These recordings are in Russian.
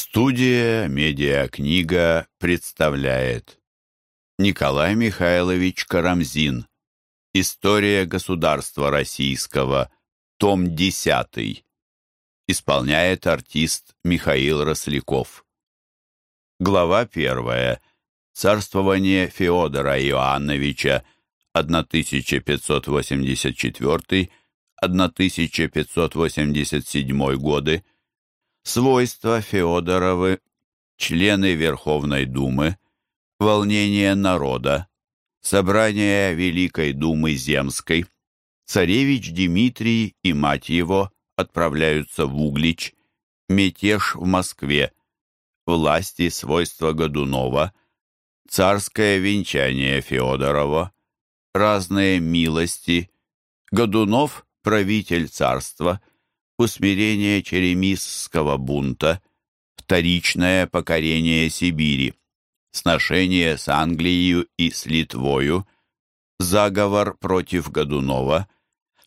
Студия «Медиакнига» представляет. Николай Михайлович Карамзин. История государства российского. Том 10 Исполняет артист Михаил Росляков. Глава 1 Царствование Феодора Иоанновича. 1584-1587 годы Свойства Феодоровы, члены Верховной Думы, волнение народа, собрание Великой Думы Земской, царевич Дмитрий и мать его отправляются в Углич, мятеж в Москве, власти свойства Годунова, царское венчание Феодорова, разные милости, Годунов – правитель царства – усмирение черемисского бунта, вторичное покорение Сибири, сношение с Англией и с Литвою, заговор против Годунова,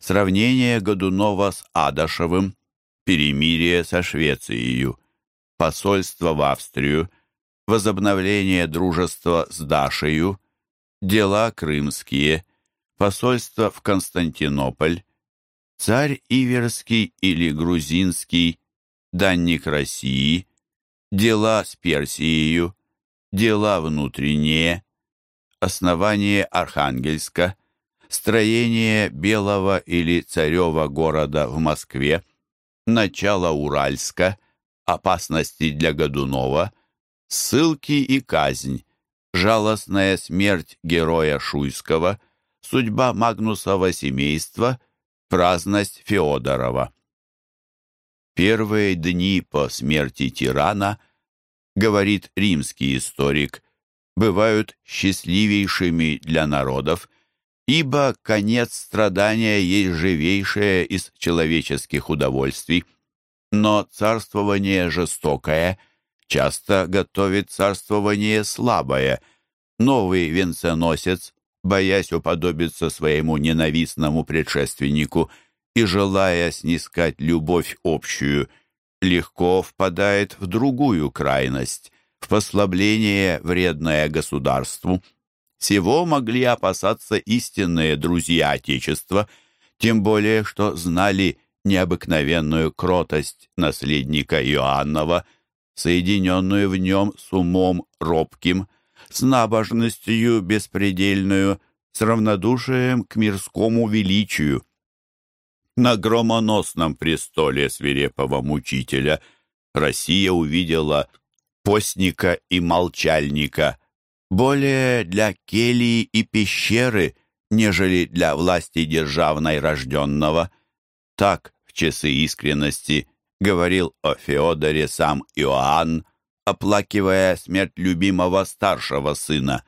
сравнение Годунова с Адашевым, перемирие со Швецией, посольство в Австрию, возобновление дружества с Дашею, дела крымские, посольство в Константинополь, царь Иверский или Грузинский, данник России, дела с Персией, дела внутренние, основание Архангельска, строение Белого или Царева города в Москве, начало Уральска, опасности для Годунова, ссылки и казнь, жалостная смерть героя Шуйского, судьба Магнусова семейства – Праздность Феодорова. Первые дни по смерти тирана, говорит римский историк, бывают счастливейшими для народов, ибо конец страдания есть живейшее из человеческих удовольствий. Но царствование жестокое часто готовит царствование слабое. Новый венценосец боясь уподобиться своему ненавистному предшественнику и желая снискать любовь общую, легко впадает в другую крайность, в послабление, вредное государству. Всего могли опасаться истинные друзья Отечества, тем более что знали необыкновенную кротость наследника Иоаннова, соединенную в нем с умом робким, с набожностью беспредельную, с равнодушием к мирскому величию. На громоносном престоле свирепого мучителя Россия увидела постника и молчальника, более для келии и пещеры, нежели для власти державной рожденного. Так, в часы искренности, говорил о Феодоре сам Иоанн, оплакивая смерть любимого старшего сына.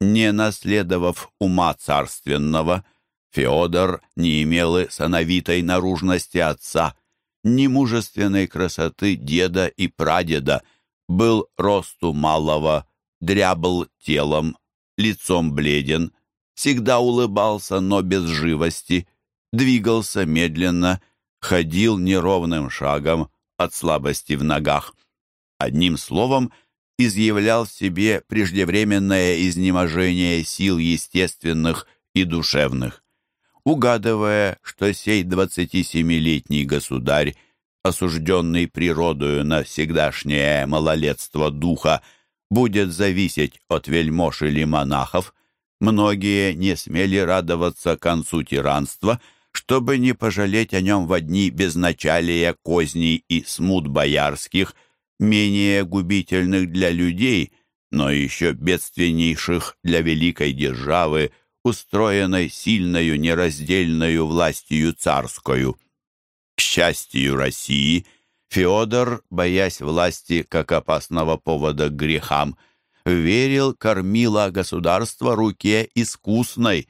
Не наследовав ума царственного, Феодор не имел и сановитой наружности отца, ни мужественной красоты деда и прадеда, был росту малого, дрябл телом, лицом бледен, всегда улыбался, но без живости, двигался медленно, ходил неровным шагом от слабости в ногах одним словом, изъявлял в себе преждевременное изнеможение сил естественных и душевных. Угадывая, что сей 27-летний государь, осужденный природою на всегдашнее малолетство духа, будет зависеть от вельмож или монахов, многие не смели радоваться концу тиранства, чтобы не пожалеть о нем в одни безначалия козней и смут боярских – менее губительных для людей, но еще бедственнейших для великой державы, устроенной сильною нераздельною властью царскую. К счастью России, Феодор, боясь власти как опасного повода к грехам, верил кормила государства руке искусной,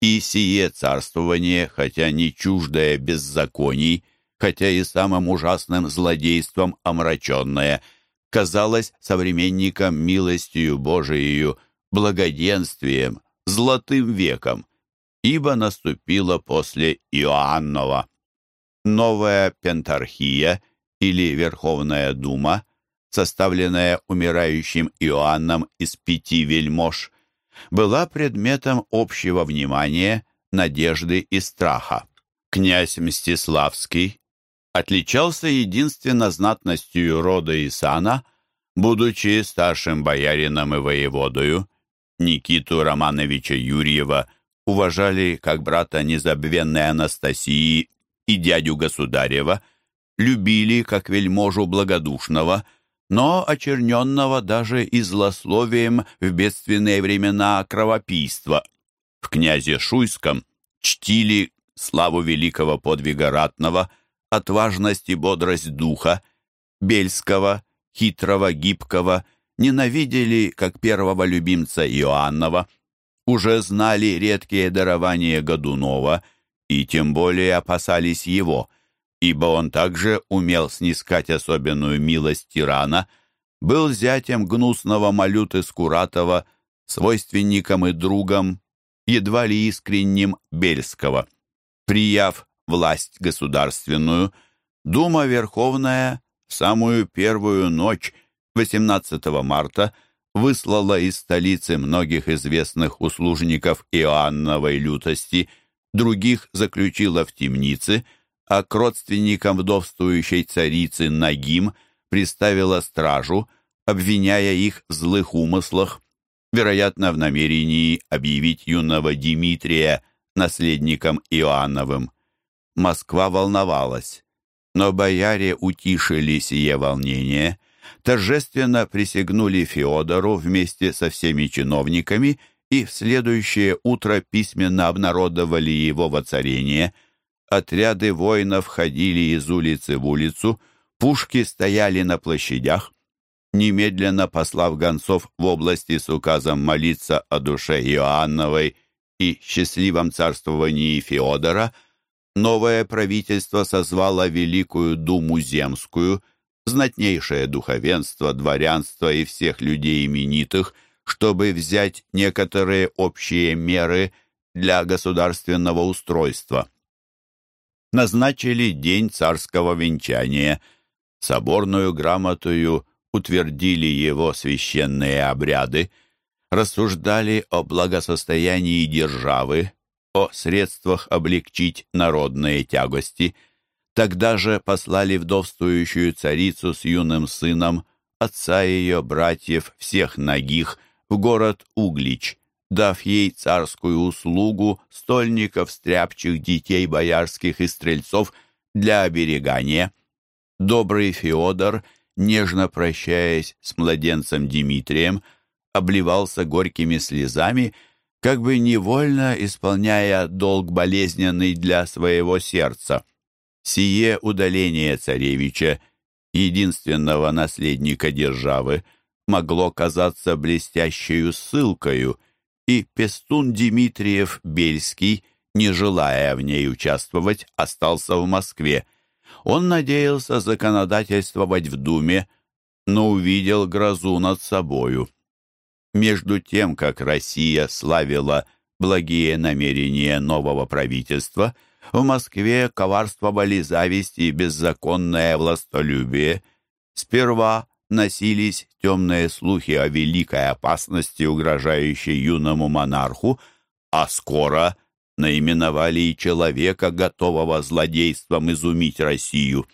и сие царствование, хотя не чуждое беззаконий, хотя и самым ужасным злодейством омраченное, казалось современникам милостью Божией, благоденствием, золотым веком, ибо наступило после Иоаннова. Новая Пентархия или Верховная Дума составленная умирающим Иоанном из пяти вельмож, была предметом общего внимания, надежды и страха. Князь Мстиславский отличался единственно знатностью рода и сана, будучи старшим боярином и воеводою. Никиту Романовича Юрьева уважали как брата незабвенной Анастасии и дядю Государева, любили как вельможу благодушного, но очерненного даже и злословием в бедственные времена кровопийства. В князе Шуйском чтили славу великого подвига ратного, отважность и бодрость духа, Бельского, хитрого, гибкого, ненавидели, как первого любимца Иоаннова, уже знали редкие дарования Годунова и тем более опасались его, ибо он также умел снискать особенную милость тирана, был зятем гнусного Малюты Скуратова, свойственником и другом, едва ли искренним Бельского. Прияв власть государственную, Дума Верховная в самую первую ночь 18 марта выслала из столицы многих известных услужников Иоанновой лютости, других заключила в темнице, а к родственникам вдовствующей царицы Нагим приставила стражу, обвиняя их в злых умыслах, вероятно, в намерении объявить юного Дмитрия наследником Иоанновым. Москва волновалась, но бояре утишили сие волнение, торжественно присягнули Феодору вместе со всеми чиновниками и в следующее утро письменно обнародовали его воцарение. Отряды воинов ходили из улицы в улицу, пушки стояли на площадях. Немедленно послав гонцов в области с указом молиться о душе Иоанновой и счастливом царствовании Феодора, новое правительство созвало Великую Думу Земскую, знатнейшее духовенство, дворянство и всех людей именитых, чтобы взять некоторые общие меры для государственного устройства. Назначили день царского венчания, соборную грамотою утвердили его священные обряды, рассуждали о благосостоянии державы, о средствах облегчить народные тягости. Тогда же послали вдовствующую царицу с юным сыном, отца ее, братьев, всех ногих, в город Углич, дав ей царскую услугу стольников, стряпчих, детей боярских и стрельцов для оберегания. Добрый Феодор, нежно прощаясь с младенцем Дмитрием, обливался горькими слезами, как бы невольно исполняя долг болезненный для своего сердца. Сие удаление царевича, единственного наследника державы, могло казаться блестящей ссылкою, и Пестун Дмитриев Бельский, не желая в ней участвовать, остался в Москве. Он надеялся законодательствовать в Думе, но увидел грозу над собою. Между тем, как Россия славила благие намерения нового правительства, в Москве коварствовали зависть и беззаконное властолюбие. Сперва носились темные слухи о великой опасности, угрожающей юному монарху, а скоро наименовали и человека, готового злодейством изумить Россию.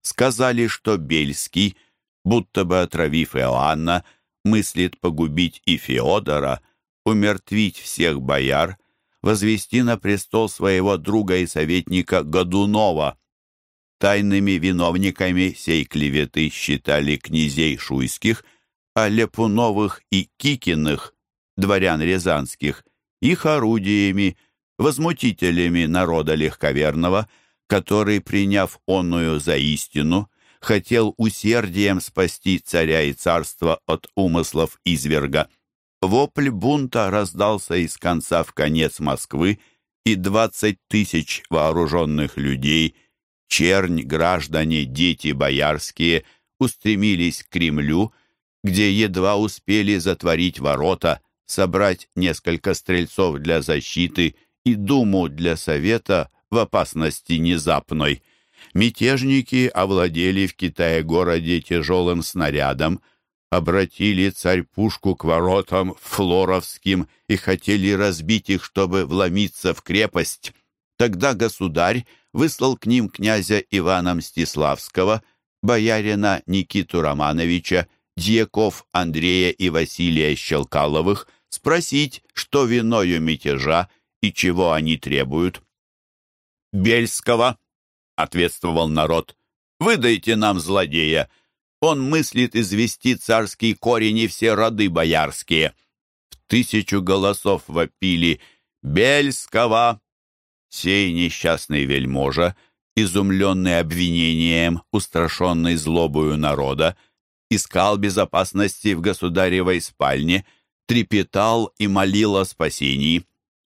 Сказали, что Бельский, будто бы отравив Иоанна, мыслит погубить и Феодора, умертвить всех бояр, возвести на престол своего друга и советника Годунова. Тайными виновниками сей клеветы считали князей шуйских, а Лепуновых и Кикиных, дворян рязанских, их орудиями, возмутителями народа легковерного, который, приняв онную за истину, хотел усердием спасти царя и царство от умыслов изверга. Вопль бунта раздался из конца в конец Москвы, и двадцать тысяч вооруженных людей, чернь, граждане, дети боярские, устремились к Кремлю, где едва успели затворить ворота, собрать несколько стрельцов для защиты и думу для совета в опасности внезапной. Мятежники овладели в Китае-городе тяжелым снарядом, обратили царь-пушку к воротам Флоровским и хотели разбить их, чтобы вломиться в крепость. Тогда государь выслал к ним князя Ивана Мстиславского, боярина Никиту Романовича, дьяков Андрея и Василия Щелкаловых спросить, что виною мятежа и чего они требуют. «Бельского», — ответствовал народ, — «выдайте нам злодея. Он мыслит извести царский корень и все роды боярские». В тысячу голосов вопили «Бельского!» Сей несчастный вельможа, изумленный обвинением, устрашенный злобою народа, искал безопасности в государевой спальне, трепетал и молил о спасении.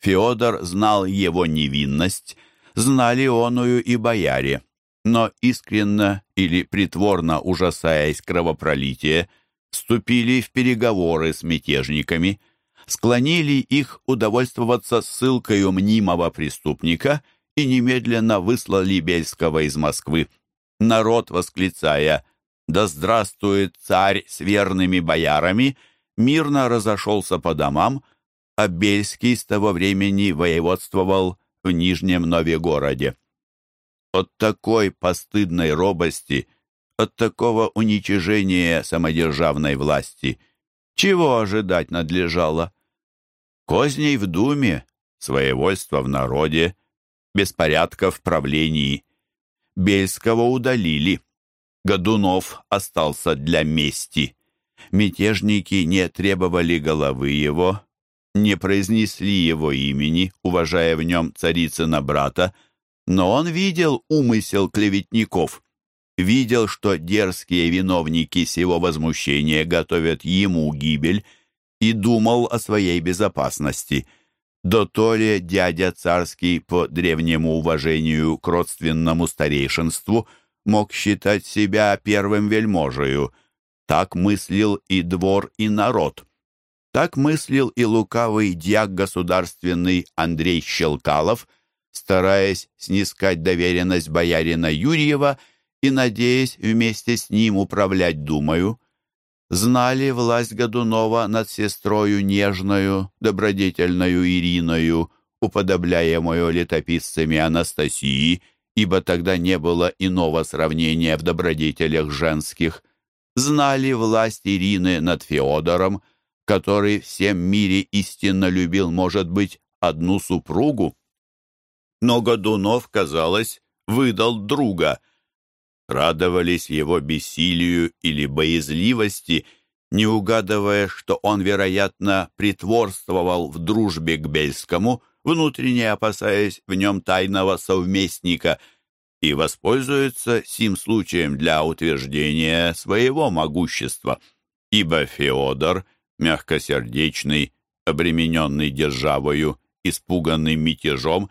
Феодор знал его невинность, знали оную и бояре, но искренно или притворно ужасаясь кровопролития, вступили в переговоры с мятежниками, склонили их удовольствоваться ссылкою мнимого преступника и немедленно выслали Бельского из Москвы. Народ, восклицая «Да здравствует царь с верными боярами!» мирно разошелся по домам, а Бельский с того времени воеводствовал в Нижнем Новегороде. От такой постыдной робости, от такого уничижения самодержавной власти, чего ожидать надлежало? Козней в думе, своевольство в народе, беспорядка в правлении. Бельского удалили. Годунов остался для мести. Мятежники не требовали головы его, не произнесли его имени, уважая в нем царицына брата, но он видел умысел клеветников, видел, что дерзкие виновники сего возмущения готовят ему гибель, и думал о своей безопасности. Да то ли дядя царский по древнему уважению к родственному старейшинству мог считать себя первым вельможею. Так мыслил и двор, и народ. Так мыслил и лукавый дьяк государственный Андрей Щелкалов, стараясь снискать доверенность боярина Юрьева и надеясь вместе с ним управлять думою. Знали власть Годунова над сестрою нежною, добродетельною Ириною, уподобляемую летописцами Анастасии, ибо тогда не было иного сравнения в добродетелях женских. Знали власть Ирины над Феодором, который всем мире истинно любил, может быть, одну супругу. Но Годунов, казалось, выдал друга. Радовались его бессилию или боязливости, не угадывая, что он, вероятно, притворствовал в дружбе к Бельскому, внутренне опасаясь в нем тайного совместника, и воспользуется сим случаем для утверждения своего могущества. Ибо Феодор — мягкосердечный, обремененный державою, испуганный мятежом,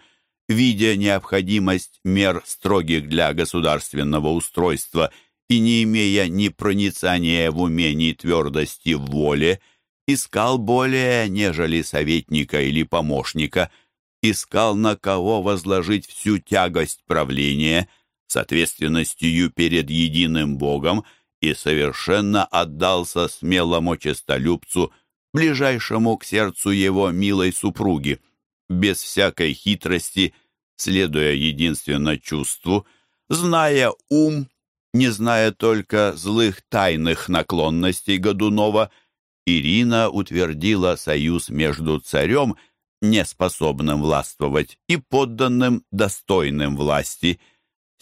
видя необходимость мер строгих для государственного устройства и не имея ни проницания в уме, ни твердости в воле, искал более, нежели советника или помощника, искал на кого возложить всю тягость правления с ответственностью перед единым Богом – и совершенно отдался смелому честолюбцу, ближайшему к сердцу его милой супруги, без всякой хитрости, следуя единственно чувству, зная ум, не зная только злых тайных наклонностей Годунова, Ирина утвердила союз между царем, неспособным властвовать, и подданным, достойным власти –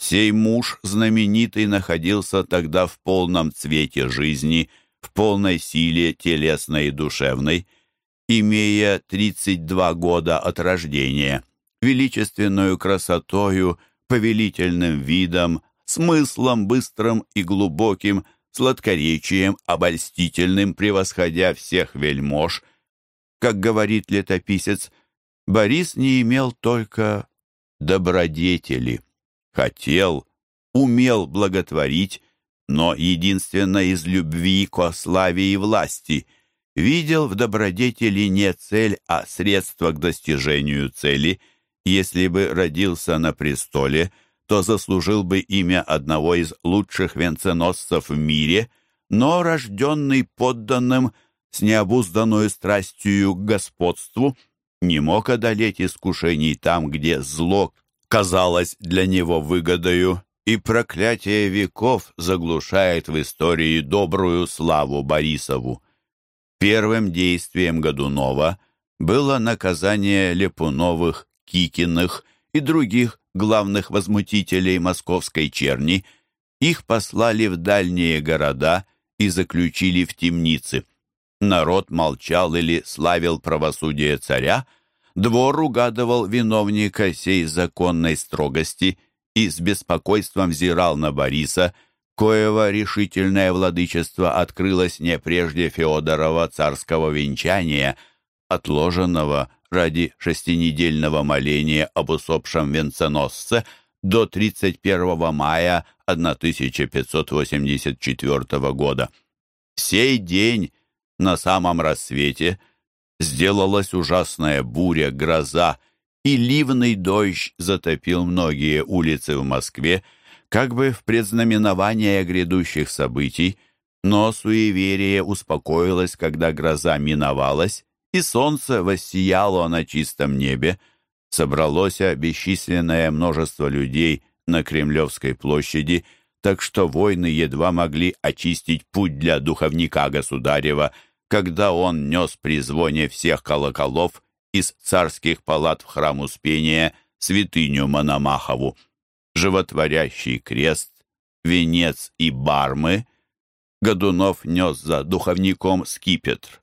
Сей муж знаменитый находился тогда в полном цвете жизни, в полной силе телесной и душевной, имея 32 года от рождения, величественную красотою, повелительным видом, смыслом быстрым и глубоким, сладкоречием обольстительным, превосходя всех вельмож. Как говорит летописец, Борис не имел только добродетели хотел, умел благотворить, но единственно из любви к славе и власти видел в добродетели не цель, а средство к достижению цели. Если бы родился на престоле, кто заслужил бы имя одного из лучших венценосцев в мире, но рожденный подданным с необузданной страстью к господству, не мог одолеть искушений там, где зло казалось для него выгодою, и проклятие веков заглушает в истории добрую славу Борисову. Первым действием Годунова было наказание Лепуновых, Кикиных и других главных возмутителей московской черни. Их послали в дальние города и заключили в темницы. Народ молчал или славил правосудие царя, двор угадывал виновника сей законной строгости и с беспокойством взирал на Бориса, коего решительное владычество открылось не прежде Феодорова царского венчания, отложенного ради шестинедельного моления об усопшем венценосце до 31 мая 1584 года. Сей день на самом рассвете сделалась ужасная буря, гроза, и ливный дождь затопил многие улицы в Москве, как бы в предзнаменование грядущих событий, но суеверие успокоилось, когда гроза миновалась, и солнце воссияло на чистом небе. Собралось бесчисленное множество людей на Кремлевской площади, так что воины едва могли очистить путь для духовника государева, когда он нес при звоне всех колоколов из царских палат в храм Успения святыню Мономахову. Животворящий крест, венец и бармы Годунов нес за духовником скипетр.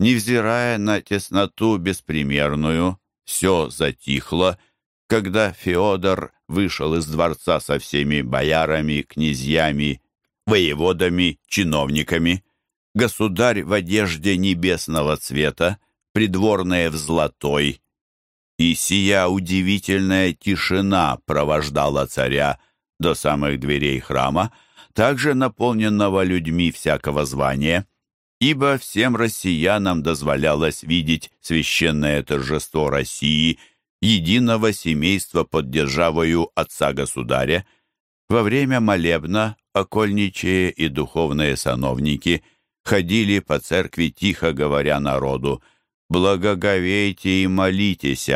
Невзирая на тесноту беспримерную, все затихло, когда Феодор вышел из дворца со всеми боярами, князьями, воеводами, чиновниками. Государь в одежде небесного цвета, придворная в золотой, и сия удивительная тишина провождала царя до самых дверей храма, также наполненного людьми всякого звания — ибо всем россиянам дозволялось видеть священное торжество России, единого семейства под державою отца-государя. Во время молебна окольничие и духовные сановники ходили по церкви, тихо говоря народу «Благоговейте и молитесь».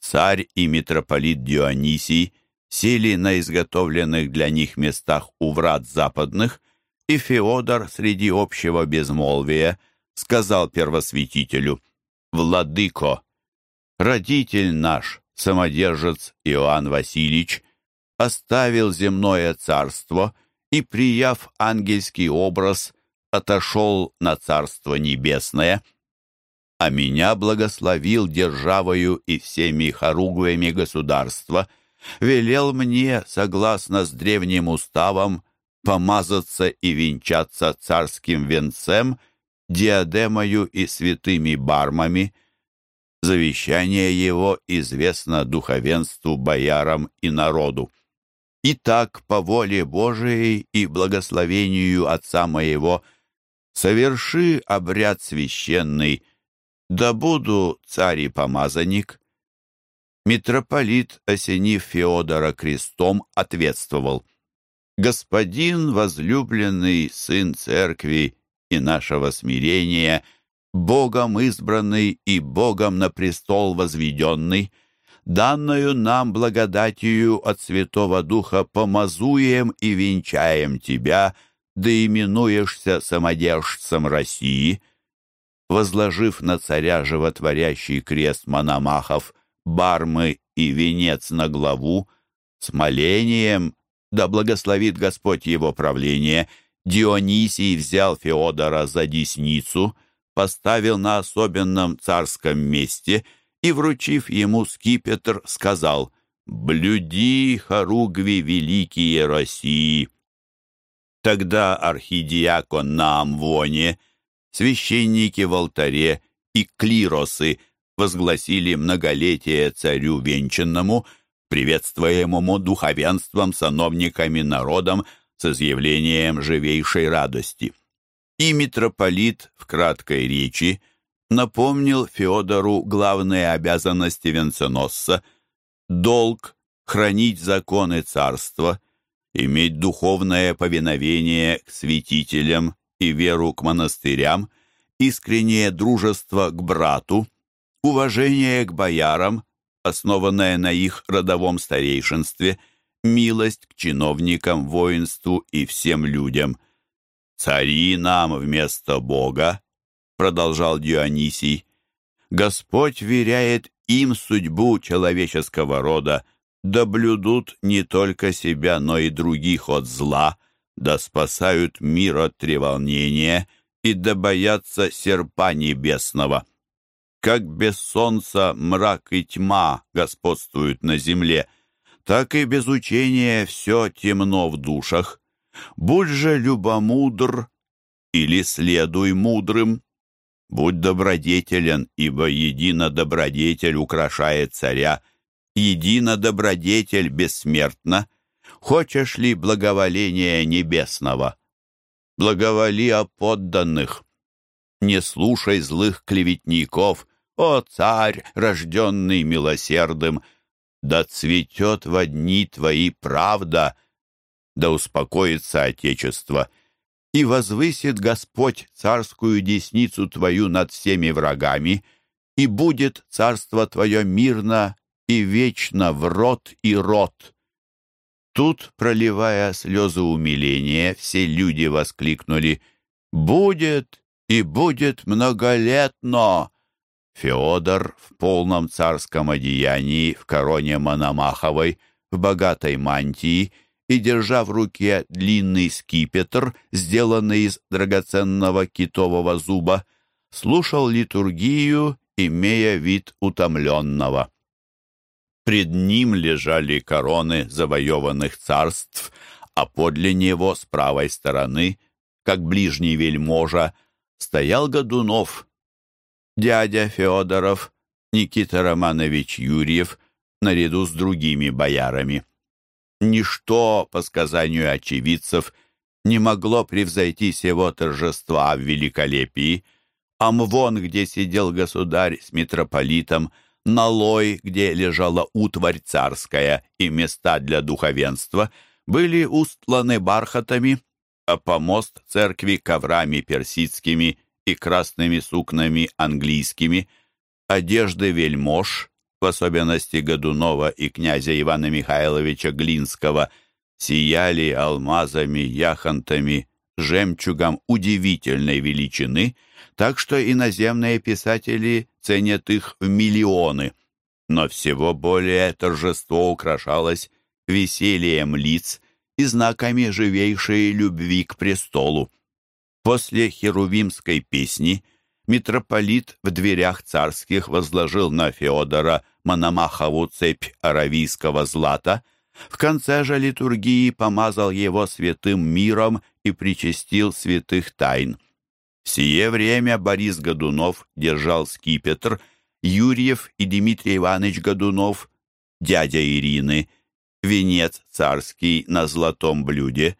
Царь и митрополит Дионисий сели на изготовленных для них местах у врат западных – и Феодор среди общего безмолвия сказал первосвятителю, «Владыко, родитель наш, самодержец Иоанн Васильевич, оставил земное царство и, прияв ангельский образ, отошел на царство небесное, а меня благословил державою и всеми хоругвями государства, велел мне, согласно с древним уставом, помазаться и венчаться царским венцем, диадемою и святыми бармами. Завещание его известно духовенству, боярам и народу. Итак, по воле Божией и благословению Отца моего, соверши обряд священный, да буду царь и помазанник. Митрополит, осенив Феодора крестом, ответствовал — господин возлюбленный сын церкви и нашего смирения, Богом избранный и Богом на престол возведенный, данную нам благодатью от Святого Духа помазуем и венчаем Тебя, да именуешься самодержцем России, возложив на царя животворящий крест Мономахов, бармы и венец на главу, с молением да благословит Господь его правление, Дионисий взял Феодора за десницу, поставил на особенном царском месте и, вручив ему скипетр, сказал «Блюди, хоругви великие России!» Тогда архидиакон на Амвоне, священники в алтаре и клиросы возгласили многолетие царю венчанному – приветствуемому духовенством, сановниками, народом с изъявлением живейшей радости. И митрополит в краткой речи напомнил Феодору главные обязанности венценосца, долг, хранить законы царства, иметь духовное повиновение к святителям и веру к монастырям, искреннее дружество к брату, уважение к боярам, основанное на их родовом старейшинстве, милость к чиновникам, воинству и всем людям. «Цари нам вместо Бога», — продолжал Дионисий, — «Господь веряет им судьбу человеческого рода, да блюдут не только себя, но и других от зла, да спасают мир от треволнения и да боятся серпа небесного. Как без солнца мрак и тьма господствуют на земле, так и без учения все темно в душах. Будь же любомудр или следуй мудрым, будь добродетелен, ибо едино добродетель украшает царя, едино добродетель бессмертна. Хочешь ли благоволения небесного? Благоволи о подданных. Не слушай злых клеветников, о царь, рожденный милосердым, да цветет во дни твои правда, да успокоится Отечество, и возвысит Господь царскую десницу твою над всеми врагами, и будет царство твое мирно и вечно в род и род. Тут, проливая слезы умиления, все люди воскликнули «Будет и будет многолетно!» Феодор в полном царском одеянии, в короне Мономаховой, в богатой мантии и, держа в руке длинный скипетр, сделанный из драгоценного китового зуба, слушал литургию, имея вид утомленного. Пред ним лежали короны завоеванных царств, а подле него с правой стороны, как ближний вельможа, стоял Годунов, дядя Федоров, Никита Романович Юрьев, наряду с другими боярами. Ничто, по сказанию очевидцев, не могло превзойти сего торжества в великолепии. Амвон, где сидел государь с митрополитом, налой, где лежала утварь царская и места для духовенства, были устланы бархатами, а помост церкви коврами персидскими и красными сукнами английскими, одежды вельмож, в особенности Годунова и князя Ивана Михайловича Глинского, сияли алмазами, яхонтами, жемчугом удивительной величины, так что иноземные писатели ценят их в миллионы. Но всего более торжество украшалось весельем лиц и знаками живейшей любви к престолу. После херувимской песни митрополит в дверях царских возложил на Феодора Мономахову цепь аравийского злата, в конце же литургии помазал его святым миром и причастил святых тайн. В сие время Борис Годунов держал скипетр, Юрьев и Дмитрий Иванович Годунов, дядя Ирины, венец царский на золотом блюде,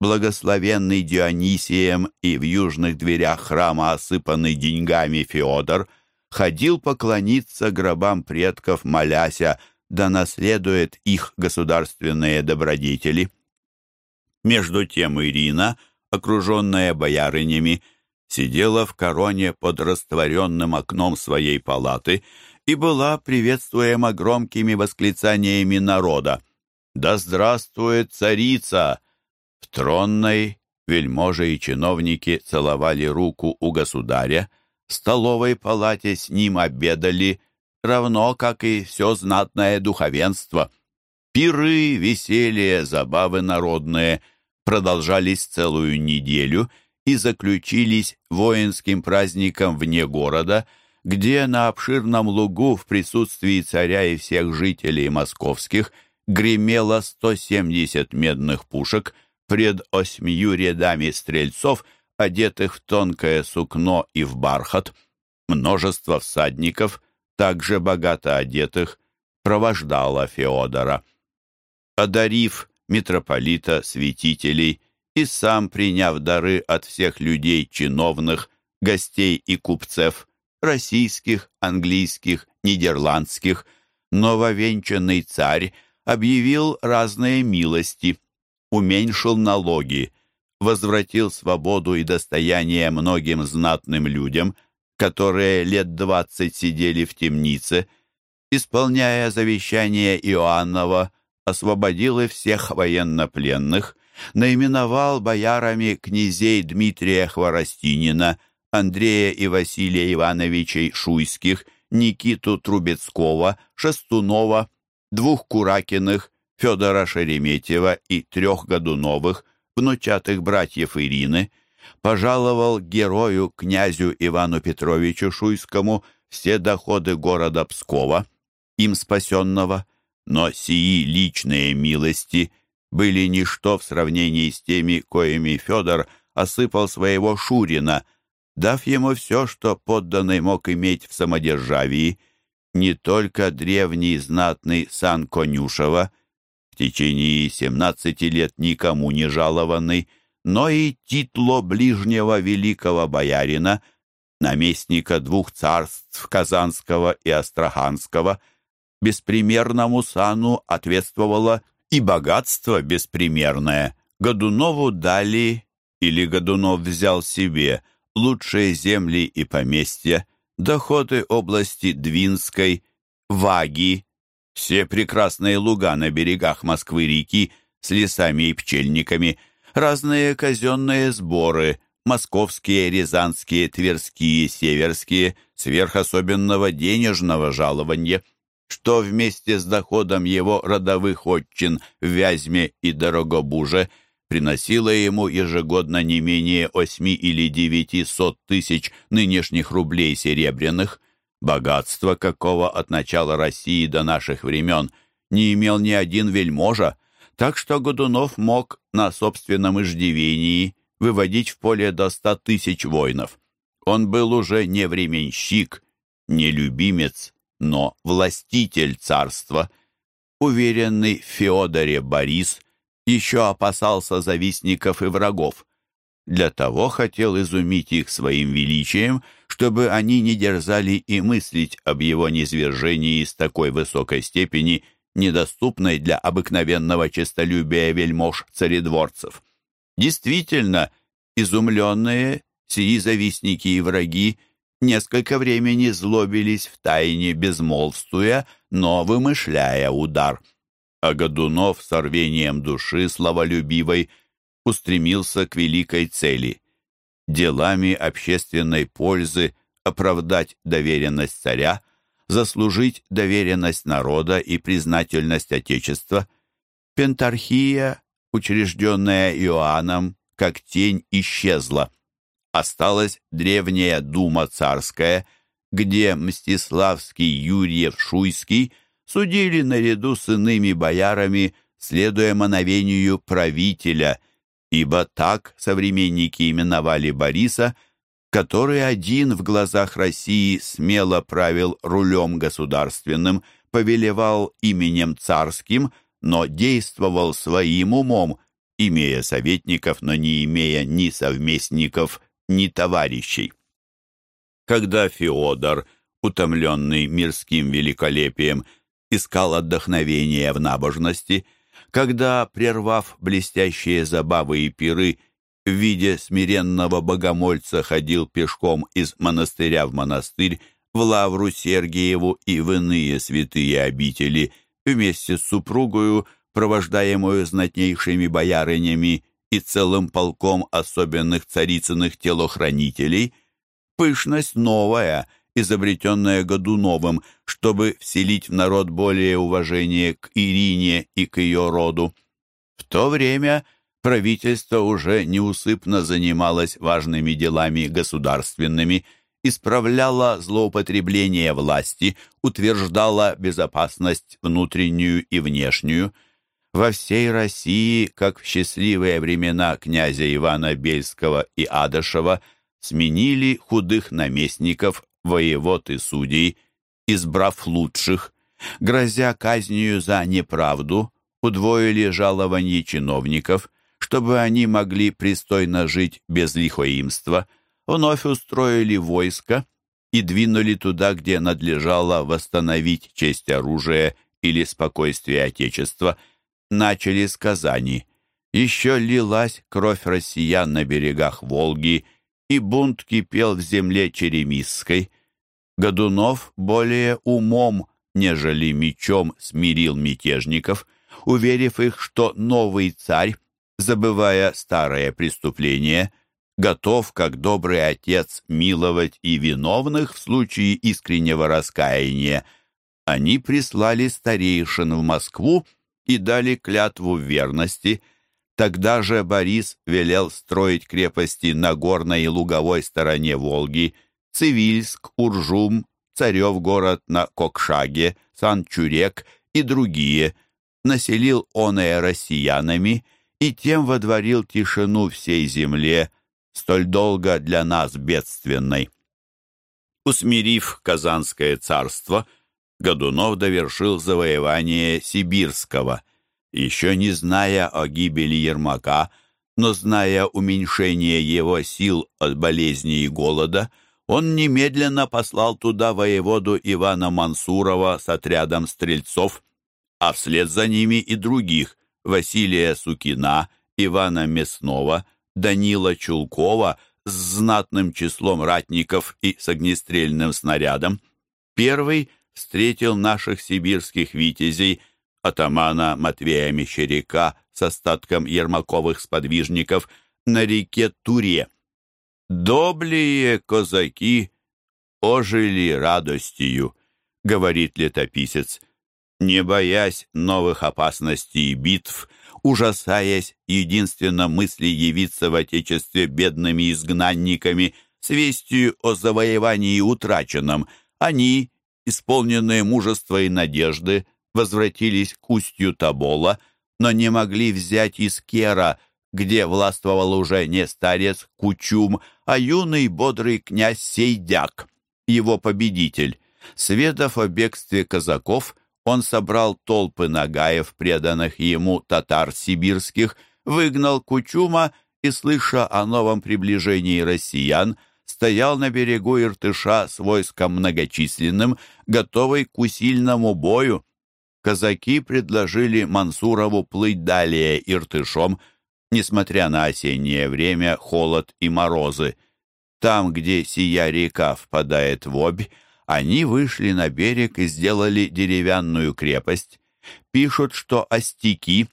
благословенный Дионисием и в южных дверях храма, осыпанный деньгами Феодор, ходил поклониться гробам предков, моляся, да наследует их государственные добродетели. Между тем Ирина, окруженная боярынями, сидела в короне под растворенным окном своей палаты и была приветствуема громкими восклицаниями народа. «Да здравствует царица!» В тронной вельможи и чиновники целовали руку у государя, в столовой палате с ним обедали, равно как и все знатное духовенство. Пиры, веселье, забавы народные продолжались целую неделю и заключились воинским праздником вне города, где на обширном лугу в присутствии царя и всех жителей московских гремело 170 медных пушек – пред осьмию рядами стрельцов, одетых в тонкое сукно и в бархат, множество всадников, также богато одетых, провождало Феодора. Одарив митрополита, святителей и сам приняв дары от всех людей чиновных, гостей и купцев, российских, английских, нидерландских, нововенчанный царь объявил разные милости, уменьшил налоги, возвратил свободу и достояние многим знатным людям, которые лет двадцать сидели в темнице, исполняя завещание Иоаннова, освободил и всех военнопленных, наименовал боярами князей Дмитрия Хворостинина, Андрея и Василия Ивановичей Шуйских, Никиту Трубецкого, Шестунова, двух Куракиных, Федора Шереметьева и трех Годуновых, внучатых братьев Ирины, пожаловал герою князю Ивану Петровичу Шуйскому все доходы города Пскова, им спасенного, но сии личные милости были ничто в сравнении с теми, коими Федор осыпал своего Шурина, дав ему все, что подданный мог иметь в самодержавии, не только древний знатный сан Конюшева, в течение семнадцати лет никому не жалованный, но и титло ближнего великого боярина, наместника двух царств Казанского и Астраханского, беспримерному сану ответствовало и богатство беспримерное. Годунову дали, или Годунов взял себе, лучшие земли и поместья, доходы области Двинской, Ваги, все прекрасные луга на берегах Москвы-реки с лесами и пчельниками, разные казенные сборы, московские, рязанские, тверские, северские, сверх особенного денежного жалования – что вместе с доходом его родовых отчин в Вязьме и Дорогобуже приносило ему ежегодно не менее восьми или девяти сот тысяч нынешних рублей серебряных, богатство какого от начала России до наших времен не имел ни один вельможа, так что Годунов мог на собственном иждивении выводить в поле до ста тысяч воинов. Он был уже не временщик, не любимец, но властитель царства. Уверенный в Феодоре Борис еще опасался завистников и врагов. Для того хотел изумить их своим величием, чтобы они не дерзали и мыслить об его низвержении с такой высокой степени, недоступной для обыкновенного честолюбия вельмож-царедворцев. Действительно, изумленные сии завистники и враги несколько времени злобились в тайне, безмолвствуя, но вымышляя удар. А Годунов с рвением души славолюбивой устремился к великой цели — делами общественной пользы оправдать доверенность царя, заслужить доверенность народа и признательность Отечества. Пентархия, учрежденная Иоанном, как тень исчезла осталась древняя дума царская, где Мстиславский Юрьев Шуйский судили наряду с иными боярами, следуя мановению правителя, ибо так современники именовали Бориса, который один в глазах России смело правил рулем государственным, повелевал именем царским, но действовал своим умом, имея советников, но не имея ни совместников, ни товарищей. Когда Феодор, утомленный мирским великолепием, искал отдохновения в набожности, когда, прервав блестящие забавы и пиры, в виде смиренного богомольца ходил пешком из монастыря в монастырь, в Лавру Сергиеву и в иные святые обители, вместе с супругою, провождаемую знатнейшими боярынями и целым полком особенных царицыных телохранителей, пышность новая, изобретенная Годуновым, чтобы вселить в народ более уважение к Ирине и к ее роду. В то время правительство уже неусыпно занималось важными делами государственными, исправляло злоупотребление власти, утверждало безопасность внутреннюю и внешнюю, во всей России, как в счастливые времена князя Ивана Бельского и Адышева, сменили худых наместников, воевод и судей, избрав лучших, грозя казнью за неправду, удвоили жалование чиновников, чтобы они могли пристойно жить без лихоимства, вновь устроили войско и двинули туда, где надлежало восстановить честь оружия или спокойствие Отечества, начали с Казани. Еще лилась кровь россиян на берегах Волги, и бунт кипел в земле Черемисской. Годунов более умом, нежели мечом, смирил мятежников, уверив их, что новый царь, забывая старое преступление, готов, как добрый отец, миловать и виновных в случае искреннего раскаяния. Они прислали старейшин в Москву и дали клятву верности. Тогда же Борис велел строить крепости на горной и луговой стороне Волги, Цивильск, Уржум, Царев город на Кокшаге, Сан-Чурек и другие. Населил он и россиянами, и тем водворил тишину всей земле, столь долго для нас бедственной. Усмирив Казанское царство, Годунов довершил завоевание Сибирского. Еще не зная о гибели Ермака, но зная уменьшение его сил от болезни и голода, он немедленно послал туда воеводу Ивана Мансурова с отрядом стрельцов, а вслед за ними и других – Василия Сукина, Ивана Мяснова – Данила Чулкова с знатным числом ратников и с огнестрельным снарядом. Первый встретил наших сибирских витязей, атамана Матвея Мещеряка с остатком ермаковых сподвижников на реке Туре. «Доблие казаки ожили радостью», — говорит летописец, не боясь новых опасностей и битв, ужасаясь единственно мысли явиться в Отечестве бедными изгнанниками с вестью о завоевании утраченном, они, исполненные мужества и надежды, возвратились к устью Табола, но не могли взять Искера, где властвовал уже не старец Кучум, а юный бодрый князь Сейдяк, его победитель. Сведав о бегстве казаков, он собрал толпы нагаев, преданных ему татар сибирских, выгнал Кучума и, слыша о новом приближении россиян, стоял на берегу Иртыша с войском многочисленным, готовый к усильному бою. Казаки предложили Мансурову плыть далее Иртышом, несмотря на осеннее время, холод и морозы. Там, где сия река впадает в Обь, они вышли на берег и сделали деревянную крепость. Пишут, что остяки,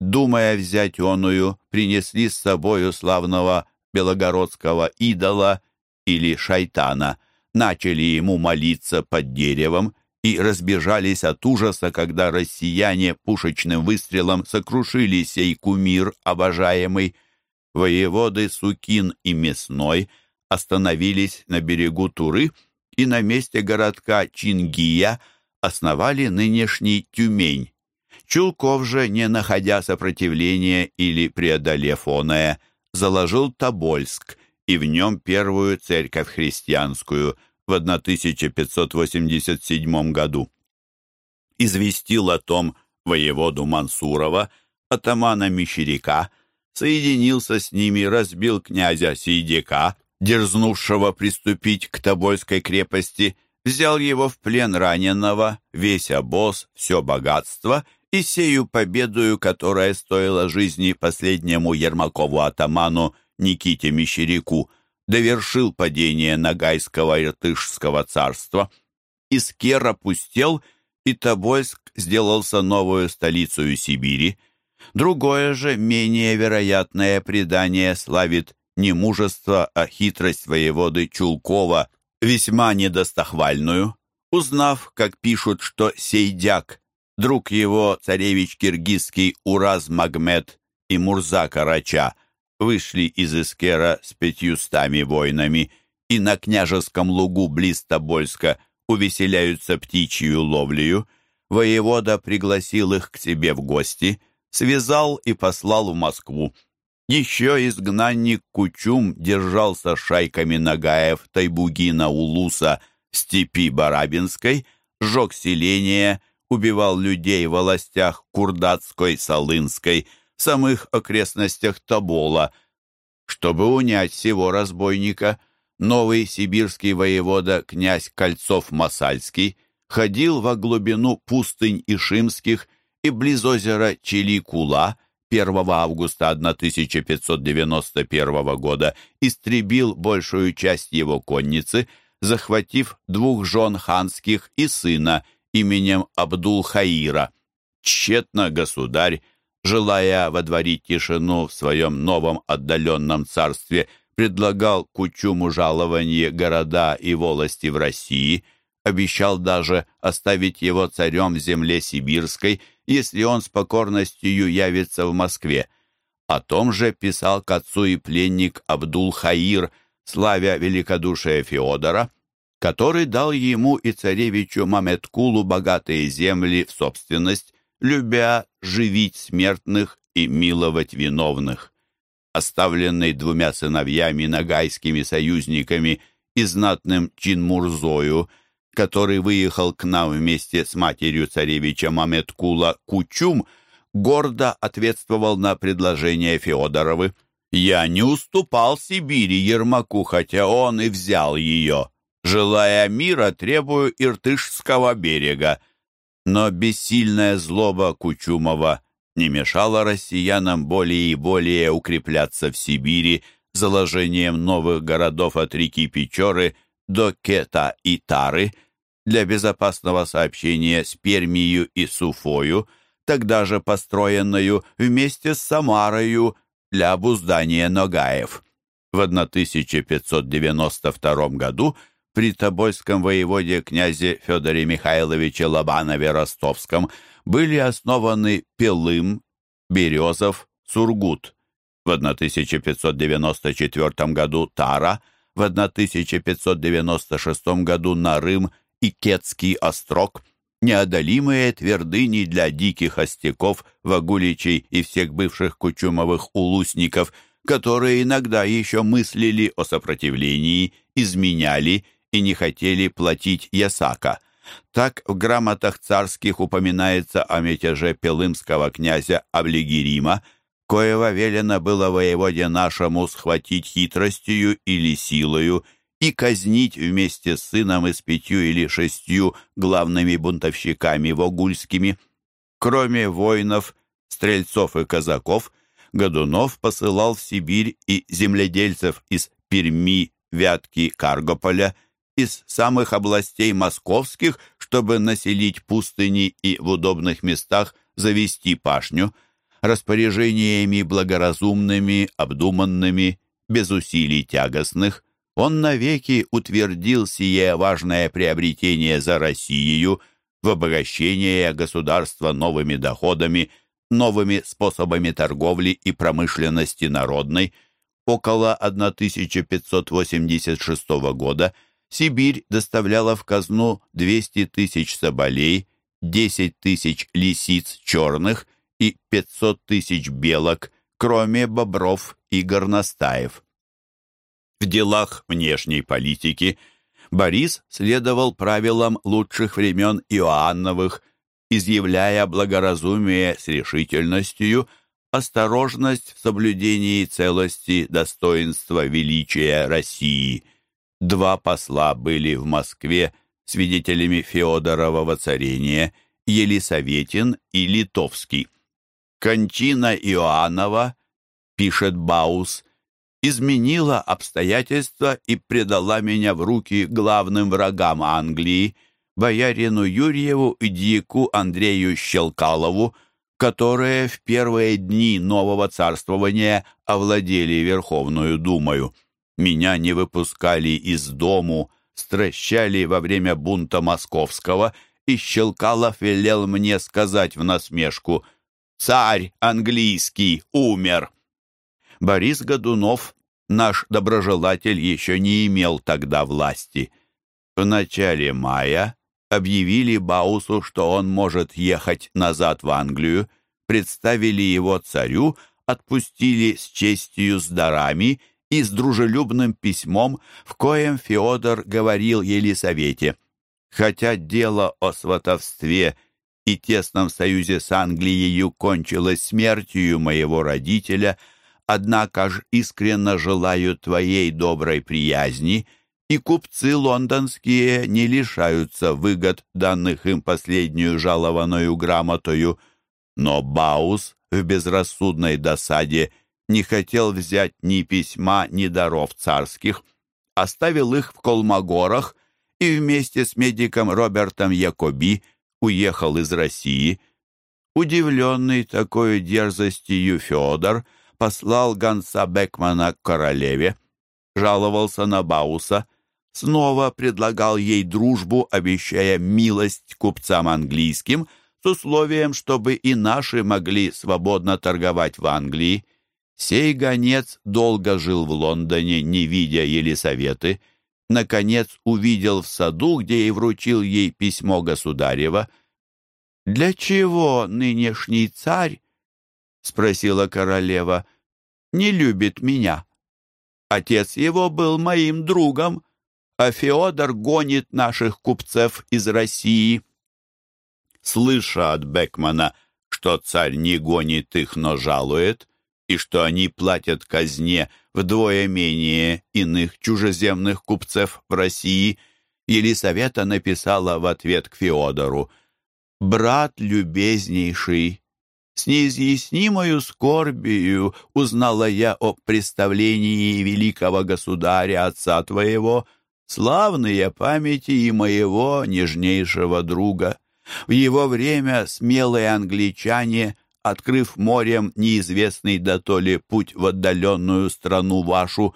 думая взять оную, принесли с собою славного белогородского идола или шайтана, начали ему молиться под деревом и разбежались от ужаса, когда россияне пушечным выстрелом сокрушили сей кумир обожаемый. Воеводы Сукин и Мясной остановились на берегу Туры — и на месте городка Чингия основали нынешний Тюмень. Чулков же, не находя сопротивления или преодолев оное, заложил Тобольск и в нем первую церковь христианскую в 1587 году. Известил о том воеводу Мансурова, атамана Мещеряка, соединился с ними, разбил князя Сейдека, дерзнувшего приступить к Тобольской крепости, взял его в плен раненого, весь обоз, все богатство и сею победою, которая стоила жизни последнему Ермакову атаману Никите Мещеряку, довершил падение Ногайского Иртышского царства. Искер опустел, и Тобольск сделался новую столицей Сибири. Другое же, менее вероятное предание славит не мужество, а хитрость воеводы Чулкова, весьма недостохвальную. Узнав, как пишут, что Сейдяк, друг его, царевич киргизский Ураз Магмед и Мурза Карача, вышли из Искера с пятьюстами воинами и на княжеском лугу близ Тобольска увеселяются птичью ловлею, воевода пригласил их к себе в гости, связал и послал в Москву. Еще изгнанник Кучум держался шайками Нагаев, Тайбугина, Улуса, степи Барабинской, сжег селение, убивал людей в властях Курдатской, Салынской, в самых окрестностях Тобола. Чтобы унять всего разбойника, новый сибирский воевода князь Кольцов-Масальский ходил во глубину пустынь Ишимских и близ озера Чиликула 1 августа 1591 года истребил большую часть его конницы, захватив двух жен ханских и сына именем Абдул-Хаира. Тщетно государь, желая водворить тишину в своем новом отдаленном царстве, предлагал Кучуму жалование города и волости в России, обещал даже оставить его царем в земле сибирской, если он с покорностью явится в Москве. О том же писал к отцу и пленник Абдул-Хаир, славя великодушие Феодора, который дал ему и царевичу Маметкулу богатые земли в собственность, любя живить смертных и миловать виновных. Оставленный двумя сыновьями нагайскими союзниками и знатным Чинмурзою, который выехал к нам вместе с матерью царевича Маметкула Кучум, гордо ответствовал на предложение Феодоровы. «Я не уступал Сибири Ермаку, хотя он и взял ее. Желая мира, требую Иртышского берега. Но бессильная злоба Кучумова не мешала россиянам более и более укрепляться в Сибири заложением новых городов от реки Печоры до Кета и Тары для безопасного сообщения с Пермию и Суфою, тогда же построенную вместе с Самарою для обуздания Ногаев. В 1592 году при Тобольском воеводе князе Федоре Михайловиче Лобанове-Ростовском были основаны Пелым, Березов, Сургут. В 1594 году Тара, в 1596 году Нарым и Кетский острог, неодолимые твердыни для диких остяков, вагуличей и всех бывших кучумовых улусников, которые иногда еще мыслили о сопротивлении, изменяли и не хотели платить ясака. Так в грамотах царских упоминается о мятеже пелымского князя Аблигирима, коего велено было воеводе нашему схватить хитростью или силою и казнить вместе с сыном и с пятью или шестью главными бунтовщиками вогульскими. Кроме воинов, стрельцов и казаков, Годунов посылал в Сибирь и земледельцев из Перми, Вятки, Каргополя – из самых областей московских, чтобы населить пустыни и в удобных местах завести пашню, распоряжениями благоразумными, обдуманными, без усилий тягостных, он навеки утвердил сие важное приобретение за Россию в обогащение государства новыми доходами, новыми способами торговли и промышленности народной. Около 1586 года – Сибирь доставляла в казну 200 тысяч соболей, 10 тысяч лисиц черных и 500 тысяч белок, кроме бобров и горностаев. В делах внешней политики Борис следовал правилам лучших времен Иоанновых, изъявляя благоразумие с решительностью, осторожность в соблюдении целости, достоинства, величия России – Два посла были в Москве свидетелями Феодорова воцарения Елисаветин и Литовский. «Кончина Иоаннова, — пишет Баус, — изменила обстоятельства и предала меня в руки главным врагам Англии, боярину Юрьеву и дьяку Андрею Щелкалову, которые в первые дни нового царствования овладели Верховную Думою. Меня не выпускали из дому, стращали во время бунта московского, и Щелкалов велел мне сказать в насмешку «Царь английский умер!» Борис Годунов, наш доброжелатель, еще не имел тогда власти. В начале мая объявили Баусу, что он может ехать назад в Англию, представили его царю, отпустили с честью с дарами и с дружелюбным письмом, в коем Феодор говорил Елисавете, «Хотя дело о сватовстве и тесном союзе с Англией кончилось смертью моего родителя, однако ж искренно желаю твоей доброй приязни и купцы лондонские не лишаются выгод, данных им последнюю жалованную грамотою. Но Баус в безрассудной досаде не хотел взять ни письма, ни даров царских, оставил их в Колмогорах и вместе с медиком Робертом Якоби уехал из России. Удивленный такой дерзостью Федор послал гонца Бекмана к королеве, жаловался на Бауса, снова предлагал ей дружбу, обещая милость купцам английским с условием, чтобы и наши могли свободно торговать в Англии. Сей гонец долго жил в Лондоне, не видя Елисаветы, наконец увидел в саду, где и вручил ей письмо государева. «Для чего нынешний царь, — спросила королева, — не любит меня? Отец его был моим другом, а Феодор гонит наших купцев из России». Слыша от Бекмана, что царь не гонит их, но жалует, и что они платят казне вдвое менее иных чужеземных купцев в России, Елисавета написала в ответ к Феодору «Брат любезнейший, с неизъяснимою скорбию узнала я о представлении великого государя, отца твоего, славные памяти и моего нежнейшего друга. В его время смелые англичане, открыв морем неизвестный дотоле путь в отдаленную страну вашу,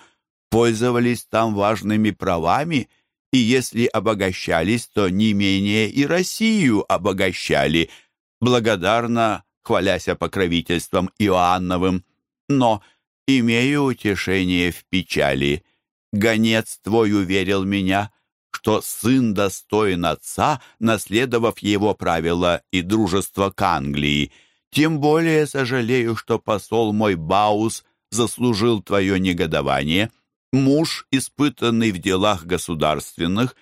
пользовались там важными правами, и если обогащались, то не менее и Россию обогащали, благодарно хваляся покровительством Иоанновым. Но, имею утешение в печали, гонец твой уверил меня, что сын достоин отца, наследовав его правила и дружество к Англии. Тем более сожалею, что посол мой Баус заслужил твое негодование. Муж, испытанный в делах государственных,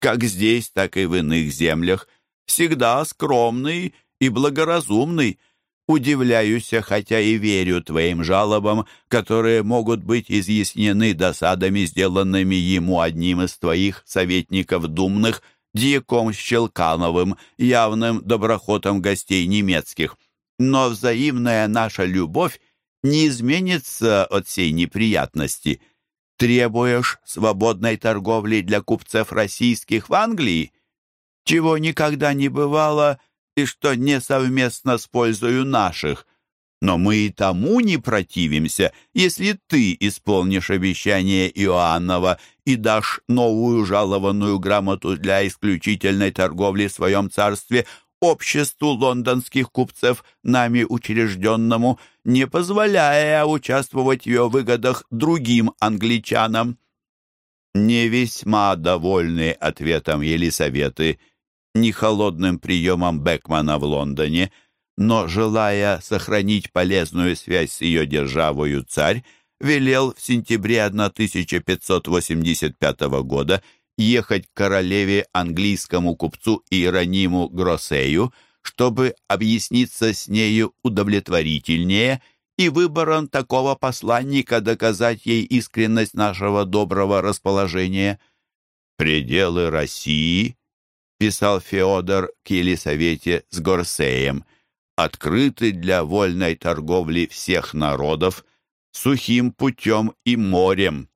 как здесь, так и в иных землях, всегда скромный и благоразумный, Удивляюсь, хотя и верю твоим жалобам, которые могут быть изъяснены досадами, сделанными ему одним из твоих советников думных, дьяком Щелкановым, явным доброхотом гостей немецких. Но взаимная наша любовь не изменится от сей неприятности. Требуешь свободной торговли для купцев российских в Англии? Чего никогда не бывало — и что не совместно с пользою наших. Но мы и тому не противимся, если ты исполнишь обещание Иоаннова и дашь новую жалованную грамоту для исключительной торговли в своем царстве обществу лондонских купцев, нами учрежденному, не позволяя участвовать в ее выгодах другим англичанам. Не весьма довольны ответом Елисаветы – ни холодным приемом Бекмана в Лондоне, но, желая сохранить полезную связь с ее державою, царь велел в сентябре 1585 года ехать к королеве английскому купцу Иерониму Гроссею, чтобы объясниться с нею удовлетворительнее и выбором такого посланника доказать ей искренность нашего доброго расположения. Пределы России писал Феодор к Елисавете с Горсеем, открыты для вольной торговли всех народов, сухим путем и морем.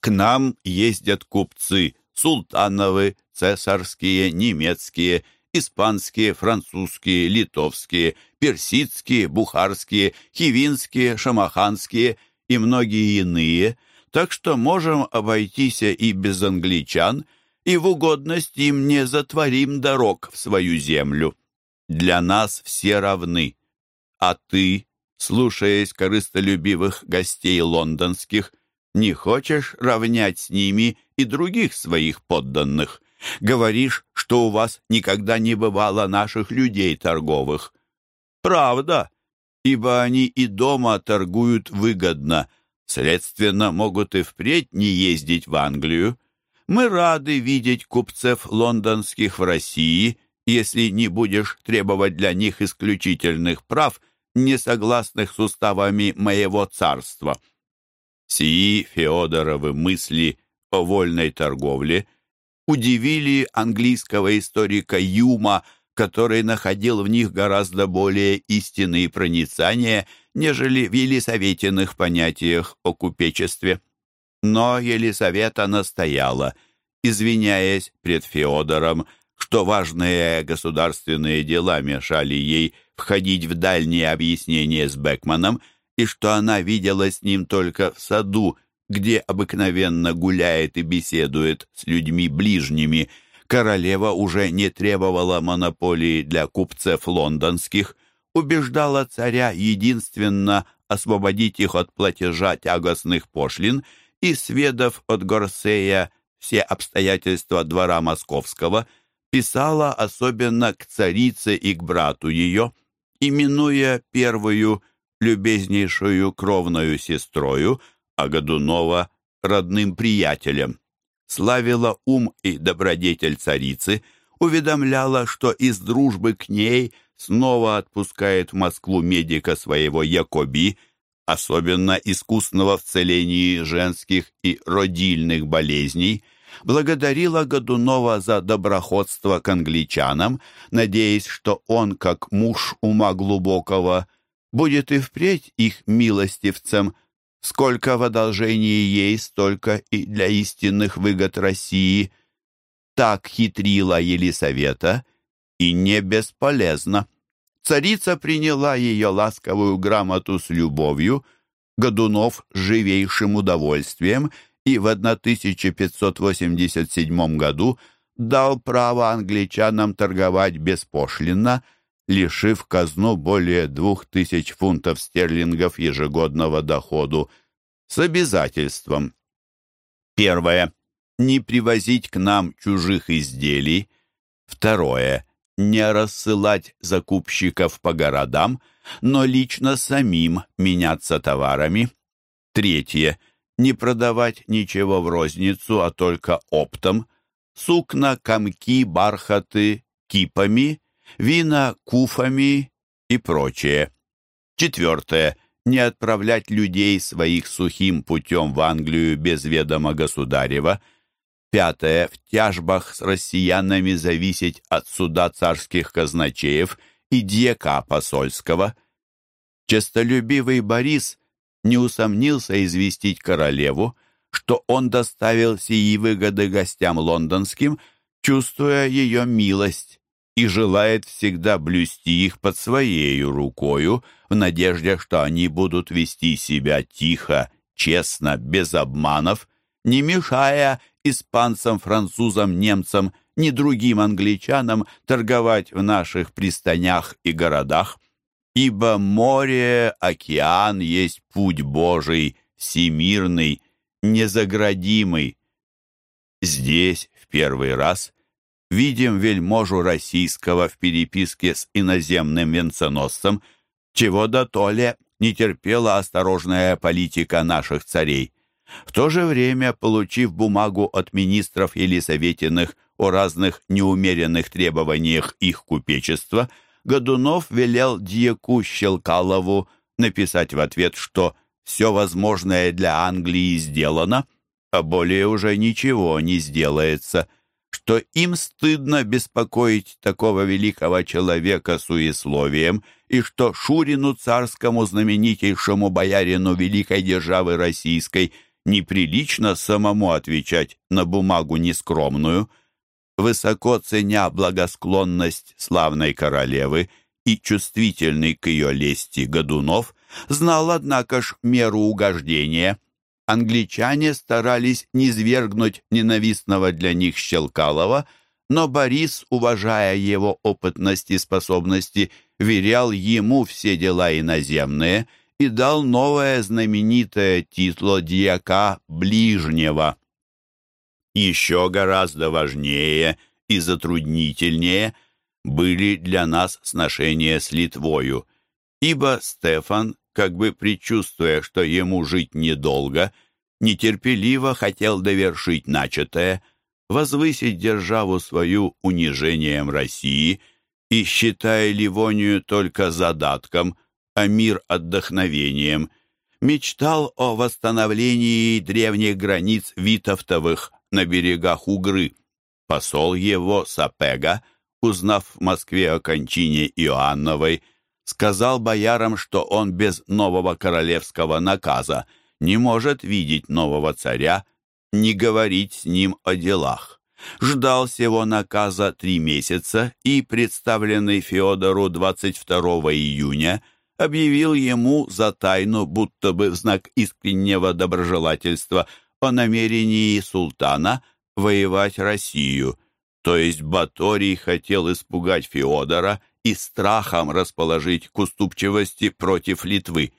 К нам ездят купцы султановы, цесарские, немецкие, испанские, французские, литовские, персидские, бухарские, хивинские, шамаханские и многие иные, так что можем обойтись и без англичан – и в угодность им не затворим дорог в свою землю. Для нас все равны. А ты, слушаясь корыстолюбивых гостей лондонских, не хочешь равнять с ними и других своих подданных. Говоришь, что у вас никогда не бывало наших людей торговых. Правда, ибо они и дома торгуют выгодно, следственно, могут и впредь не ездить в Англию. Мы рады видеть купцев лондонских в России, если не будешь требовать для них исключительных прав, не согласных с уставами моего царства». Сии Феодоровы мысли о вольной торговле удивили английского историка Юма, который находил в них гораздо более истины и проницания, нежели в Елисаветиных понятиях о купечестве. Но Елисавета настояла, извиняясь пред Феодором, что важные государственные дела мешали ей входить в дальние объяснения с Бекманом и что она видела с ним только в саду, где обыкновенно гуляет и беседует с людьми ближними. Королева уже не требовала монополии для купцев лондонских, убеждала царя единственно освободить их от платежа тягостных пошлин и, сведав от Горсея все обстоятельства двора московского, писала особенно к царице и к брату ее, именуя первую любезнейшую кровную сестрою, а Годунова родным приятелем. Славила ум и добродетель царицы, уведомляла, что из дружбы к ней снова отпускает в Москву медика своего Якоби, особенно искусного в целении женских и родильных болезней, благодарила Годунова за доброходство к англичанам, надеясь, что он, как муж ума глубокого, будет и впредь их милостивцем, сколько в одолжении ей, столько и для истинных выгод России. Так хитрила Елисавета, и не бесполезно. Царица приняла ее ласковую грамоту с любовью, Годунов с живейшим удовольствием и в 1587 году дал право англичанам торговать беспошлинно, лишив казну более двух тысяч фунтов стерлингов ежегодного доходу с обязательством. Первое. Не привозить к нам чужих изделий. Второе не рассылать закупщиков по городам, но лично самим меняться товарами. Третье. Не продавать ничего в розницу, а только оптом. Сукна, комки, бархаты, кипами, вина куфами и прочее. Четвертое. Не отправлять людей своих сухим путем в Англию без ведома государева – Пятое. В тяжбах с россиянами зависеть от суда царских казначеев и дьяка посольского. Честолюбивый Борис не усомнился известить королеву, что он доставил сии выгоды гостям лондонским, чувствуя ее милость, и желает всегда блюсти их под своей рукою, в надежде, что они будут вести себя тихо, честно, без обманов, не мешая испанцам, французам, немцам, ни другим англичанам торговать в наших пристанях и городах, ибо море, океан есть путь Божий, всемирный, незаградимый. Здесь в первый раз видим вельможу российского в переписке с иноземным венценосцем, чего до то ли не терпела осторожная политика наших царей. В то же время, получив бумагу от министров Елисаветиных о разных неумеренных требованиях их купечества, Годунов велел дьяку Щелкалову написать в ответ, что все возможное для Англии сделано, а более уже ничего не сделается, что им стыдно беспокоить такого великого человека суесловием и что Шурину царскому знаменитейшему боярину великой державы российской – неприлично самому отвечать на бумагу нескромную, высоко ценя благосклонность славной королевы и чувствительный к ее лести Годунов, знал, однако ж, меру угождения. Англичане старались низвергнуть ненавистного для них Щелкалова, но Борис, уважая его опытность и способности, верял ему все дела иноземные – и дал новое знаменитое титло дьяка ближнего. Еще гораздо важнее и затруднительнее были для нас сношения с Литвою, ибо Стефан, как бы предчувствуя, что ему жить недолго, нетерпеливо хотел довершить начатое, возвысить державу свою унижением России и, считая Ливонию только задатком – а мир отдохновением, мечтал о восстановлении древних границ Витовтовых на берегах Угры. Посол его, Сапега, узнав в Москве о кончине Иоанновой, сказал боярам, что он без нового королевского наказа не может видеть нового царя, не говорить с ним о делах. Ждал сего наказа три месяца и, представленный Феодору 22 июня, объявил ему за тайну, будто бы в знак искреннего доброжелательства, о намерении султана воевать Россию, то есть Баторий хотел испугать Феодора и страхом расположить к уступчивости против Литвы.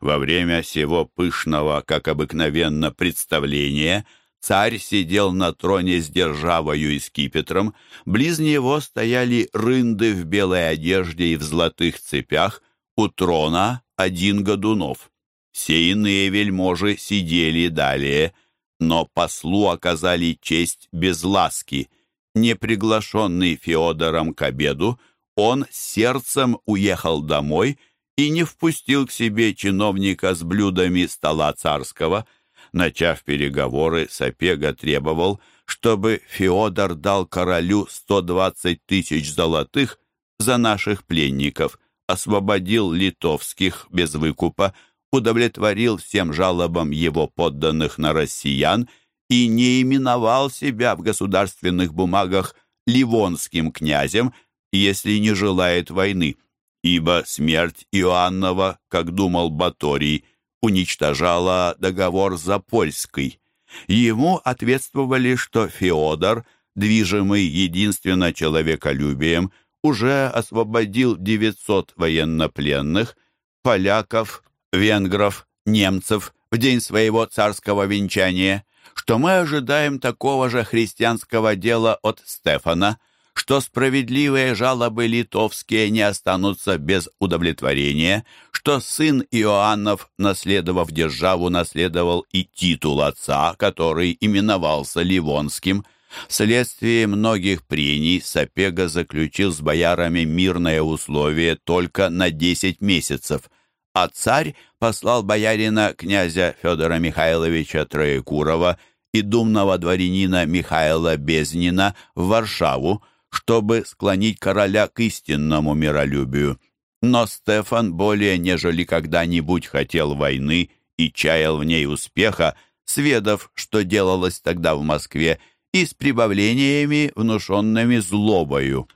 Во время сего пышного, как обыкновенно, представления царь сидел на троне с державою и скипетром, близ него стояли рынды в белой одежде и в золотых цепях, у трона один Годунов. Все иные вельможи сидели далее, но послу оказали честь без ласки. Не приглашенный Феодором к обеду, он сердцем уехал домой и не впустил к себе чиновника с блюдами стола царского. Начав переговоры, Сапега требовал, чтобы Феодор дал королю 120 тысяч золотых за наших пленников, освободил литовских без выкупа, удовлетворил всем жалобам его подданных на россиян и не именовал себя в государственных бумагах ливонским князем, если не желает войны, ибо смерть Иоаннова, как думал Баторий, уничтожала договор Запольский. Ему ответствовали, что Феодор, движимый единственно человеколюбием, уже освободил 900 военнопленных, поляков, венгров, немцев в день своего царского венчания, что мы ожидаем такого же христианского дела от Стефана, что справедливые жалобы литовские не останутся без удовлетворения, что сын Иоаннов, наследовав державу, наследовал и титул отца, который именовался Ливонским – Вследствие многих прений Сапега заключил с боярами мирное условие только на 10 месяцев, а царь послал боярина князя Федора Михайловича Троекурова и думного дворянина Михаила Безнина в Варшаву, чтобы склонить короля к истинному миролюбию. Но Стефан более нежели когда-нибудь хотел войны и чаял в ней успеха, сведав, что делалось тогда в Москве, и с прибавлениями, внушенными злобою.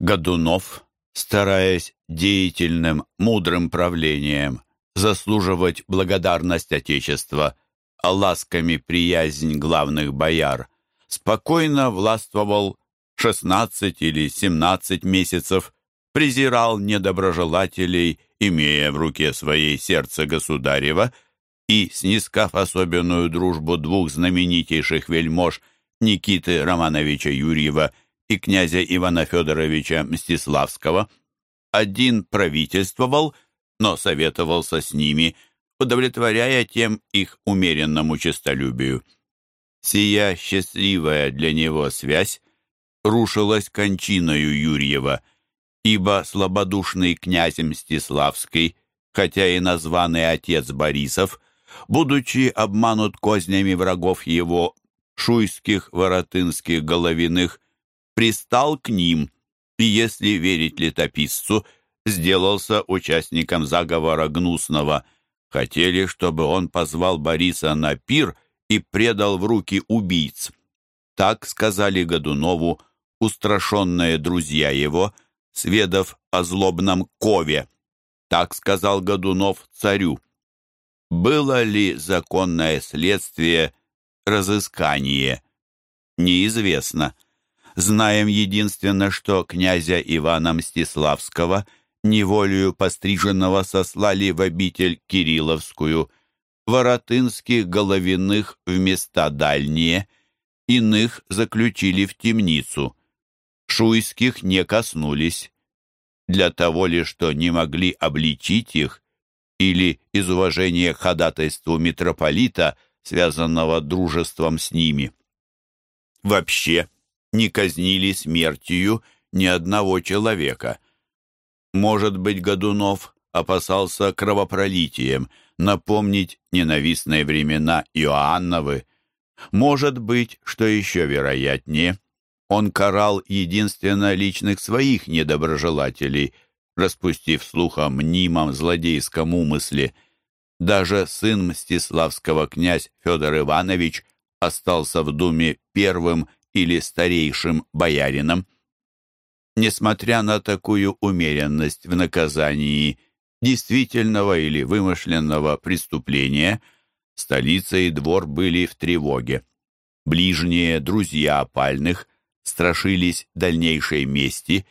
Годунов, стараясь деятельным, мудрым правлением заслуживать благодарность Отечества, а ласками приязнь главных бояр, спокойно властвовал 16 или 17 месяцев, презирал недоброжелателей, имея в руке своей сердце государева, и, снискав особенную дружбу двух знаменитейших вельмож Никиты Романовича Юрьева и князя Ивана Федоровича Мстиславского. Один правительствовал, но советовался с ними, удовлетворяя тем их умеренному честолюбию. Сия счастливая для него связь рушилась кончиною Юрьева, ибо слабодушный князь Мстиславский, хотя и названный отец Борисов, будучи обманут кознями врагов его, шуйских, воротынских, головиных, пристал к ним и, если верить летописцу, сделался участником заговора гнусного. Хотели, чтобы он позвал Бориса на пир и предал в руки убийц. Так сказали Годунову устрашенные друзья его, сведав о злобном кове. Так сказал Годунов царю. Было ли законное следствие разыскание. Неизвестно. Знаем единственно, что князя Ивана Мстиславского, неволею постриженного, сослали в обитель Кирилловскую, воротынских головиных в места дальние, иных заключили в темницу. Шуйских не коснулись. Для того ли, что не могли обличить их, или из уважения к ходатайству митрополита – связанного дружеством с ними. Вообще не казнили смертью ни одного человека. Может быть, Годунов опасался кровопролитием, напомнить ненавистные времена Иоанновы. Может быть, что еще вероятнее, он карал единственно личных своих недоброжелателей, распустив слух о мнимом злодейском умысле. Даже сын Мстиславского князь Федор Иванович остался в думе первым или старейшим боярином. Несмотря на такую умеренность в наказании действительного или вымышленного преступления, столица и двор были в тревоге. Ближние друзья опальных страшились дальнейшей мести,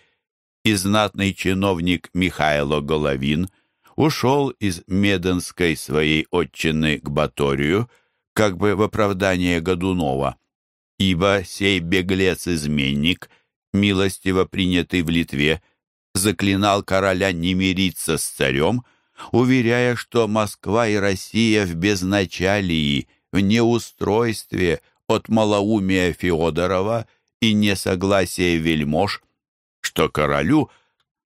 и знатный чиновник Михайло Головин ушел из Меденской своей отчины к Баторию, как бы в оправдание Годунова, ибо сей беглец-изменник, милостиво принятый в Литве, заклинал короля не мириться с царем, уверяя, что Москва и Россия в безначалии, в неустройстве от малоумия Феодорова и несогласия вельмож, что королю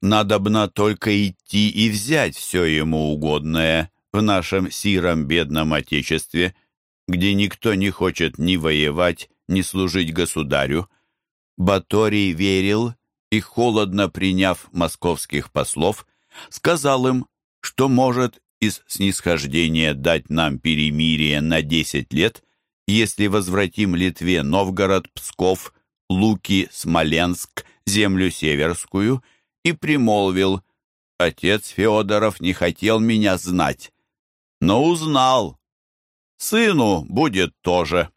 надобно только идти и взять все ему угодное в нашем сиром бедном отечестве, где никто не хочет ни воевать, ни служить государю. Баторий верил и, холодно приняв московских послов, сказал им, что может из снисхождения дать нам перемирие на десять лет, если возвратим Литве Новгород, Псков, Луки, Смоленск, землю северскую, и примолвил, «Отец Феодоров не хотел меня знать, но узнал. Сыну будет тоже».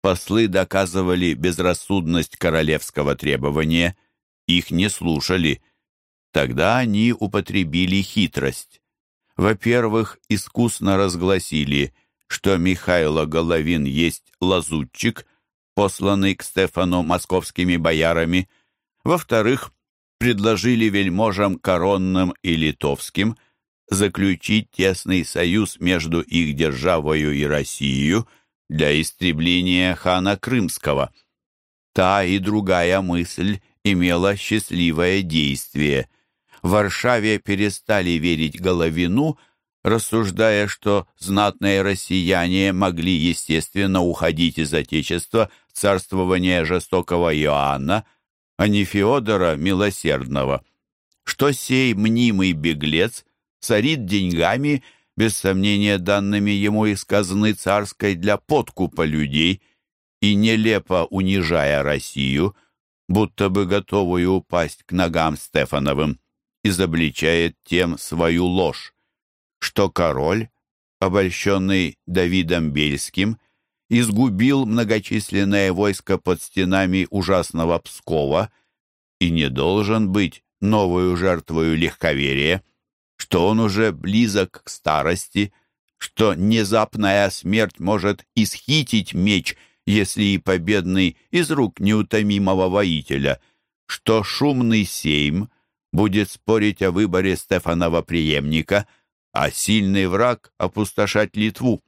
Послы доказывали безрассудность королевского требования – их не слушали. Тогда они употребили хитрость. Во-первых, искусно разгласили, что Михайло Головин есть лазутчик, посланный к Стефану московскими боярами. Во-вторых, предложили вельможам коронным и литовским заключить тесный союз между их державою и Россией для истребления хана Крымского. Та и другая мысль имела счастливое действие. В Варшаве перестали верить Головину, рассуждая, что знатные россияне могли, естественно, уходить из Отечества в царствование жестокого Иоанна, а не Феодора Милосердного, что сей мнимый беглец царит деньгами, без сомнения данными ему из казны царской для подкупа людей, и, нелепо унижая Россию, — будто бы готовую упасть к ногам Стефановым, изобличает тем свою ложь, что король, обольщенный Давидом Бельским, изгубил многочисленное войско под стенами ужасного Пскова и не должен быть новую жертвою легковерия, что он уже близок к старости, что внезапная смерть может исхитить меч – если и победный из рук неутомимого воителя, что шумный сейм будет спорить о выборе Стефанова преемника, а сильный враг опустошать Литву,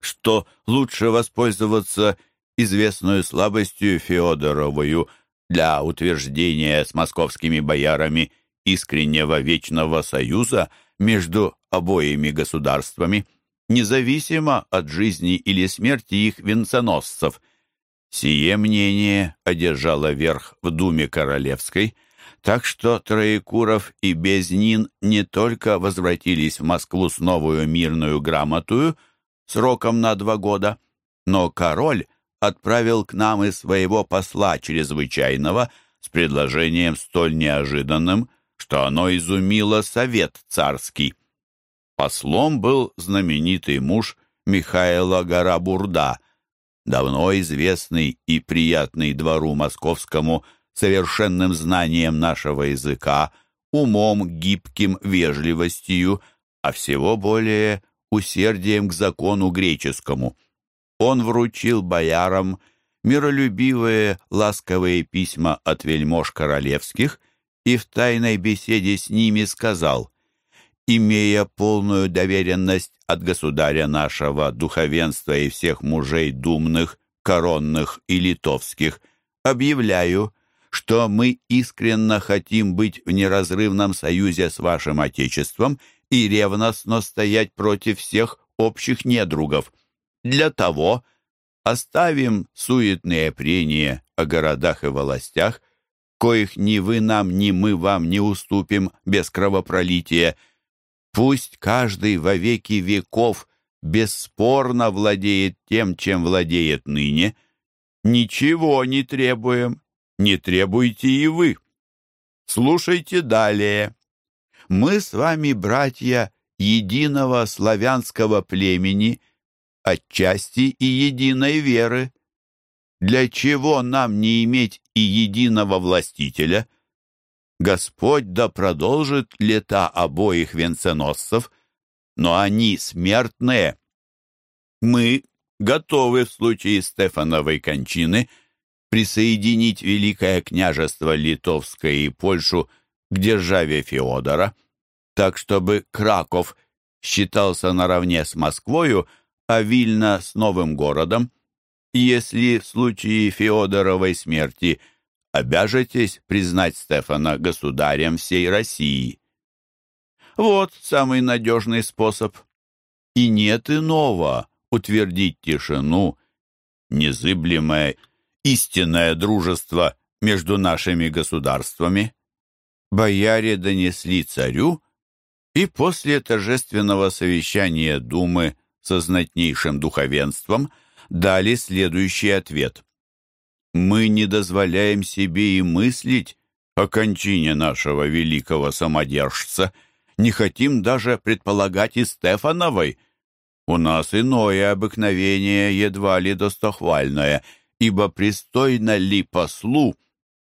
что лучше воспользоваться известную слабостью Феодоровую для утверждения с московскими боярами искреннего вечного союза между обоими государствами – независимо от жизни или смерти их венценосцев. Сие мнение одержало верх в Думе Королевской, так что Троекуров и Безнин не только возвратились в Москву с новую мирную грамотую сроком на два года, но король отправил к нам и своего посла чрезвычайного с предложением столь неожиданным, что оно изумило совет царский. Послом был знаменитый муж Михаила Гарабурда, давно известный и приятный двору московскому совершенным знанием нашего языка, умом гибким, вежливостью, а всего более усердием к закону греческому. Он вручил боярам миролюбивые, ласковые письма от вельмож королевских и в тайной беседе с ними сказал имея полную доверенность от государя нашего, духовенства и всех мужей думных, коронных и литовских, объявляю, что мы искренне хотим быть в неразрывном союзе с вашим Отечеством и ревностно стоять против всех общих недругов. Для того оставим суетные прения о городах и властях, коих ни вы нам, ни мы вам не уступим без кровопролития. Пусть каждый во веки веков бесспорно владеет тем, чем владеет ныне. Ничего не требуем, не требуйте и вы. Слушайте далее. Мы с вами, братья, единого славянского племени, отчасти и единой веры. Для чего нам не иметь и единого властителя? Господь да продолжит лета обоих венценосцев, но они смертные. Мы готовы в случае Стефановой кончины присоединить Великое княжество Литовское и Польшу к державе Феодора, так чтобы Краков считался наравне с Москвою, а Вильна с новым городом, если в случае Феодоровой смерти обяжетесь признать Стефана государем всей России. Вот самый надежный способ. И нет иного утвердить тишину, незыблемое истинное дружество между нашими государствами. Бояре донесли царю, и после торжественного совещания Думы со знатнейшим духовенством дали следующий ответ. «Мы не дозволяем себе и мыслить о кончине нашего великого самодержца, не хотим даже предполагать и Стефановой. У нас иное обыкновение, едва ли достохвальное, ибо пристойно ли послу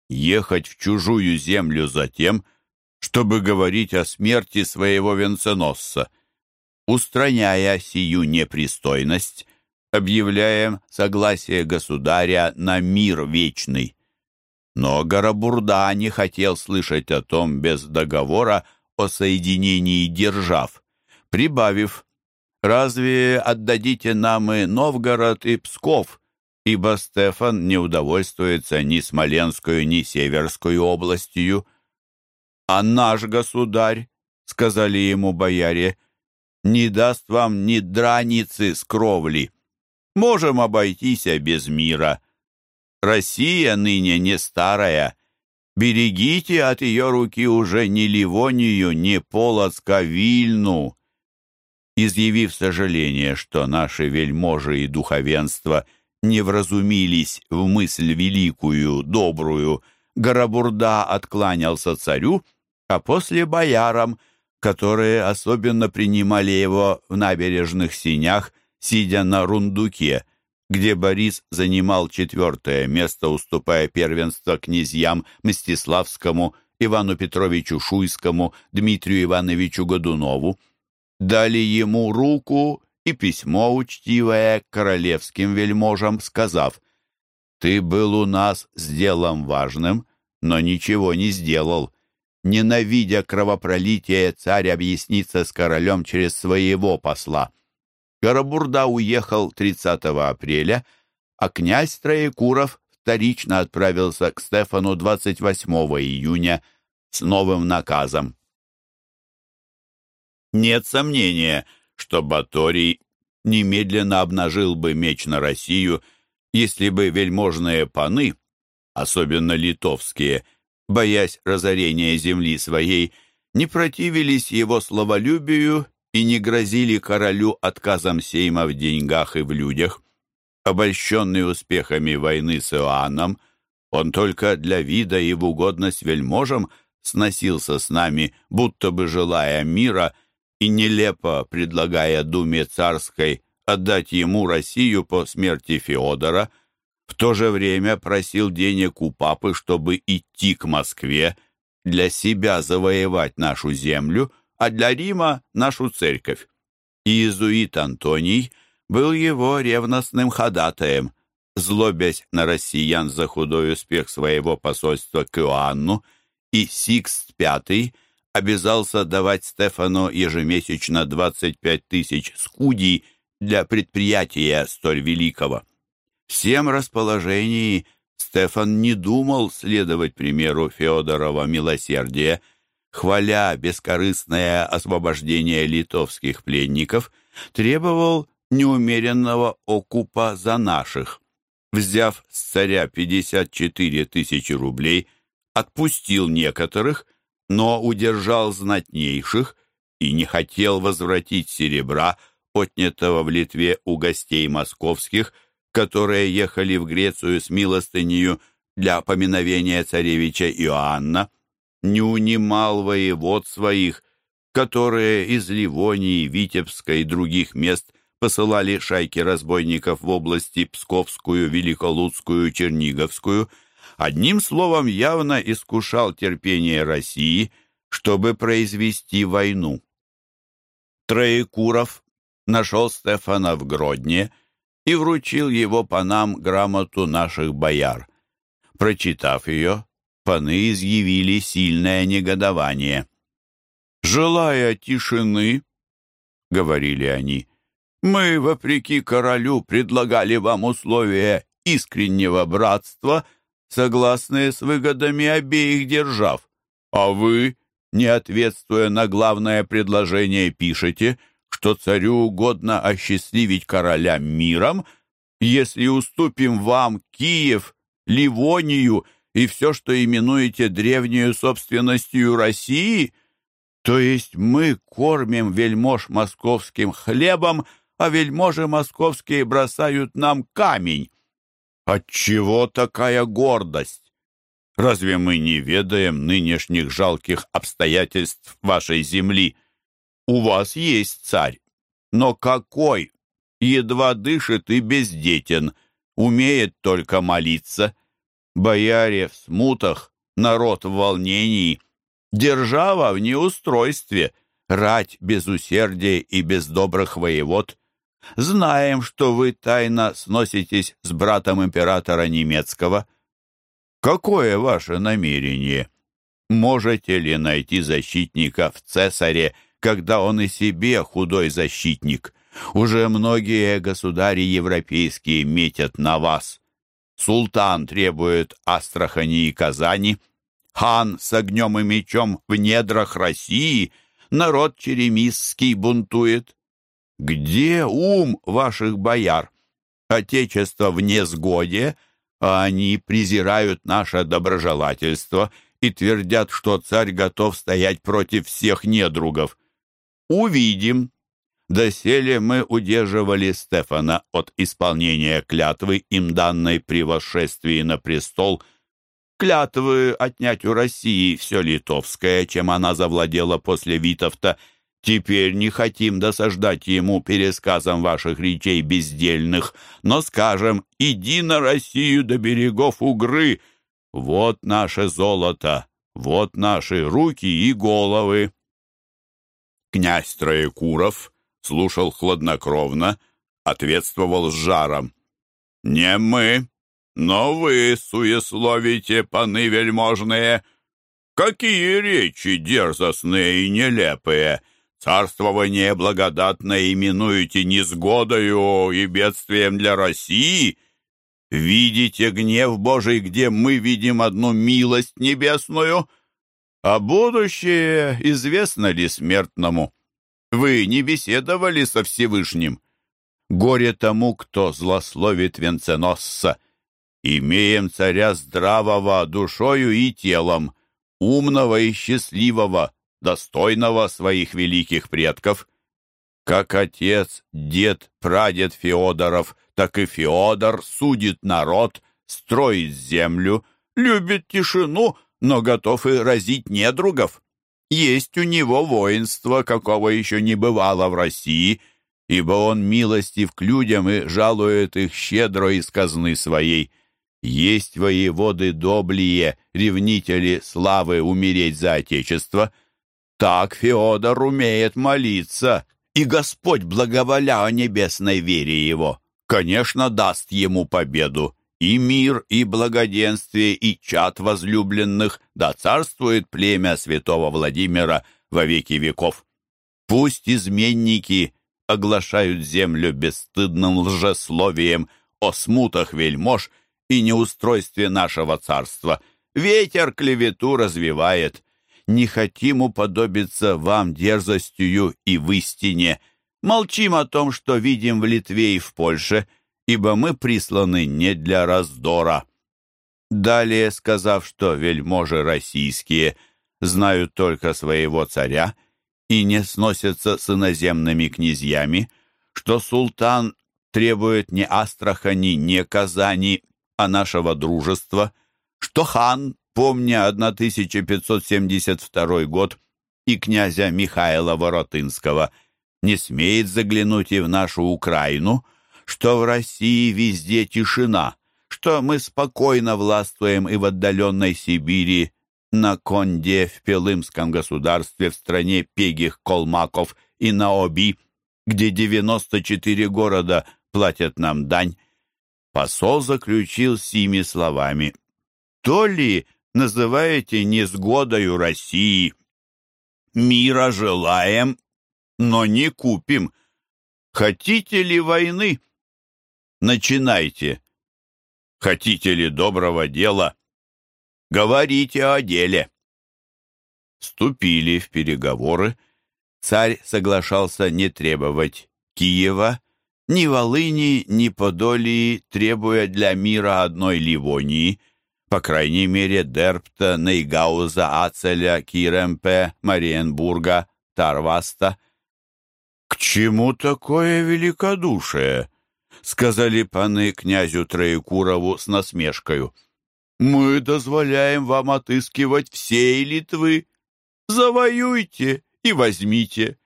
ехать в чужую землю за тем, чтобы говорить о смерти своего венценосца. Устраняя сию непристойность, объявляем согласие государя на мир вечный. Но Горобурда не хотел слышать о том без договора о соединении держав, прибавив «Разве отдадите нам и Новгород, и Псков?» Ибо Стефан не удовольствуется ни Смоленскую, ни Северскую областью, «А наш государь, — сказали ему бояре, — не даст вам ни драницы с кровли. Можем обойтись без мира. Россия ныне не старая. Берегите от ее руки уже ни Ливонию, ни Полоцка, Вильну». Изъявив сожаление, что наши вельможи и духовенство не вразумились в мысль великую, добрую, Горобурда откланялся царю а после боярам, которые особенно принимали его в набережных синях, сидя на рундуке, где Борис занимал четвертое место, уступая первенство князьям Мстиславскому, Ивану Петровичу Шуйскому, Дмитрию Ивановичу Годунову. Дали ему руку и письмо учтивое королевским вельможам, сказав, «Ты был у нас с делом важным, но ничего не сделал. Ненавидя кровопролитие, царь объяснится с королем через своего посла. Карабурда уехал 30 апреля, а князь Троекуров вторично отправился к Стефану 28 июня с новым наказом. Нет сомнения, что Баторий немедленно обнажил бы меч на Россию, если бы вельможные паны, особенно литовские, боясь разорения земли своей, не противились его словолюбию и не грозили королю отказом сейма в деньгах и в людях. Обольщенный успехами войны с Иоанном, он только для вида и в угодность вельможам сносился с нами, будто бы желая мира и нелепо предлагая Думе царской отдать ему Россию по смерти Феодора – в то же время просил денег у папы, чтобы идти к Москве, для себя завоевать нашу землю, а для Рима — нашу церковь. Иезуит Антоний был его ревностным ходатаем, злобясь на россиян за худой успех своего посольства к Иоанну, и Сикст V обязался давать Стефану ежемесячно 25 тысяч скудий для предприятия столь великого. Всем расположении Стефан не думал следовать примеру Феодорова милосердия, хваля бескорыстное освобождение литовских пленников, требовал неумеренного окупа за наших. Взяв с царя 54 тысячи рублей, отпустил некоторых, но удержал знатнейших и не хотел возвратить серебра, отнятого в Литве у гостей московских, которые ехали в Грецию с милостынею для поминовения царевича Иоанна, не унимал воевод своих, которые из Ливонии, Витебска и других мест посылали шайки разбойников в области Псковскую, Великолуцкую, Черниговскую, одним словом явно искушал терпение России, чтобы произвести войну. Троекуров нашел Стефана в Гродне и вручил его панам грамоту наших бояр. Прочитав ее, паны изъявили сильное негодование. «Желая тишины, — говорили они, — мы, вопреки королю, предлагали вам условия искреннего братства, согласные с выгодами обеих держав, а вы, не ответствуя на главное предложение, пишете — что царю угодно осчастливить короля миром, если уступим вам Киев, Ливонию и все, что именуете древнюю собственностью России, то есть мы кормим вельмож московским хлебом, а вельможи московские бросают нам камень. Отчего такая гордость? Разве мы не ведаем нынешних жалких обстоятельств вашей земли? У вас есть царь. Но какой? Едва дышит и бездетен, умеет только молиться. Бояре в смутах, народ в волнении, держава в неустройстве, рать без усердия и без добрых воевод. Знаем, что вы тайно сноситесь с братом императора немецкого. Какое ваше намерение? Можете ли найти защитника в цесаре, когда он и себе худой защитник. Уже многие государи европейские метят на вас. Султан требует Астрахани и Казани, хан с огнем и мечом в недрах России, народ черемисский бунтует. Где ум ваших бояр? Отечество в несгоде, а они презирают наше доброжелательство и твердят, что царь готов стоять против всех недругов. Увидим. Доселе мы удерживали Стефана от исполнения клятвы, им данной при восшествии на престол, клятвы отнять у России все литовское, чем она завладела после Витовта. Теперь не хотим досаждать ему пересказом ваших речей бездельных, но скажем, иди на Россию до берегов Угры. Вот наше золото, вот наши руки и головы. Князь Троекуров слушал хладнокровно, ответствовал с жаром. «Не мы, но вы суесловите, паны вельможные. Какие речи дерзостные и нелепые! Царствование благодатное именуете несгодою и бедствием для России!» Видите гнев Божий, где мы видим одну милость небесную — а будущее известно ли смертному? Вы не беседовали со Всевышним? Горе тому, кто злословит венценосца. Имеем царя здравого душою и телом, умного и счастливого, достойного своих великих предков. Как отец, дед, прадед Феодоров, так и Феодор судит народ, строит землю, любит тишину, но готов и разить недругов. Есть у него воинство, какого еще не бывало в России, ибо он милостив к людям и жалует их щедро из казны своей. Есть воеводы доблие, ревнители славы умереть за отечество. Так Феодор умеет молиться, и Господь, благоволя о небесной вере его, конечно, даст ему победу и мир, и благоденствие, и чад возлюбленных, да царствует племя святого Владимира во веки веков. Пусть изменники оглашают землю бесстыдным лжесловием о смутах вельмож и неустройстве нашего царства. Ветер клевету развивает. Не хотим уподобиться вам дерзостью и в истине. Молчим о том, что видим в Литве и в Польше, ибо мы присланы не для раздора». Далее, сказав, что вельможи российские знают только своего царя и не сносятся с иноземными князьями, что султан требует не Астрахани, не Казани, а нашего дружества, что хан, помня 1572 год и князя Михаила Воротынского, не смеет заглянуть и в нашу Украину, что в России везде тишина, что мы спокойно властвуем и в отдаленной Сибири, на Конде, в Пелымском государстве, в стране Пегих Колмаков и на Оби, где 94 города платят нам дань. Посол заключил сими словами. «То ли называете несгодою России? Мира желаем, но не купим. Хотите ли войны? Начинайте. Хотите ли доброго дела? Говорите о деле». Вступили в переговоры. Царь соглашался не требовать Киева, ни Волыни, ни Подолии, требуя для мира одной Ливонии, по крайней мере Дерпта, Нейгауза, Ацеля, Киремпе, Мариенбурга, Тарваста. «К чему такое великодушие?» — сказали паны князю Троекурову с насмешкою. «Мы дозволяем вам отыскивать всей Литвы. Завоюйте и возьмите.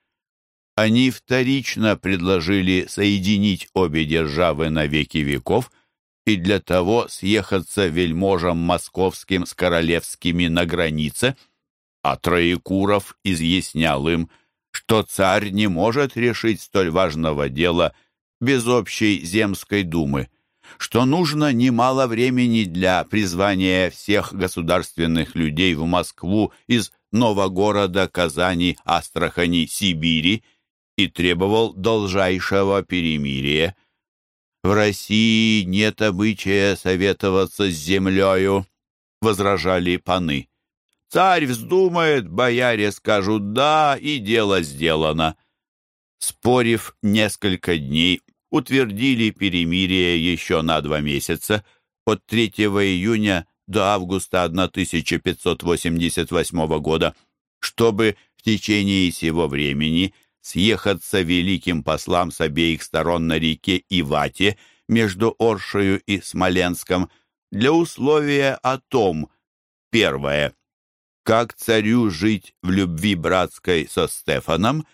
Они вторично предложили соединить обе державы на веки веков и для того съехаться вельможам московским с королевскими на границе, а Троекуров изъяснял им, что царь не может решить столь важного дела без общей земской думы, что нужно немало времени для призвания всех государственных людей в Москву из Новогорода, Казани, Астрахани, Сибири, и требовал должайшего перемирия. В России нет обычая советоваться с землею, возражали паны. Царь вздумает, бояре скажут «да», и дело сделано. Спорив несколько дней, утвердили перемирие еще на два месяца, от 3 июня до августа 1588 года, чтобы в течение сего времени – съехаться великим послам с обеих сторон на реке Ивате между Оршею и Смоленском для условия о том, первое, как царю жить в любви братской со Стефаном,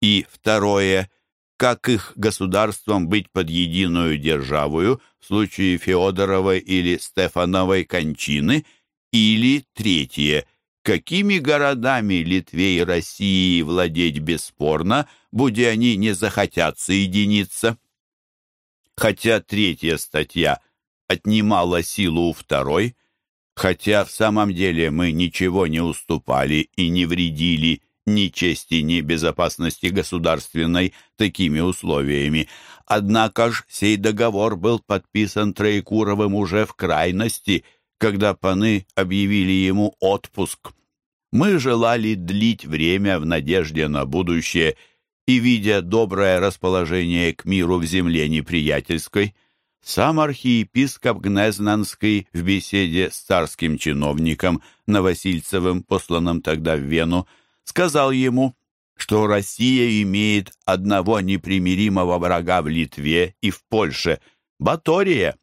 и второе, как их государством быть под единую державою в случае Феодоровой или Стефановой кончины, или третье, какими городами Литве и России владеть бесспорно, будь они не захотят соединиться. Хотя третья статья отнимала силу у второй, хотя в самом деле мы ничего не уступали и не вредили ни чести, ни безопасности государственной такими условиями. Однако ж сей договор был подписан Троекуровым уже в крайности – когда паны объявили ему отпуск. Мы желали длить время в надежде на будущее и, видя доброе расположение к миру в земле неприятельской, сам архиепископ Гнезнанский в беседе с царским чиновником Новосильцевым, посланным тогда в Вену, сказал ему, что Россия имеет одного непримиримого врага в Литве и в Польше – Батория,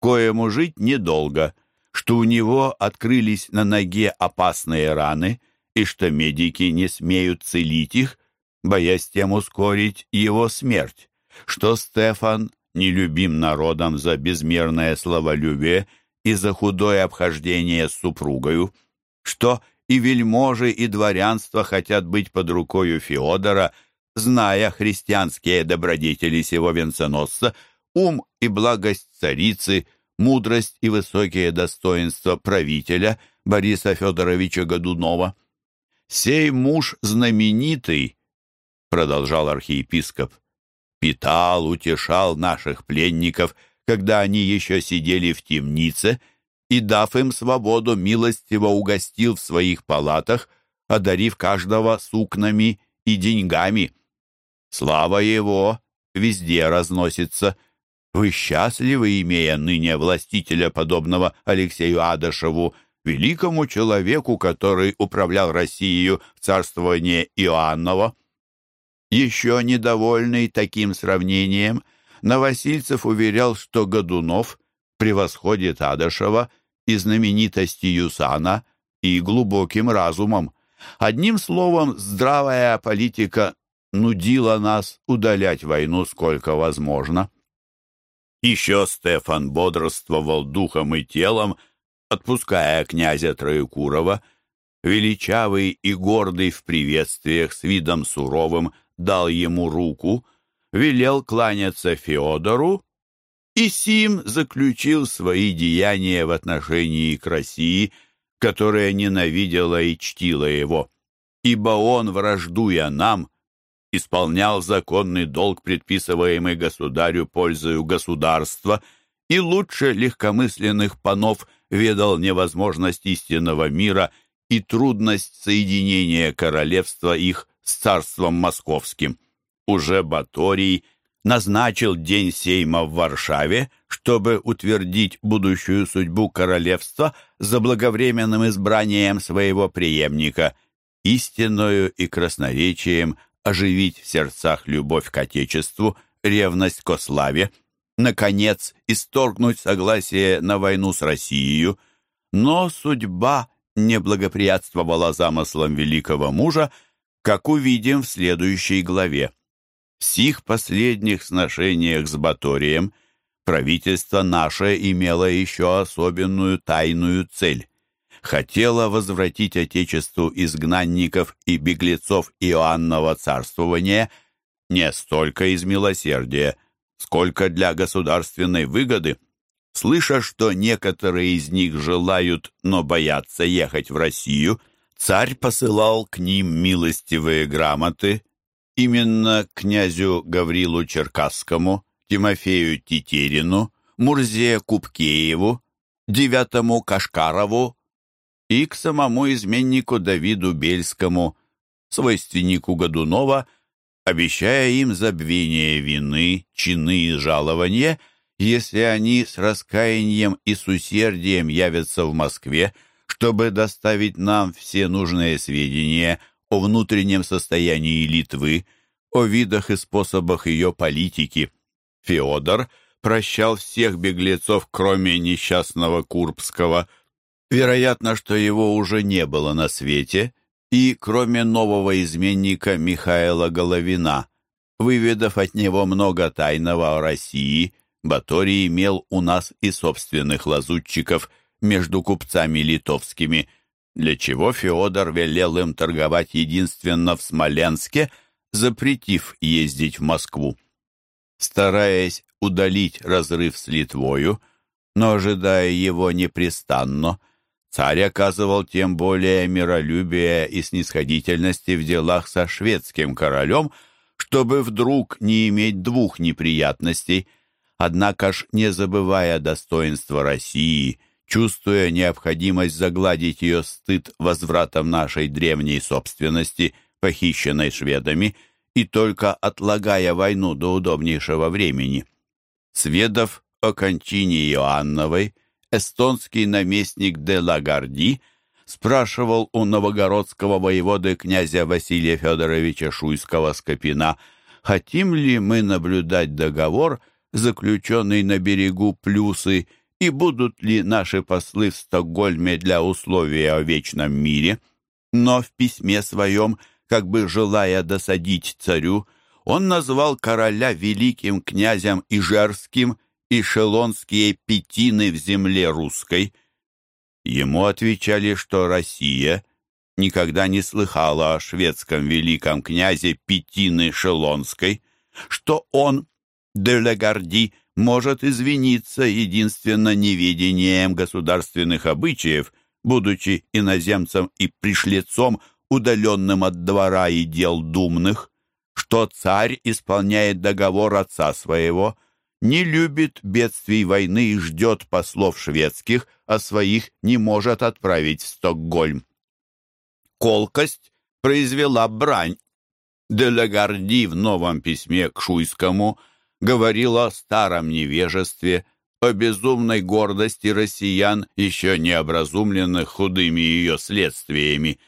коему жить недолго – что у него открылись на ноге опасные раны и что медики не смеют целить их, боясь тем ускорить его смерть, что Стефан нелюбим народом за безмерное словолюбие и за худое обхождение с супругою, что и вельможи, и дворянство хотят быть под рукою Феодора, зная христианские добродетели сего венценосца, ум и благость царицы, мудрость и высокие достоинства правителя Бориса Федоровича Годунова. «Сей муж знаменитый», — продолжал архиепископ, «питал, утешал наших пленников, когда они еще сидели в темнице, и, дав им свободу, милостиво угостил в своих палатах, одарив каждого сукнами и деньгами. Слава его везде разносится. Вы счастливы, имея ныне властителя, подобного Алексею Адашеву, великому человеку, который управлял Россией в царствование Иоаннова. Еще недовольный таким сравнением, Новосильцев уверял, что Годунов превосходит Адашева и знаменитости Юсана, и глубоким разумом. Одним словом, здравая политика нудила нас удалять войну сколько возможно. Еще Стефан бодрствовал духом и телом, отпуская князя Троекурова, величавый и гордый в приветствиях с видом суровым дал ему руку, велел кланяться Феодору, и Сим заключил свои деяния в отношении к России, которая ненавидела и чтила его, ибо он, враждуя нам, исполнял законный долг, предписываемый государю пользою государства, и лучше легкомысленных панов ведал невозможность истинного мира и трудность соединения королевства их с царством московским. Уже Баторий назначил день сейма в Варшаве, чтобы утвердить будущую судьбу королевства за благовременным избранием своего преемника, истинною и красноречием оживить в сердцах любовь к Отечеству, ревность к славе, наконец, исторгнуть согласие на войну с Россией, но судьба не благоприятствовала замыслам великого мужа, как увидим в следующей главе. В сих последних сношениях с Баторием правительство наше имело еще особенную тайную цель. Хотело возвратить Отечеству изгнанников и беглецов Иоаннова царствования не столько из милосердия, сколько для государственной выгоды. Слыша, что некоторые из них желают, но боятся ехать в Россию, царь посылал к ним милостивые грамоты, именно князю Гаврилу Черкасскому, Тимофею Тетерину, Мурзе Купкееву, Девятому Кашкарову и к самому изменнику Давиду Бельскому, свойственнику Годунова, обещая им забвение вины, чины и жалования, если они с раскаянием и с усердием явятся в Москве, чтобы доставить нам все нужные сведения о внутреннем состоянии Литвы, о видах и способах ее политики. Феодор прощал всех беглецов, кроме несчастного Курбского. Вероятно, что его уже не было на свете, и кроме нового изменника Михаила Головина. Выведав от него много тайного о России, Баторий имел у нас и собственных лазутчиков между купцами литовскими, для чего Феодор велел им торговать единственно в Смоленске, запретив ездить в Москву. Стараясь удалить разрыв с Литвою, но ожидая его непрестанно, Царь оказывал тем более миролюбие и снисходительности в делах со шведским королем, чтобы вдруг не иметь двух неприятностей, однако ж не забывая достоинства России, чувствуя необходимость загладить ее стыд возвратом нашей древней собственности, похищенной шведами, и только отлагая войну до удобнейшего времени. Сведов о кончине Иоанновой – эстонский наместник де Лагарди спрашивал у новогородского воеводы князя Василия Федоровича Шуйского-Скопина, хотим ли мы наблюдать договор, заключенный на берегу Плюсы, и будут ли наши послы в Стокгольме для условия о вечном мире. Но в письме своем, как бы желая досадить царю, он назвал короля великим князем Ижерским и шелонские пятины в земле русской. Ему отвечали, что Россия никогда не слыхала о шведском великом князе Петины Шелонской, что он, де Легарди, может извиниться единственно неведением государственных обычаев, будучи иноземцем и пришлецом, удаленным от двора и дел думных, что царь исполняет договор отца своего, не любит бедствий войны и ждет послов шведских, а своих не может отправить в Стокгольм. колкость произвела брань. Делагарди в новом письме к Шуйскому говорил о старом невежестве, о безумной гордости россиян, еще не образумленных худыми ее следствиями.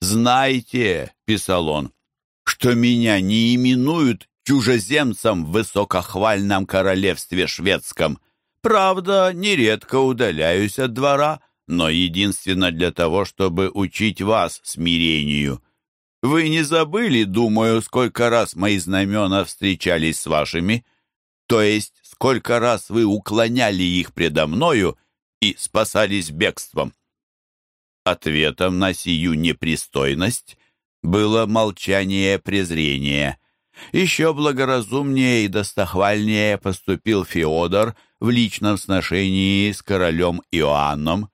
«Знайте», — писал он, — «что меня не именуют чужеземцем в высокохвальном королевстве шведском. Правда, нередко удаляюсь от двора, но единственно для того, чтобы учить вас смирению. Вы не забыли, думаю, сколько раз мои знамена встречались с вашими? То есть, сколько раз вы уклоняли их предо мною и спасались бегством?» Ответом на сию непристойность было молчание презрения. Еще благоразумнее и достохвальнее поступил Феодор в личном сношении с королем Иоанном,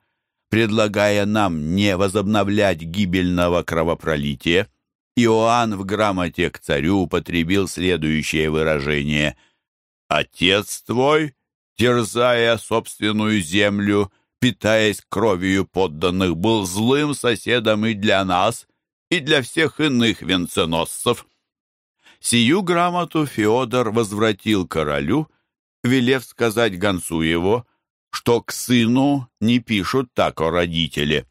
предлагая нам не возобновлять гибельного кровопролития. Иоанн в грамоте к царю употребил следующее выражение «Отец твой, терзая собственную землю, питаясь кровью подданных, был злым соседом и для нас, и для всех иных венценосцев. Сию грамоту Феодор возвратил королю, велев сказать гонцу его, что к сыну не пишут так о родителе.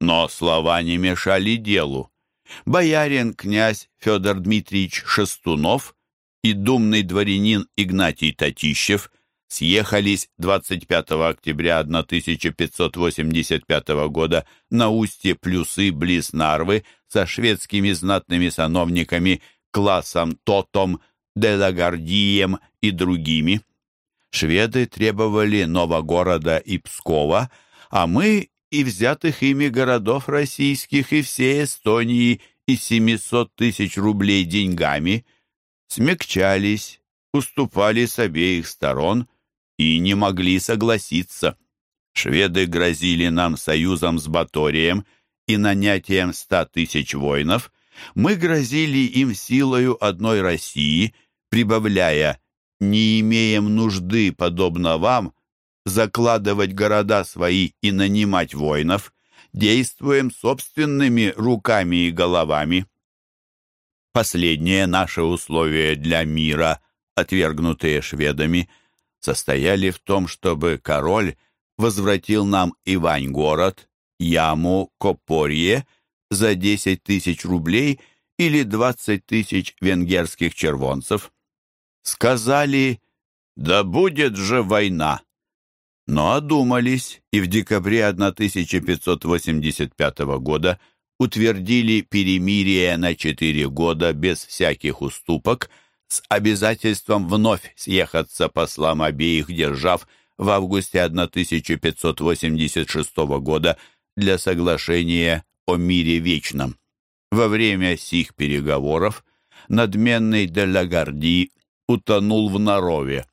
Но слова не мешали делу. Боярин-князь Федор Дмитриевич Шестунов и думный дворянин Игнатий Татищев съехались 25 октября 1585 года на устье Плюсы близ Нарвы со шведскими знатными сановниками классом Тотом, Делагардием и другими. Шведы требовали Новогорода и Пскова, а мы и взятых ими городов российских и всей Эстонии и 700 тысяч рублей деньгами, смягчались, уступали с обеих сторон – и не могли согласиться. Шведы грозили нам союзом с Баторием и нанятием ста тысяч воинов. Мы грозили им силою одной России, прибавляя «не имеем нужды, подобно вам, закладывать города свои и нанимать воинов, действуем собственными руками и головами». Последнее наше условие для мира, отвергнутые шведами – состояли в том, чтобы король возвратил нам Ивань-город, яму, Копорье за 10 тысяч рублей или 20 тысяч венгерских червонцев. Сказали, да будет же война. Но одумались и в декабре 1585 года утвердили перемирие на четыре года без всяких уступок – с обязательством вновь съехаться послам обеих держав в августе 1586 года для соглашения о мире вечном. Во время сих переговоров надменный Делагарди утонул в Нарове.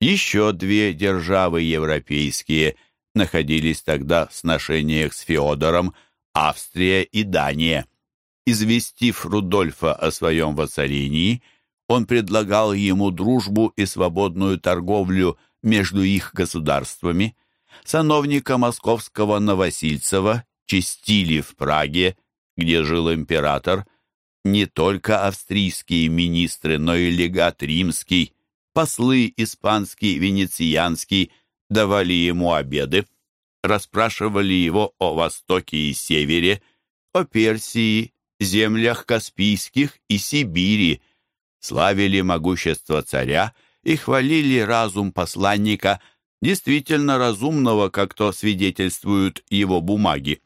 Еще две державы европейские находились тогда в сношениях с Феодором, Австрия и Дания. Известив Рудольфа о своем воцарении, он предлагал ему дружбу и свободную торговлю между их государствами. Сановника московского Новосильцева чистили в Праге, где жил император, не только австрийские министры, но и легат римский, послы испанский, венецианский давали ему обеды, расспрашивали его о Востоке и Севере, о Персии, землях Каспийских и Сибири, славили могущество царя и хвалили разум посланника, действительно разумного, как то свидетельствуют его бумаги.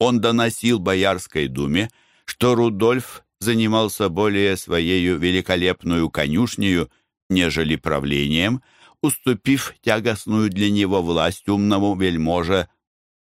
Он доносил Боярской думе, что Рудольф занимался более своею великолепную конюшнею, нежели правлением, уступив тягостную для него власть умному вельможе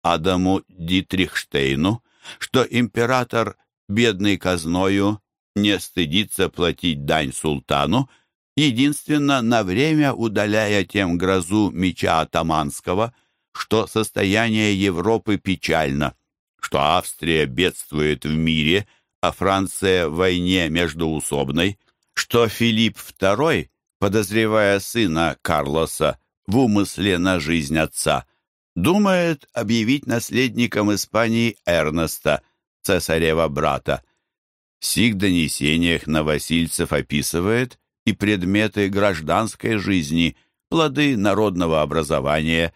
Адаму Дитрихштейну, что император, бедный казною, не стыдится платить дань султану, единственно на время удаляя тем грозу меча атаманского, что состояние Европы печально, что Австрия бедствует в мире, а Франция в войне междуусобной, что Филипп II, подозревая сына Карлоса в умысле на жизнь отца, думает объявить наследником Испании Эрнеста, цесарева брата. В сих донесениях Новосильцев описывает и предметы гражданской жизни, плоды народного образования,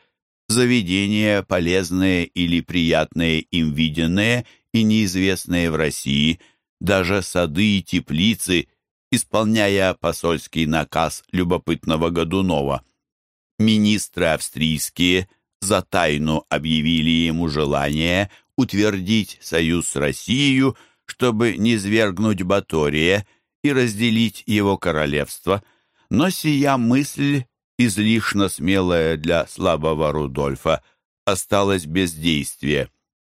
заведения, полезные или приятные им виденные и неизвестные в России, даже сады и теплицы, исполняя посольский наказ любопытного Годунова. Министры австрийские за тайну объявили ему желание утвердить союз с Россией, чтобы не свергнуть Батория и разделить его королевство, но сия мысль, излишне смелая для слабого Рудольфа, осталась без действия.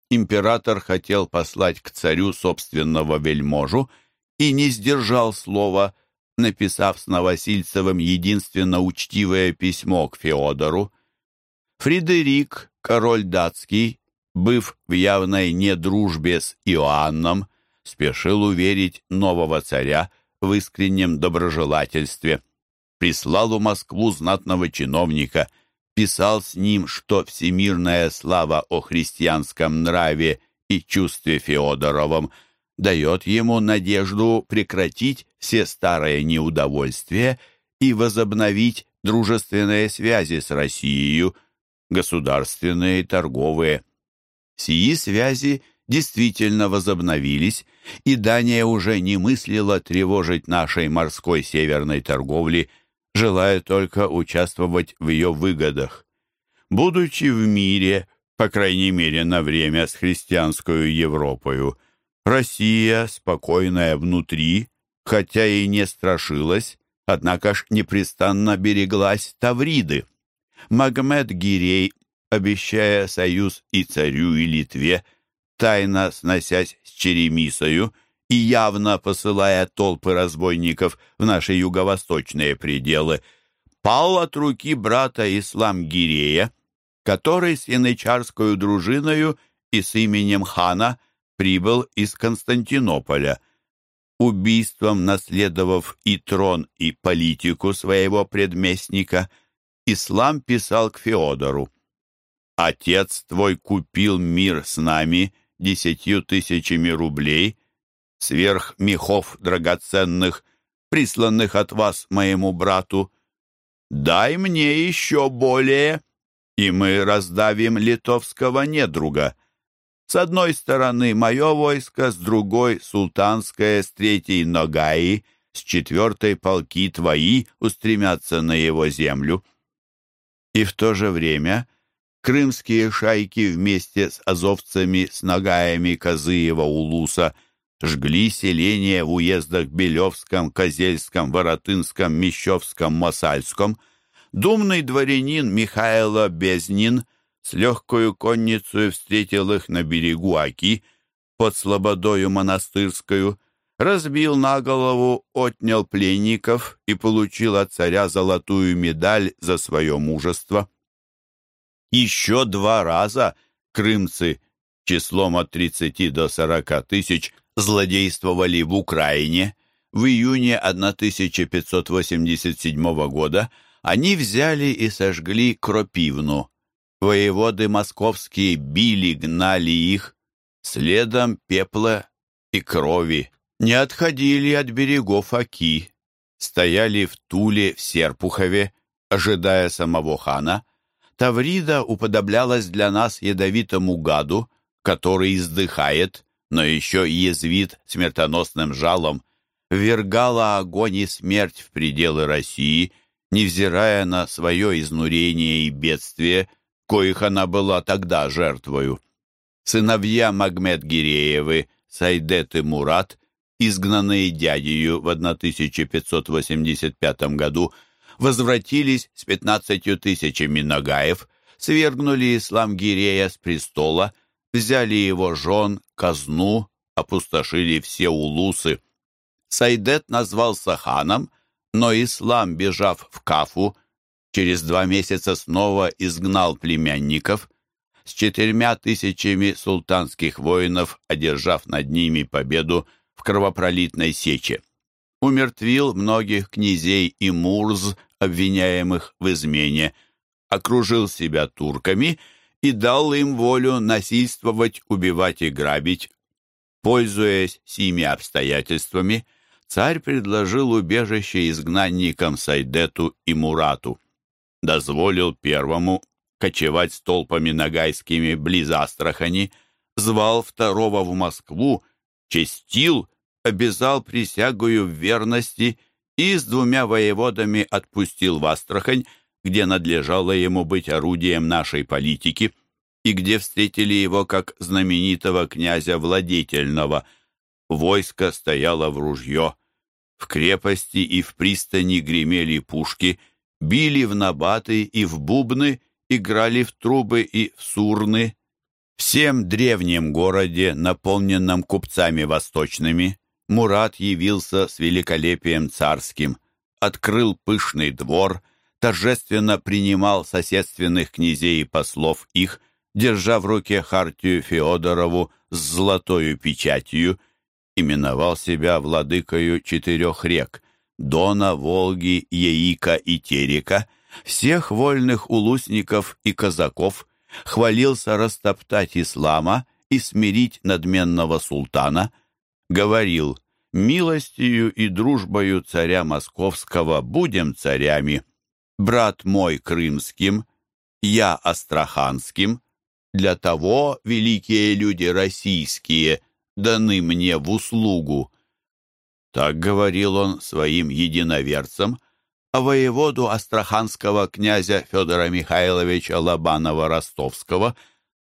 Император хотел послать к царю собственного вельможу и не сдержал слова, написав с Новосильцевым единственно учтивое письмо к Феодору. Фредерик, король датский, быв в явной недружбе с Иоанном, спешил уверить нового царя в искреннем доброжелательстве. Прислал в Москву знатного чиновника, писал с ним, что всемирная слава о христианском нраве и чувстве Феодоровом дает ему надежду прекратить все старые неудовольствия и возобновить дружественные связи с Россией, государственные и торговые. Сии связи действительно возобновились, и Дания уже не мыслила тревожить нашей морской северной торговли, желая только участвовать в ее выгодах. Будучи в мире, по крайней мере на время с христианской Европою, Россия, спокойная внутри, хотя и не страшилась, однако ж непрестанно береглась Тавриды. Магомед Гирей, обещая союз и царю, и Литве, тайно сносясь с Черемисою и явно посылая толпы разбойников в наши юго-восточные пределы, пал от руки брата Ислам Гирея, который с янычарскую дружиною и с именем хана прибыл из Константинополя, убийством наследовав и трон, и политику своего предместника, Ислам писал к Феодору. «Отец твой купил мир с нами десятью тысячами рублей, сверх мехов драгоценных, присланных от вас моему брату. Дай мне еще более, и мы раздавим литовского недруга. С одной стороны мое войско, с другой — султанское, с третьей — Ногаи, с четвертой — полки твои устремятся на его землю. И в то же время крымские шайки вместе с азовцами, с нагаями Козыева-Улуса жгли селения в уездах Белевском, Козельском, Воротынском, Мещовском, Масальском. Думный дворянин Михайло Безнин с легкою конницей встретил их на берегу Аки под слободою монастырскую, разбил на голову, отнял пленников и получил от царя золотую медаль за свое мужество. Еще два раза крымцы числом от 30 до 40 тысяч злодействовали в Украине. В июне 1587 года они взяли и сожгли Кропивну. Воеводы московские били, гнали их, следом пепла и крови. Не отходили от берегов Оки, стояли в Туле, в Серпухове, ожидая самого хана, Таврида уподоблялась для нас ядовитому гаду, который издыхает, но еще и язвит смертоносным жалом, ввергала огонь и смерть в пределы России, невзирая на свое изнурение и бедствие, коих она была тогда жертвою. Сыновья Магмед-Гиреевы, Сайдет и Мурат, изгнанные дядею в 1585 году, возвратились с пятнадцатью тысячами нагаев, свергнули ислам Гирея с престола, взяли его жен, казну, опустошили все улусы. Сайдет назвался ханом, но ислам, бежав в Кафу, через два месяца снова изгнал племянников, с четырьмя тысячами султанских воинов, одержав над ними победу в кровопролитной сече. Умертвил многих князей и мурз, обвиняемых в измене, окружил себя турками и дал им волю насильствовать, убивать и грабить. Пользуясь сими обстоятельствами, царь предложил убежище изгнанникам Сайдету и Мурату. Дозволил первому кочевать с толпами нагайскими близ Астрахани, звал второго в Москву, честил, обязал присягую в верности и с двумя воеводами отпустил в Астрахань, где надлежало ему быть орудием нашей политики, и где встретили его как знаменитого князя владетельного. Войско стояло в ружье. В крепости и в пристани гремели пушки, били в набаты и в бубны, играли в трубы и в сурны. Всем древнем городе, наполненном купцами восточными, Мурат явился с великолепием царским, открыл пышный двор, торжественно принимал соседственных князей и послов их, держа в руке хартию Феодорову с золотою печатью, именовал себя владыкою четырех рек — Дона, Волги, Яика и Терека, всех вольных улусников и казаков, хвалился растоптать ислама и смирить надменного султана, говорил «Милостью и дружбою царя московского будем царями, брат мой крымским, я астраханским, для того великие люди российские даны мне в услугу». Так говорил он своим единоверцам, а воеводу астраханского князя Федора Михайловича Лобанова-Ростовского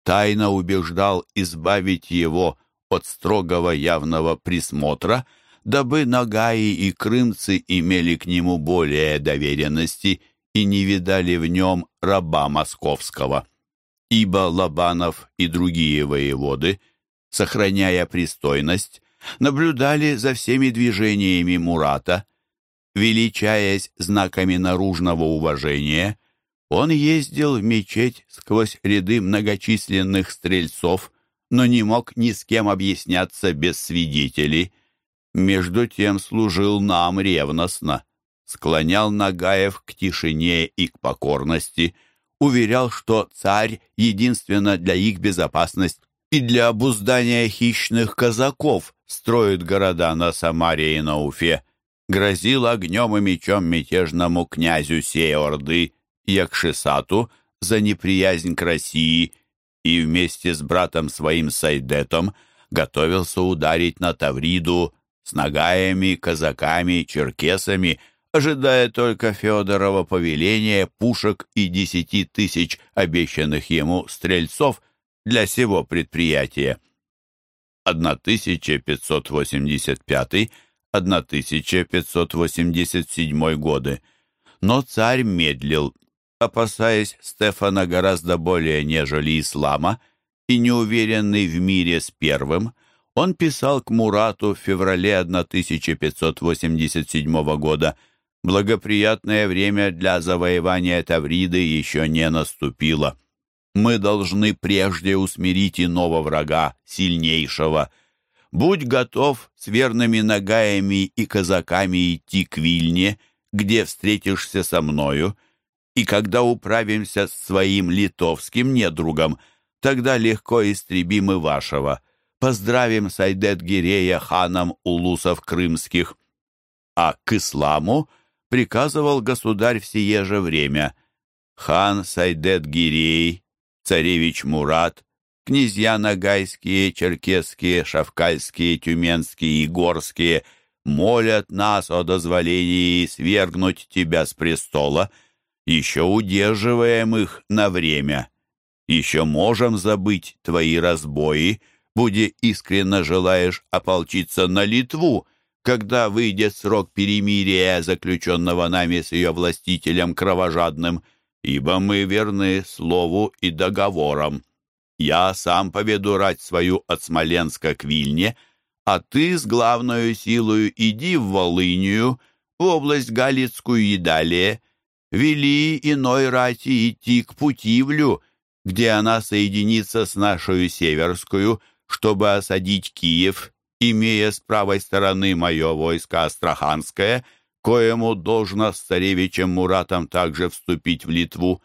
тайно убеждал избавить его от строгого явного присмотра, дабы нагаи и крымцы имели к нему более доверенности и не видали в нем раба московского ибо Лобанов и другие воеводы, сохраняя пристойность, наблюдали за всеми движениями Мурата. Величаясь знаками наружного уважения, он ездил в мечеть сквозь ряды многочисленных стрельцов, но не мог ни с кем объясняться без свидетелей. Между тем служил нам ревностно, склонял Нагаев к тишине и к покорности – уверял, что царь единственно для их безопасности и для обуздания хищных казаков строит города на Самаре и на Уфе, грозил огнем и мечом мятежному князю сей Орды Якшисату за неприязнь к России и вместе с братом своим Сайдетом готовился ударить на Тавриду с нагаями, казаками, черкесами – ожидая только Федорова повеления, пушек и десяти тысяч обещанных ему стрельцов для сего предприятия. 1585-1587 годы. Но царь медлил, опасаясь Стефана гораздо более, нежели ислама, и неуверенный в мире с первым, он писал к Мурату в феврале 1587 года – Благоприятное время для завоевания Тавриды еще не наступило. Мы должны прежде усмирить иного врага, сильнейшего. Будь готов с верными нагаями и казаками идти к Вильне, где встретишься со мною, и когда управимся с своим литовским недругом, тогда легко истребим и вашего. Поздравим Сайдет-Гирея ханом улусов крымских. А к исламу приказывал государь в сие же время. Хан Сайдет Гирей, царевич Мурат, князья Нагайские, Черкесские, Шавкальские, Тюменские и Горские молят нас о дозволении свергнуть тебя с престола, еще удерживаем их на время. Еще можем забыть твои разбои, буде искренно желаешь ополчиться на Литву, когда выйдет срок перемирия, заключенного нами с ее властителем кровожадным, ибо мы верны слову и договорам. Я сам поведу рать свою от Смоленска к Вильне, а ты с главною силою иди в Волынию, в область Галицкую и далее. Вели иной рати идти к Путивлю, где она соединится с нашу Северскую, чтобы осадить Киев имея с правой стороны мое войско Астраханское, коему должно с царевичем Муратом также вступить в Литву,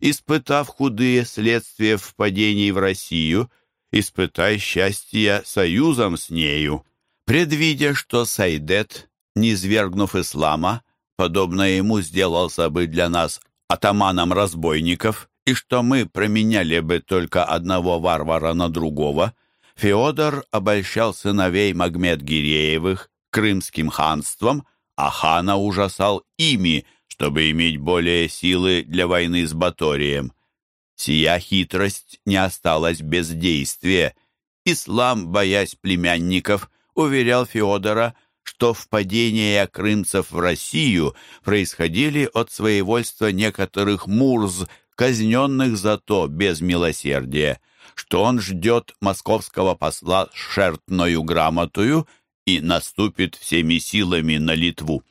испытав худые следствия впадений в Россию, испытай счастье союзом с нею. Предвидя, что Сайдет, низвергнув ислама, подобно ему сделался бы для нас атаманом разбойников, и что мы променяли бы только одного варвара на другого, Феодор обольщал сыновей Магмед-Гиреевых крымским ханством, а хана ужасал ими, чтобы иметь более силы для войны с Баторием. Сия хитрость не осталась без действия. Ислам, боясь племянников, уверял Феодора, что впадения крымцев в Россию происходили от своевольства некоторых мурз, казненных зато без милосердия, что он ждет московского посла шертною грамотою и наступит всеми силами на Литву.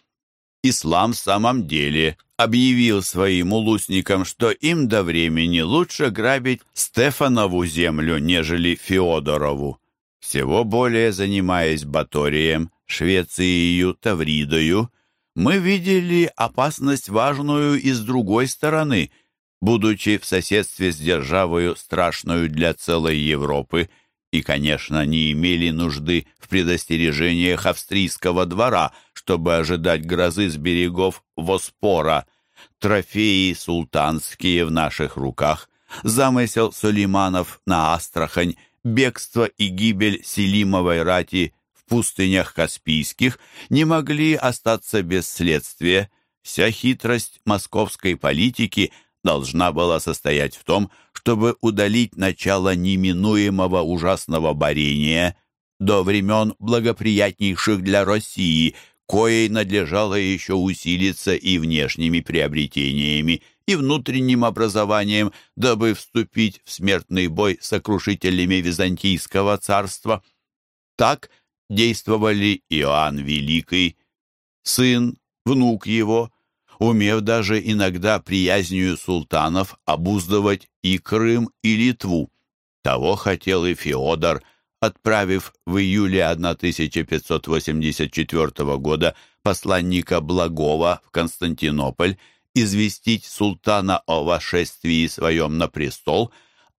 Ислам в самом деле объявил своим улусникам, что им до времени лучше грабить Стефанову землю, нежели Феодорову. Всего более занимаясь Баторием, Швецией, Тавридою, мы видели опасность важную и с другой стороны, будучи в соседстве с державою страшную для целой Европы, и, конечно, не имели нужды в предостережениях австрийского двора, чтобы ожидать грозы с берегов Воспора. Трофеи султанские в наших руках, замысел Сулейманов на Астрахань, бегство и гибель Селимовой рати в пустынях Каспийских не могли остаться без следствия. Вся хитрость московской политики должна была состоять в том, чтобы удалить начало неминуемого ужасного борения до времен благоприятнейших для России, коей надлежало еще усилиться и внешними приобретениями, и внутренним образованием, дабы вступить в смертный бой с сокрушителями Византийского царства. Так действовали Иоанн Великий, сын, внук его, умев даже иногда приязнью султанов обуздывать и Крым, и Литву. Того хотел и Феодор, отправив в июле 1584 года посланника Благова в Константинополь известить султана о вошествии своем на престол,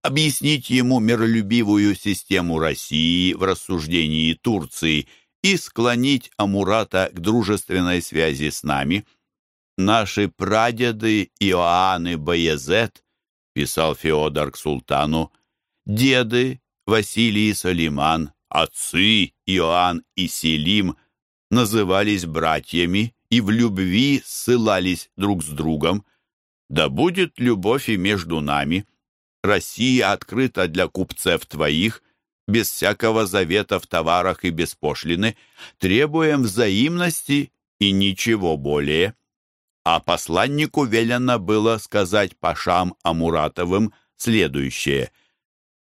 объяснить ему миролюбивую систему России в рассуждении Турции и склонить Амурата к дружественной связи с нами – «Наши прадеды Иоанн и Баязет», — писал Феодор к султану, «деды Василий и Салиман, отцы Иоанн и Селим назывались братьями и в любви ссылались друг с другом. Да будет любовь и между нами. Россия открыта для купцев твоих, без всякого завета в товарах и без пошлины, требуем взаимности и ничего более» а посланнику велено было сказать Пашам Амуратовым следующее.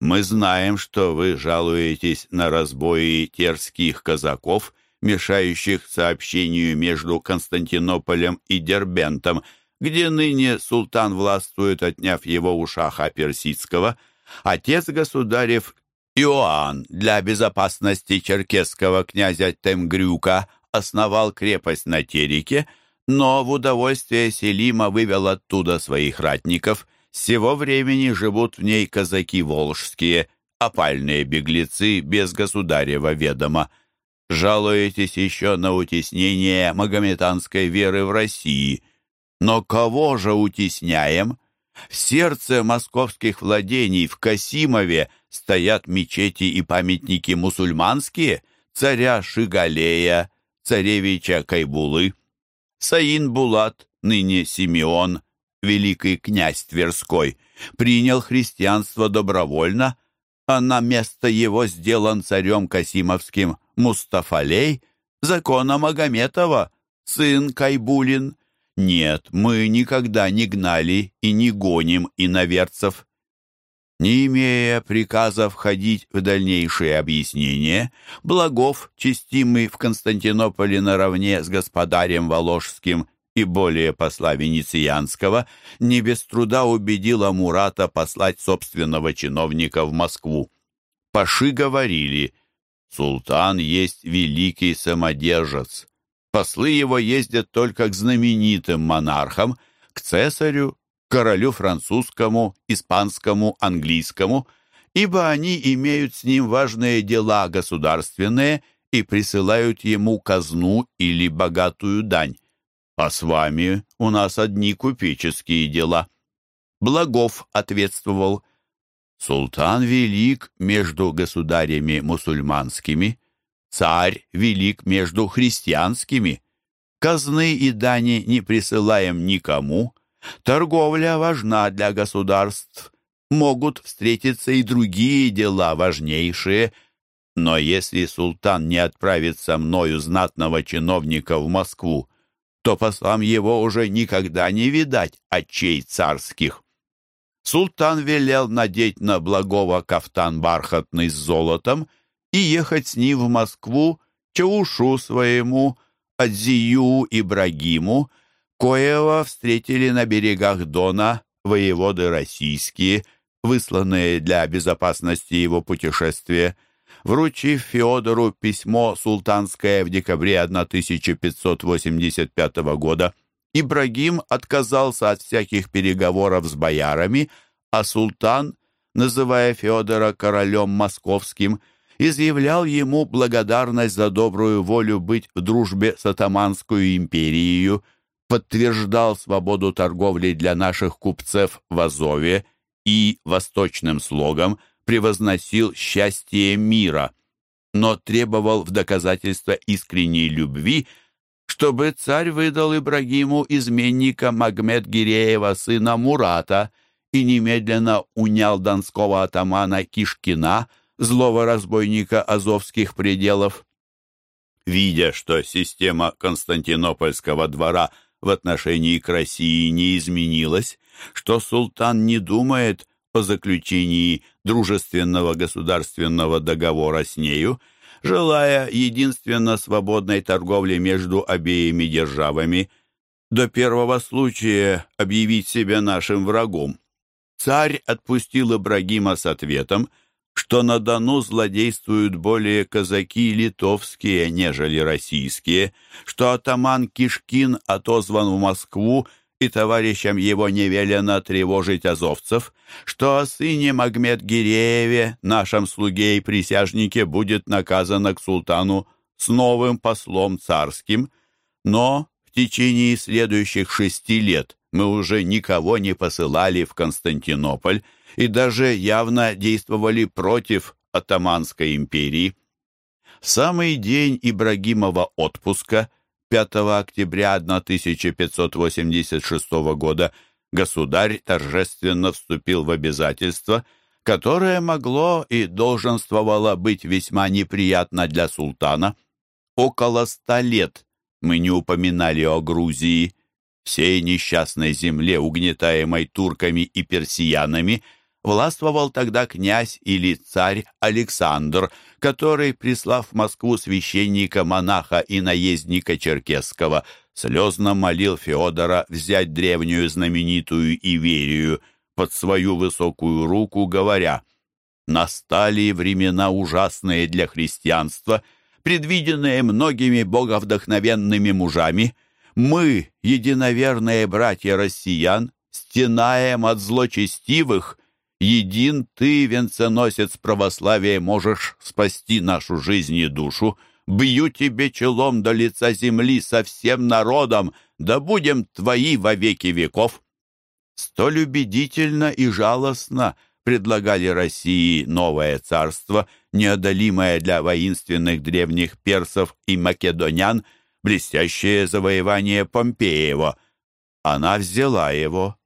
«Мы знаем, что вы жалуетесь на разбои терских казаков, мешающих сообщению между Константинополем и Дербентом, где ныне султан властвует, отняв его у шаха персидского. Отец государев Иоанн для безопасности черкесского князя Темгрюка основал крепость на Тереке, но в удовольствие Селима вывел оттуда своих ратников. Сего времени живут в ней казаки волжские, опальные беглецы без государева ведома. Жалуетесь еще на утеснение магометанской веры в России. Но кого же утесняем? В сердце московских владений в Касимове стоят мечети и памятники мусульманские, царя Шигалея, царевича Кайбулы. Саин Булат, ныне Симеон, великий князь Тверской, принял христианство добровольно, а на место его сделан царем Касимовским Мустафалей, закона Магометова, сын Кайбулин. Нет, мы никогда не гнали и не гоним иноверцев. Не имея приказа входить в дальнейшие объяснения, Благов, честимый в Константинополе наравне с господарем Воложским и более посла Венецианского, не без труда убедил Амурата послать собственного чиновника в Москву. Паши говорили, «Султан есть великий самодержец. Послы его ездят только к знаменитым монархам, к цесарю королю французскому, испанскому, английскому, ибо они имеют с ним важные дела государственные и присылают ему казну или богатую дань. А с вами у нас одни купеческие дела. Благов ответствовал, «Султан велик между государями мусульманскими, царь велик между христианскими. Казны и дани не присылаем никому, торговля важна для государств, могут встретиться и другие дела важнейшие, но если султан не отправит со мною знатного чиновника в Москву, то послам его уже никогда не видать очей царских. Султан велел надеть на благого кафтан бархатный с золотом и ехать с ним в Москву Чаушу своему, Адзию Ибрагиму, коего встретили на берегах Дона воеводы российские, высланные для безопасности его путешествия. Вручив Феодору письмо султанское в декабре 1585 года, Ибрагим отказался от всяких переговоров с боярами, а султан, называя Феодора королем московским, изъявлял ему благодарность за добрую волю быть в дружбе с Атаманскую империей, подтверждал свободу торговли для наших купцев в Азове и восточным слогом превозносил счастье мира, но требовал в доказательство искренней любви – чтобы царь выдал Ибрагиму изменника Магмед-Гиреева сына Мурата и немедленно унял донского атамана Кишкина, злого разбойника азовских пределов. Видя, что система Константинопольского двора в отношении к России не изменилась, что султан не думает о заключении дружественного государственного договора с нею, желая единственно свободной торговли между обеими державами, до первого случая объявить себя нашим врагом. Царь отпустил Ибрагима с ответом, что на Дону злодействуют более казаки литовские, нежели российские, что атаман Кишкин отозван в Москву и товарищам его не велено тревожить азовцев, что о сыне Магмед-Гирееве, нашем слуге и присяжнике, будет наказано к султану с новым послом царским, но в течение следующих шести лет мы уже никого не посылали в Константинополь и даже явно действовали против Атаманской империи. В самый день Ибрагимова отпуска – 5 октября 1586 года государь торжественно вступил в обязательство, которое могло и долженствовало быть весьма неприятно для султана. Около ста лет мы не упоминали о Грузии, всей несчастной земле, угнетаемой турками и персиянами, властвовал тогда князь или царь Александр, который, прислав в Москву священника, монаха и наездника Черкесского, слезно молил Феодора взять древнюю знаменитую Иверию под свою высокую руку, говоря «Настали времена ужасные для христианства, предвиденные многими боговдохновенными мужами. Мы, единоверные братья россиян, стенаем от злочестивых, един ты, венценосец православия, можешь спасти нашу жизнь и душу. Бью тебе челом до лица земли со всем народом, да будем твои во веки веков. Столь убедительно и жалостно предлагали России новое царство, неодолимое для воинственных древних персов и македонян, блестящее завоевание Помпеева. Она взяла его.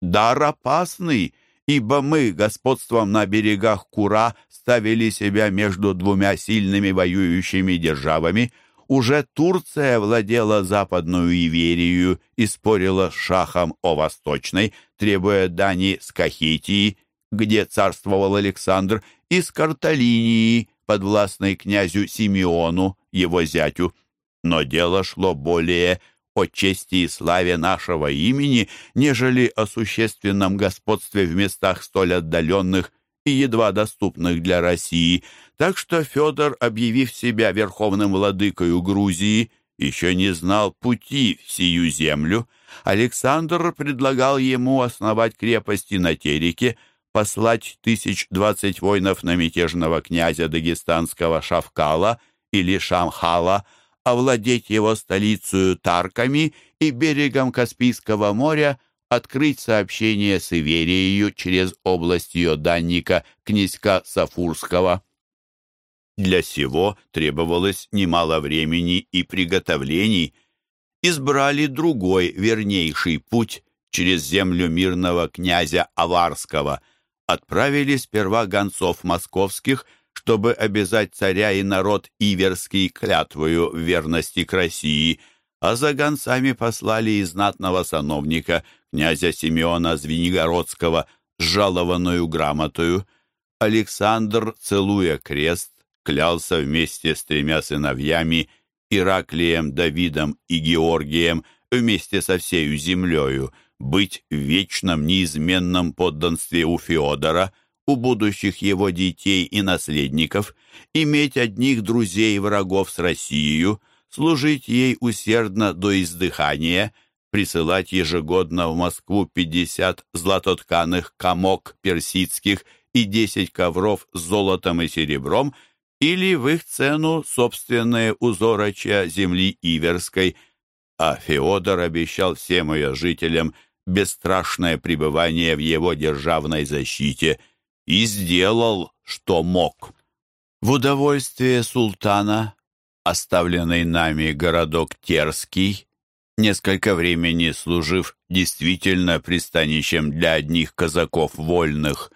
Дар опасный, ибо мы господством на берегах Кура ставили себя между двумя сильными воюющими державами. Уже Турция владела западную Иверию и спорила с шахом о восточной, требуя дани с Кахетии, где царствовал Александр, и с Карталинии, подвластной князю Симеону, его зятю. Но дело шло более о чести и славе нашего имени, нежели о существенном господстве в местах столь отдаленных и едва доступных для России. Так что Федор, объявив себя верховным владыкою Грузии, еще не знал пути в сию землю. Александр предлагал ему основать крепости на Тереке, послать тысяч двадцать воинов на мятежного князя дагестанского Шавкала или Шамхала, овладеть его столицу Тарками и берегом Каспийского моря открыть сообщение с Иверией через область ее данника князька Сафурского. Для сего требовалось немало времени и приготовлений. Избрали другой, вернейший путь через землю мирного князя Аварского. Отправили сперва гонцов московских, чтобы обязать царя и народ Иверский клятвою верности к России, а за гонцами послали и знатного сановника князя Симеона Звенигородского с жалованную грамотою. Александр, целуя крест, клялся вместе с тремя сыновьями Ираклием, Давидом и Георгием вместе со всею землею быть в вечном неизменном подданстве у Феодора, у будущих его детей и наследников, иметь одних друзей и врагов с Россией, служить ей усердно до издыхания, присылать ежегодно в Москву 50 златотканых комок персидских и 10 ковров с золотом и серебром – или в их цену собственные узорочья земли Иверской, а Феодор обещал всем ее жителям бесстрашное пребывание в его державной защите и сделал, что мог. В удовольствие султана, оставленный нами городок Терский, несколько времени служив действительно пристанищем для одних казаков вольных,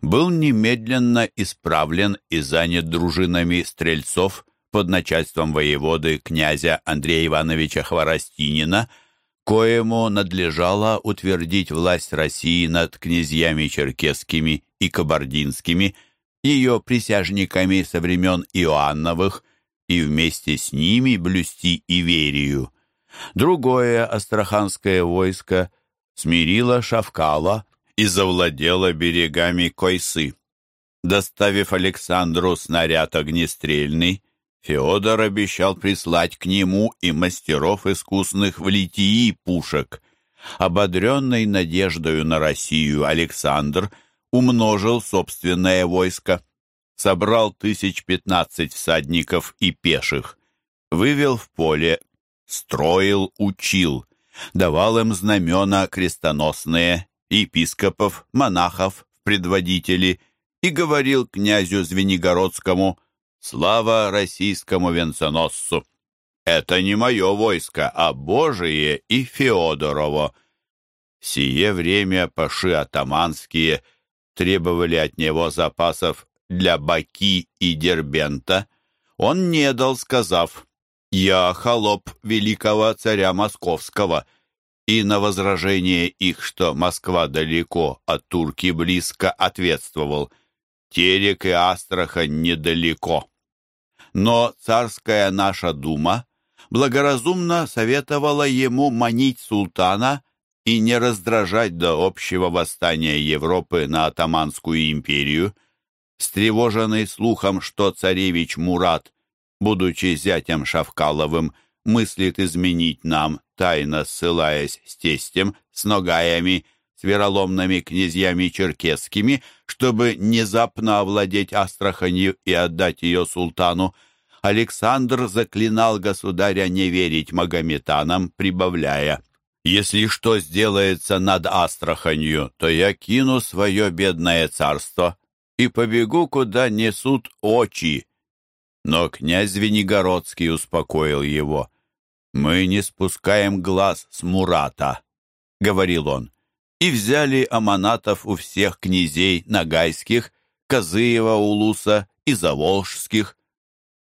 был немедленно исправлен и занят дружинами стрельцов под начальством воеводы князя Андрея Ивановича Хворостинина, коему надлежало утвердить власть России над князьями черкесскими и кабардинскими, ее присяжниками со времен Иоанновых, и вместе с ними блюсти Иверию. Другое астраханское войско смирило Шавкала, и завладела берегами Койсы. Доставив Александру снаряд огнестрельный, Феодор обещал прислать к нему и мастеров искусных в литии пушек. Ободренный надеждою на Россию Александр умножил собственное войско, собрал тысяч пятнадцать всадников и пеших, вывел в поле, строил, учил, давал им знамена крестоносные епископов, монахов, предводители и говорил князю Звенигородскому «Слава российскому венценосцу!» «Это не мое войско, а Божие и Феодорово». сие время паши атаманские требовали от него запасов для Баки и Дербента. Он не дал, сказав «Я холоп великого царя московского» и на возражение их, что Москва далеко, а турки близко, ответствовал «Терек и Астрахань недалеко». Но царская наша дума благоразумно советовала ему манить султана и не раздражать до общего восстания Европы на Атаманскую империю. Встревоженный слухом, что царевич Мурат, будучи зятем Шавкаловым, мыслит изменить нам, тайно ссылаясь с тестем, с ногаями, с вероломными князьями черкесскими, чтобы внезапно овладеть Астраханью и отдать ее султану, Александр заклинал государя не верить магометанам, прибавляя «Если что сделается над Астраханью, то я кину свое бедное царство и побегу, куда несут очи». Но князь Венегородский успокоил его. «Мы не спускаем глаз с Мурата», — говорил он, и взяли аманатов у всех князей Нагайских, Козыева, Улуса и Заволжских.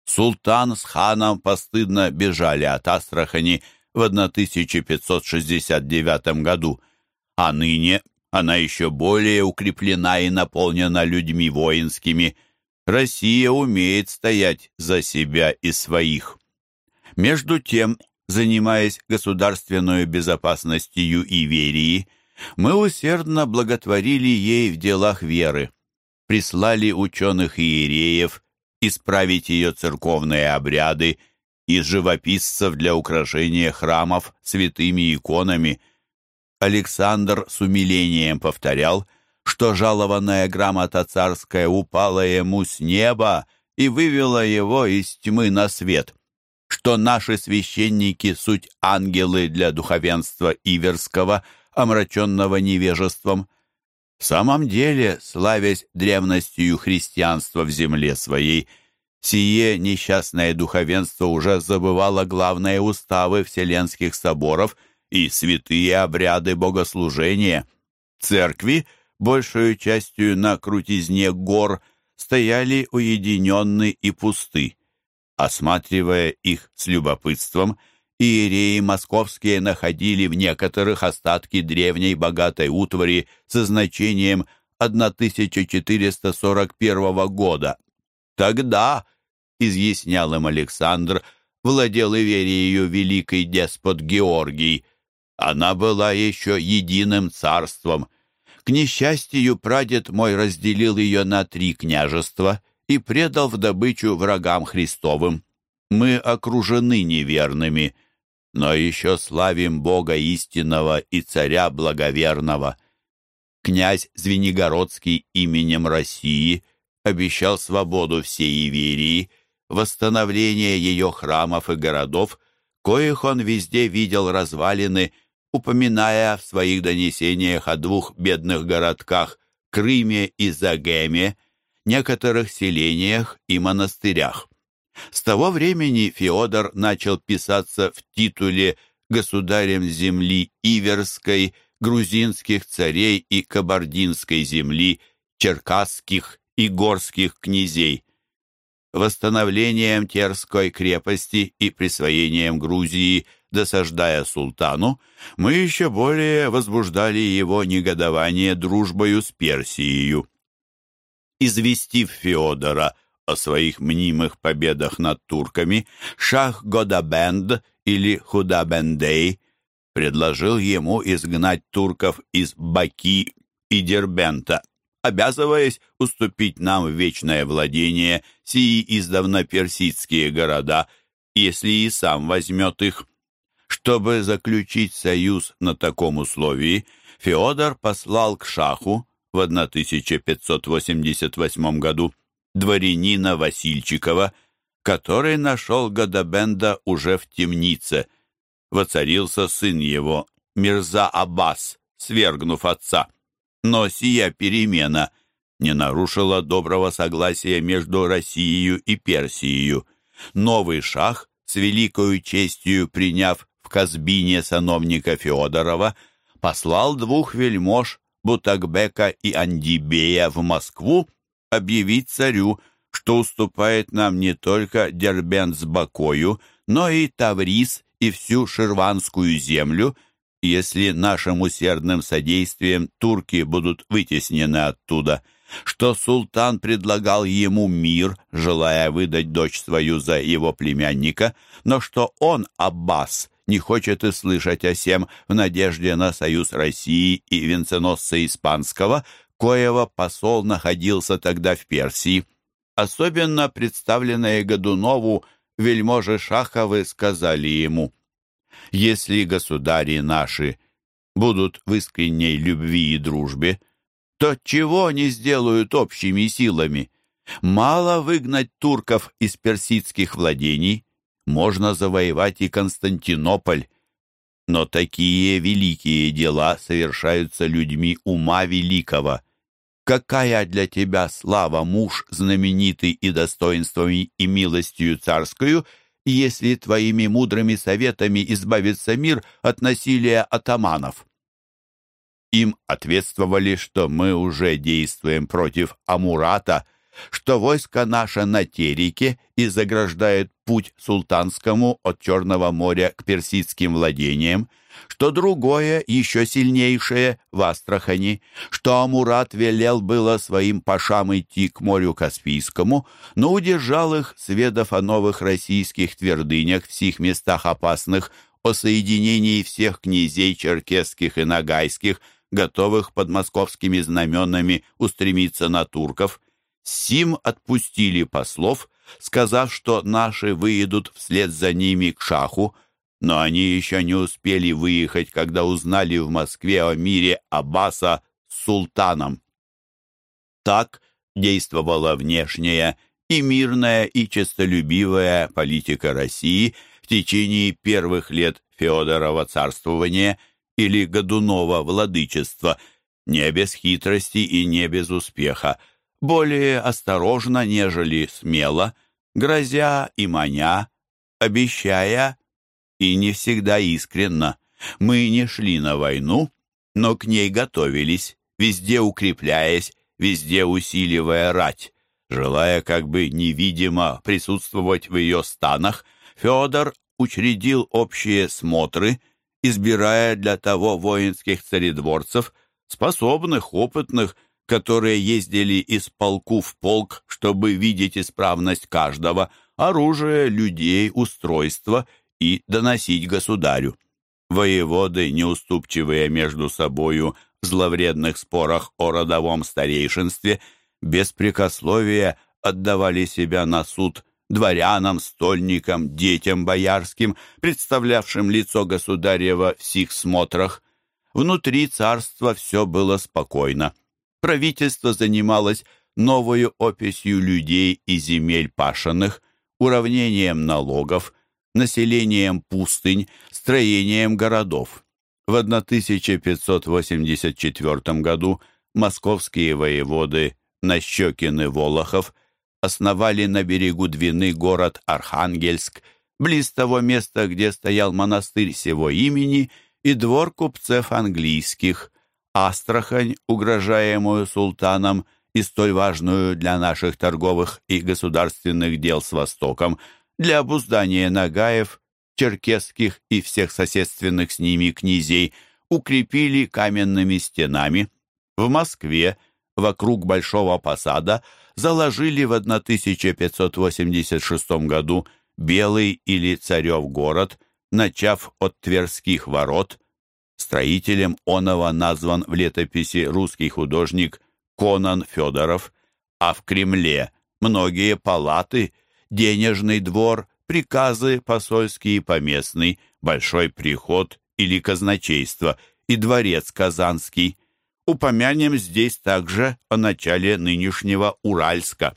Султан с ханом постыдно бежали от Астрахани в 1569 году, а ныне она еще более укреплена и наполнена людьми воинскими. Россия умеет стоять за себя и своих. Между тем занимаясь государственной безопасностью Иверии, мы усердно благотворили ей в делах веры, прислали ученых иереев исправить ее церковные обряды и живописцев для украшения храмов святыми иконами. Александр с умилением повторял, что жалованная грамота царская упала ему с неба и вывела его из тьмы на свет, что наши священники — суть ангелы для духовенства Иверского, омраченного невежеством. В самом деле, славясь древностью христианства в земле своей, сие несчастное духовенство уже забывало главные уставы вселенских соборов и святые обряды богослужения. Церкви, большую частью на крутизне гор, стояли уединенны и пусты. Осматривая их с любопытством, иереи московские находили в некоторых остатки древней богатой утвари со значением 1441 года. Тогда, изъяснял им Александр, владел Иверией великий деспот Георгий. Она была еще единым царством. К несчастью, прадед мой разделил ее на три княжества и предал в добычу врагам Христовым. Мы окружены неверными — но еще славим Бога истинного и царя благоверного. Князь Звенигородский именем России обещал свободу всей Иверии, восстановление ее храмов и городов, коих он везде видел развалины, упоминая в своих донесениях о двух бедных городках Крыме и Загеме, некоторых селениях и монастырях. С того времени Феодор начал писаться в титуле «Государем земли Иверской», грузинских царей и кабардинской земли, черкасских и горских князей. Восстановлением Терской крепости и присвоением Грузии, досаждая султану, мы еще более возбуждали его негодование дружбою с Персией. Известив Феодора о своих мнимых победах над турками, шах Годабенд или Худабендей предложил ему изгнать турков из Баки и Дербента, обязываясь уступить нам вечное владение сии издавна персидские города, если и сам возьмет их. Чтобы заключить союз на таком условии, Феодор послал к шаху в 1588 году дворянина Васильчикова, который нашел Гадабенда уже в темнице. Воцарился сын его, Мирза Аббас, свергнув отца. Но сия перемена не нарушила доброго согласия между Россией и Персией. Новый шах, с великою честью приняв в Казбине сановника Феодорова, послал двух вельмож Бутакбека и Андибея в Москву объявить царю, что уступает нам не только Дербент с Бакою, но и Таврис и всю Ширванскую землю, если нашим усердным содействием турки будут вытеснены оттуда, что султан предлагал ему мир, желая выдать дочь свою за его племянника, но что он, Аббас, не хочет и слышать о сем в надежде на союз России и венценосца Испанского, коего посол находился тогда в Персии. Особенно представленные Годунову вельможи Шаховы сказали ему, «Если государи наши будут в искренней любви и дружбе, то чего они сделают общими силами? Мало выгнать турков из персидских владений, можно завоевать и Константинополь, но такие великие дела совершаются людьми ума великого. Какая для тебя слава, муж, знаменитый и достоинствами и милостью царскую, если твоими мудрыми советами избавится мир от насилия атаманов?» Им ответствовали, что мы уже действуем против Амурата, что войско наше на Тереке и заграждает путь султанскому от Черного моря к персидским владениям, что другое, еще сильнейшее, в Астрахани, что Амурат велел было своим пашам идти к морю Каспийскому, но удержал их, сведав о новых российских твердынях в сих местах опасных, о соединении всех князей черкесских и нагайских, готовых под московскими знаменами устремиться на турков. Сим отпустили послов, сказав, что наши выедут вслед за ними к шаху, но они еще не успели выехать, когда узнали в Москве о мире Аббаса с султаном. Так действовала внешняя и мирная и честолюбивая политика России в течение первых лет Феодорова царствования или Годунова владычества, не без хитрости и не без успеха, более осторожно, нежели смело, грозя и маня, обещая и не всегда искренно. Мы не шли на войну, но к ней готовились, везде укрепляясь, везде усиливая рать. Желая как бы невидимо присутствовать в ее станах, Федор учредил общие смотры, избирая для того воинских царедворцев, способных, опытных, которые ездили из полку в полк, чтобы видеть исправность каждого, оружие, людей, устройства и доносить государю. Воеводы, неуступчивые между собою в зловредных спорах о родовом старейшинстве, без прикословия отдавали себя на суд дворянам, стольникам, детям боярским, представлявшим лицо государева в сих смотрах. Внутри царства все было спокойно. Правительство занималось новою описью людей и земель пашенных, уравнением налогов, населением пустынь, строением городов. В 1584 году московские воеводы Нащекин и Волохов основали на берегу Двины город Архангельск, близ того места, где стоял монастырь сего имени и двор купцев английских, Астрахань, угрожаемую султаном, и столь важную для наших торговых и государственных дел с Востоком, для обуздания нагаев, черкесских и всех соседственных с ними князей, укрепили каменными стенами. В Москве, вокруг Большого посада, заложили в 1586 году Белый или Царев город, начав от Тверских ворот. Строителем оного назван в летописи русский художник Конан Федоров, а в Кремле многие палаты, денежный двор, приказы посольские и поместный, большой приход или казначейство и дворец Казанский. Упомянем здесь также о начале нынешнего Уральска.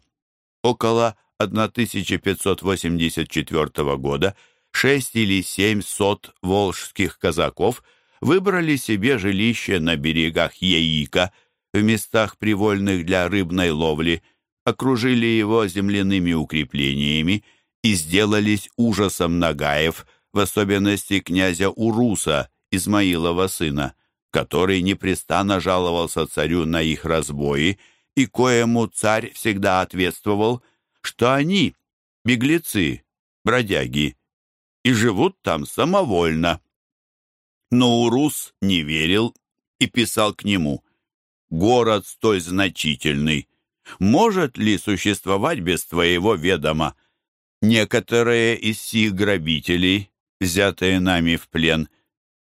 Около 1584 года шесть или семь сот волжских казаков выбрали себе жилище на берегах Яика – в местах привольных для рыбной ловли, окружили его земляными укреплениями и сделались ужасом Нагаев, в особенности князя Уруса, Измаилова сына, который непрестанно жаловался царю на их разбои, и коему царь всегда ответствовал, что они — беглецы, бродяги, и живут там самовольно. Но Урус не верил и писал к нему — город столь значительный, может ли существовать без твоего ведома? Некоторые из сих грабителей, взятые нами в плен,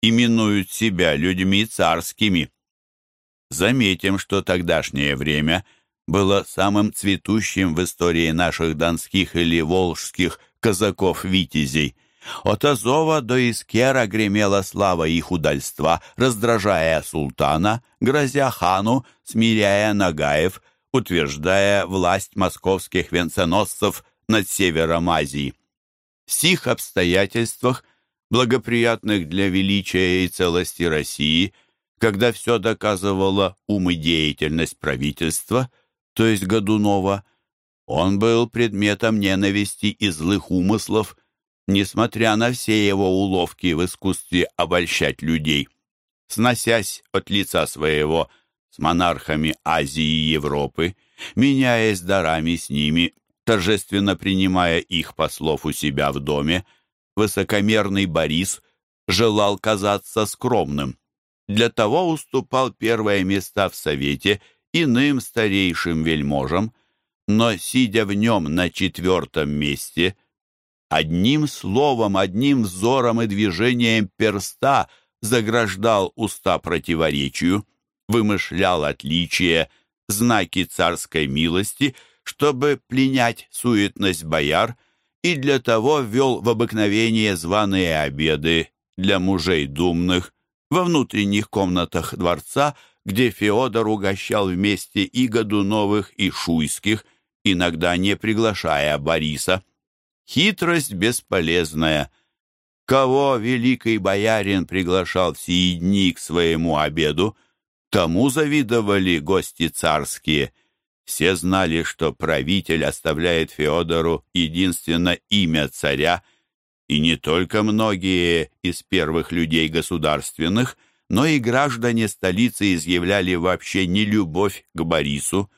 именуют себя людьми царскими. Заметим, что тогдашнее время было самым цветущим в истории наших донских или волжских казаков-витязей. От Азова до Искера гремела слава их удальства, раздражая султана, грозя хану, смиряя Нагаев, утверждая власть московских венценосцев над севером Азии. В сих обстоятельствах, благоприятных для величия и целости России, когда все доказывало ум и деятельность правительства, то есть Годунова, он был предметом ненависти и злых умыслов, несмотря на все его уловки в искусстве обольщать людей. Сносясь от лица своего с монархами Азии и Европы, меняясь дарами с ними, торжественно принимая их послов у себя в доме, высокомерный Борис желал казаться скромным. Для того уступал первые места в Совете иным старейшим вельможам, но, сидя в нем на четвертом месте, одним словом, одним взором и движением перста заграждал уста противоречию, вымышлял отличия, знаки царской милости, чтобы пленять суетность бояр, и для того ввел в обыкновение званые обеды для мужей думных во внутренних комнатах дворца, где Феодор угощал вместе и Годуновых, и Шуйских, иногда не приглашая Бориса. Хитрость бесполезная. Кого великий боярин приглашал в сии дни к своему обеду, тому завидовали гости царские. Все знали, что правитель оставляет Феодору единственно имя царя, и не только многие из первых людей государственных, но и граждане столицы изъявляли вообще не любовь к Борису.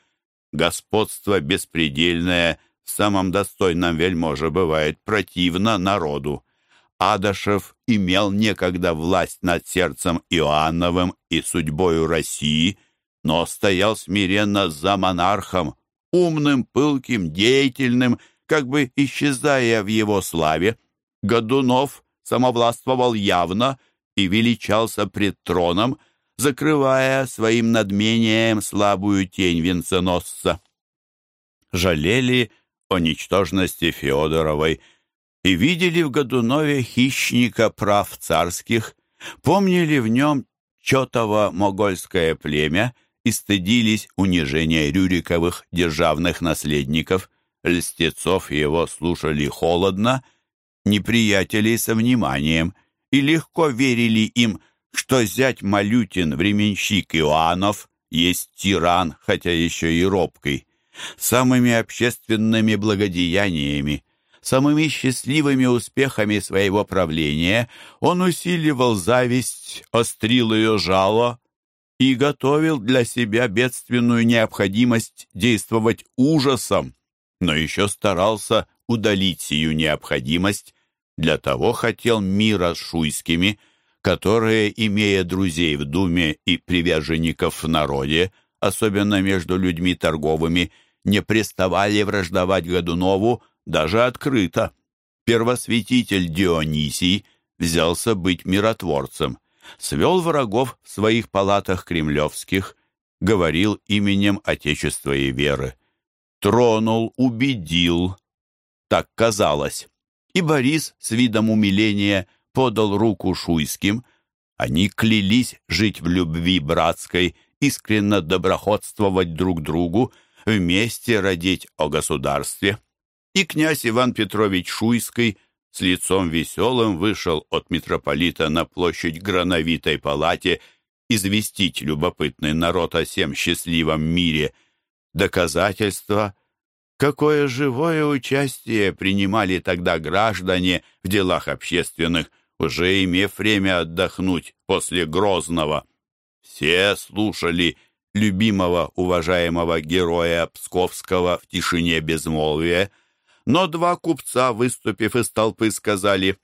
Господство беспредельное в самом достойном вельможе бывает противно народу. Адашев имел некогда власть над сердцем Иоанновым и судьбою России, но стоял смиренно за монархом, умным, пылким, деятельным, как бы исчезая в его славе. Годунов самовластвовал явно и величался пред троном, закрывая своим надмением слабую тень венценосца. Жалели о ничтожности Феодоровой и видели в Годунове хищника прав царских, помнили в нем чётово могольское племя и стыдились унижения Рюриковых державных наследников. Льстецов его слушали холодно, неприятелей со вниманием, и легко верили им, что зять Малютин, временщик Иоаннов, есть тиран, хотя еще и робкий. Самыми общественными благодеяниями, самыми счастливыми успехами своего правления он усиливал зависть, острил ее жало и готовил для себя бедственную необходимость действовать ужасом, но еще старался удалить сию необходимость, для того хотел мира с шуйскими, которые, имея друзей в думе и приверженников в народе, особенно между людьми торговыми, не приставали враждовать Годунову даже открыто. Первосвятитель Дионисий взялся быть миротворцем, свел врагов в своих палатах кремлевских, говорил именем Отечества и веры. Тронул, убедил, так казалось. И Борис с видом умиления подал руку Шуйским. Они клялись жить в любви братской, искренно доброходствовать друг другу, вместе родить о государстве. И князь Иван Петрович Шуйский с лицом веселым вышел от митрополита на площадь Грановитой палате известить любопытный народ о всем счастливом мире. Доказательства, какое живое участие принимали тогда граждане в делах общественных, уже имев время отдохнуть после Грозного. Все слушали любимого, уважаемого героя Псковского в тишине безмолвия, но два купца, выступив из толпы, сказали,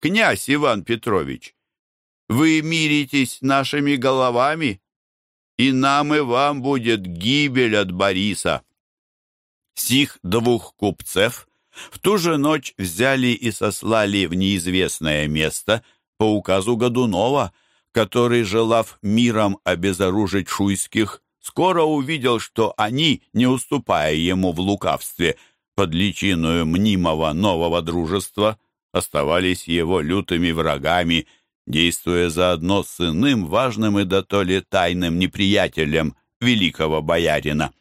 «Князь Иван Петрович, вы миритесь нашими головами, и нам и вам будет гибель от Бориса». Сих двух купцев в ту же ночь взяли и сослали в неизвестное место по указу Годунова, который, желав миром обезоружить шуйских, скоро увидел, что они, не уступая ему в лукавстве, под личиною мнимого нового дружества, оставались его лютыми врагами, действуя заодно с иным важным и дотоле тайным неприятелем великого боярина.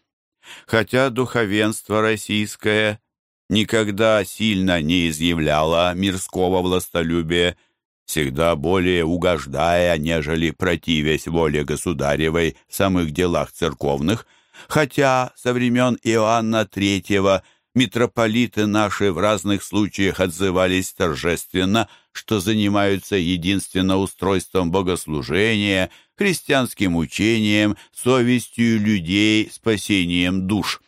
Хотя духовенство российское никогда сильно не изъявляло мирского властолюбия, всегда более угождая, нежели противясь воле государевой в самых делах церковных, хотя со времен Иоанна Третьего митрополиты наши в разных случаях отзывались торжественно, что занимаются единственно устройством богослужения, христианским учением, совестью людей, спасением душ.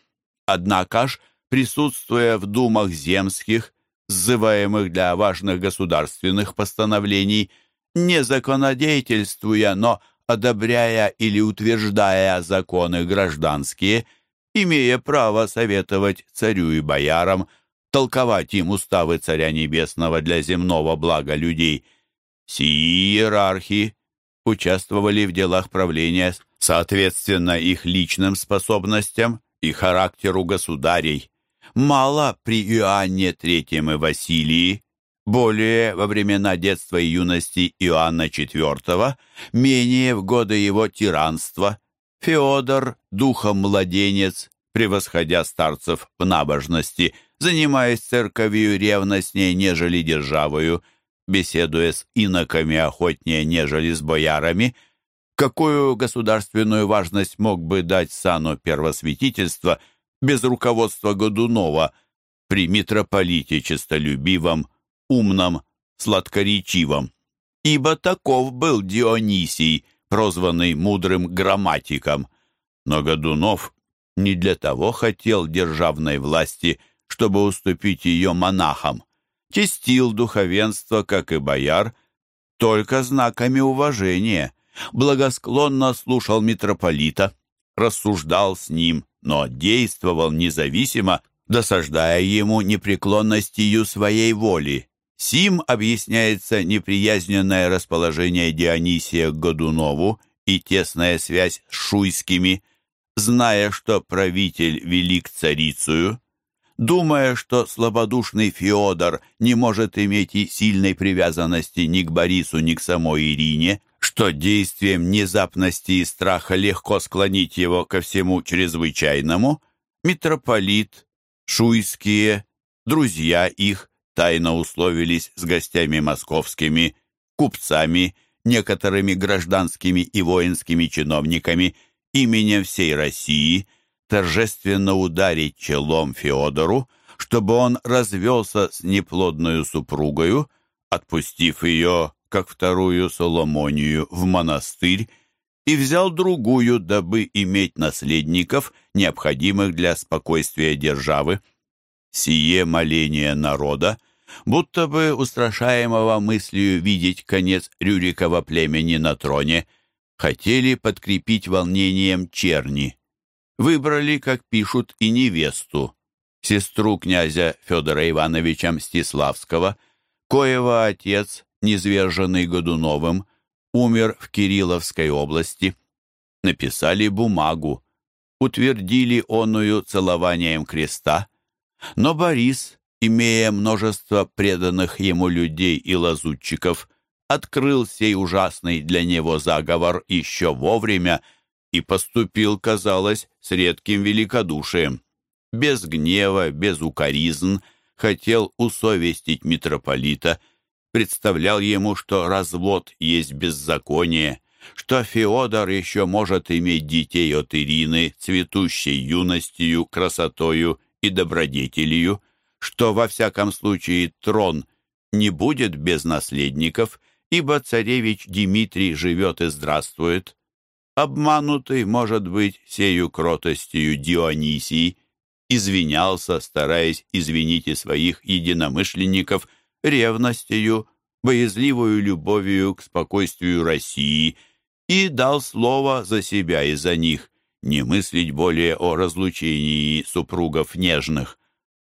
Однако ж, присутствуя в думах земских, сзываемых для важных государственных постановлений, не законодательствуя, но одобряя или утверждая законы гражданские, имея право советовать царю и боярам, толковать им уставы Царя Небесного для земного блага людей. Сии иерархи участвовали в делах правления соответственно их личным способностям и характеру государей. Мало при Иоанне Третьем и Василии, более во времена детства и юности Иоанна IV, менее в годы его тиранства. Феодор, духом младенец, превосходя старцев в набожности, занимаясь церковью ревностнее, нежели державою, беседуя с иноками охотнее, нежели с боярами, какую государственную важность мог бы дать сану первосвятительства без руководства Годунова при митрополите честолюбивом, умном, сладкоречивом? Ибо таков был Дионисий, прозванный мудрым грамматиком. Но Годунов не для того хотел державной власти, чтобы уступить ее монахам. Чистил духовенство, как и бояр, только знаками уважения, благосклонно слушал митрополита, рассуждал с ним, но действовал независимо, досаждая ему непреклонностью своей воли. Сим объясняется неприязненное расположение Дионисия к Годунову и тесная связь с шуйскими, зная, что правитель велик царицею, думая, что слабодушный Феодор не может иметь и сильной привязанности ни к Борису, ни к самой Ирине, что действием внезапности и страха легко склонить его ко всему чрезвычайному, митрополит, шуйские, друзья их тайно условились с гостями московскими, купцами, некоторыми гражданскими и воинскими чиновниками именем всей России торжественно ударить челом Феодору, чтобы он развелся с неплодную супругою, отпустив ее, как вторую Соломонию, в монастырь, и взял другую, дабы иметь наследников, необходимых для спокойствия державы. Сие моление народа, будто бы устрашаемого мыслью видеть конец Рюрикова племени на троне, хотели подкрепить волнением черни. Выбрали, как пишут, и невесту, сестру князя Федора Ивановича Мстиславского, коего отец, низверженный Годуновым, умер в Кирилловской области. Написали бумагу, утвердили оную целованием креста, но Борис, имея множество преданных ему людей и лазутчиков, открыл сей ужасный для него заговор еще вовремя и поступил, казалось, с редким великодушием. Без гнева, без укоризн хотел усовестить митрополита, представлял ему, что развод есть беззаконие, что Феодор еще может иметь детей от Ирины, цветущей юностью, красотою и добродетелью, что во всяком случае трон не будет без наследников, ибо царевич Дмитрий живет и здравствует. Обманутый, может быть, сею кротостью Дионисий, извинялся, стараясь извинить и своих единомышленников ревностью, боязливую любовью к спокойствию России и дал слово за себя и за них, не мыслить более о разлучении супругов нежных,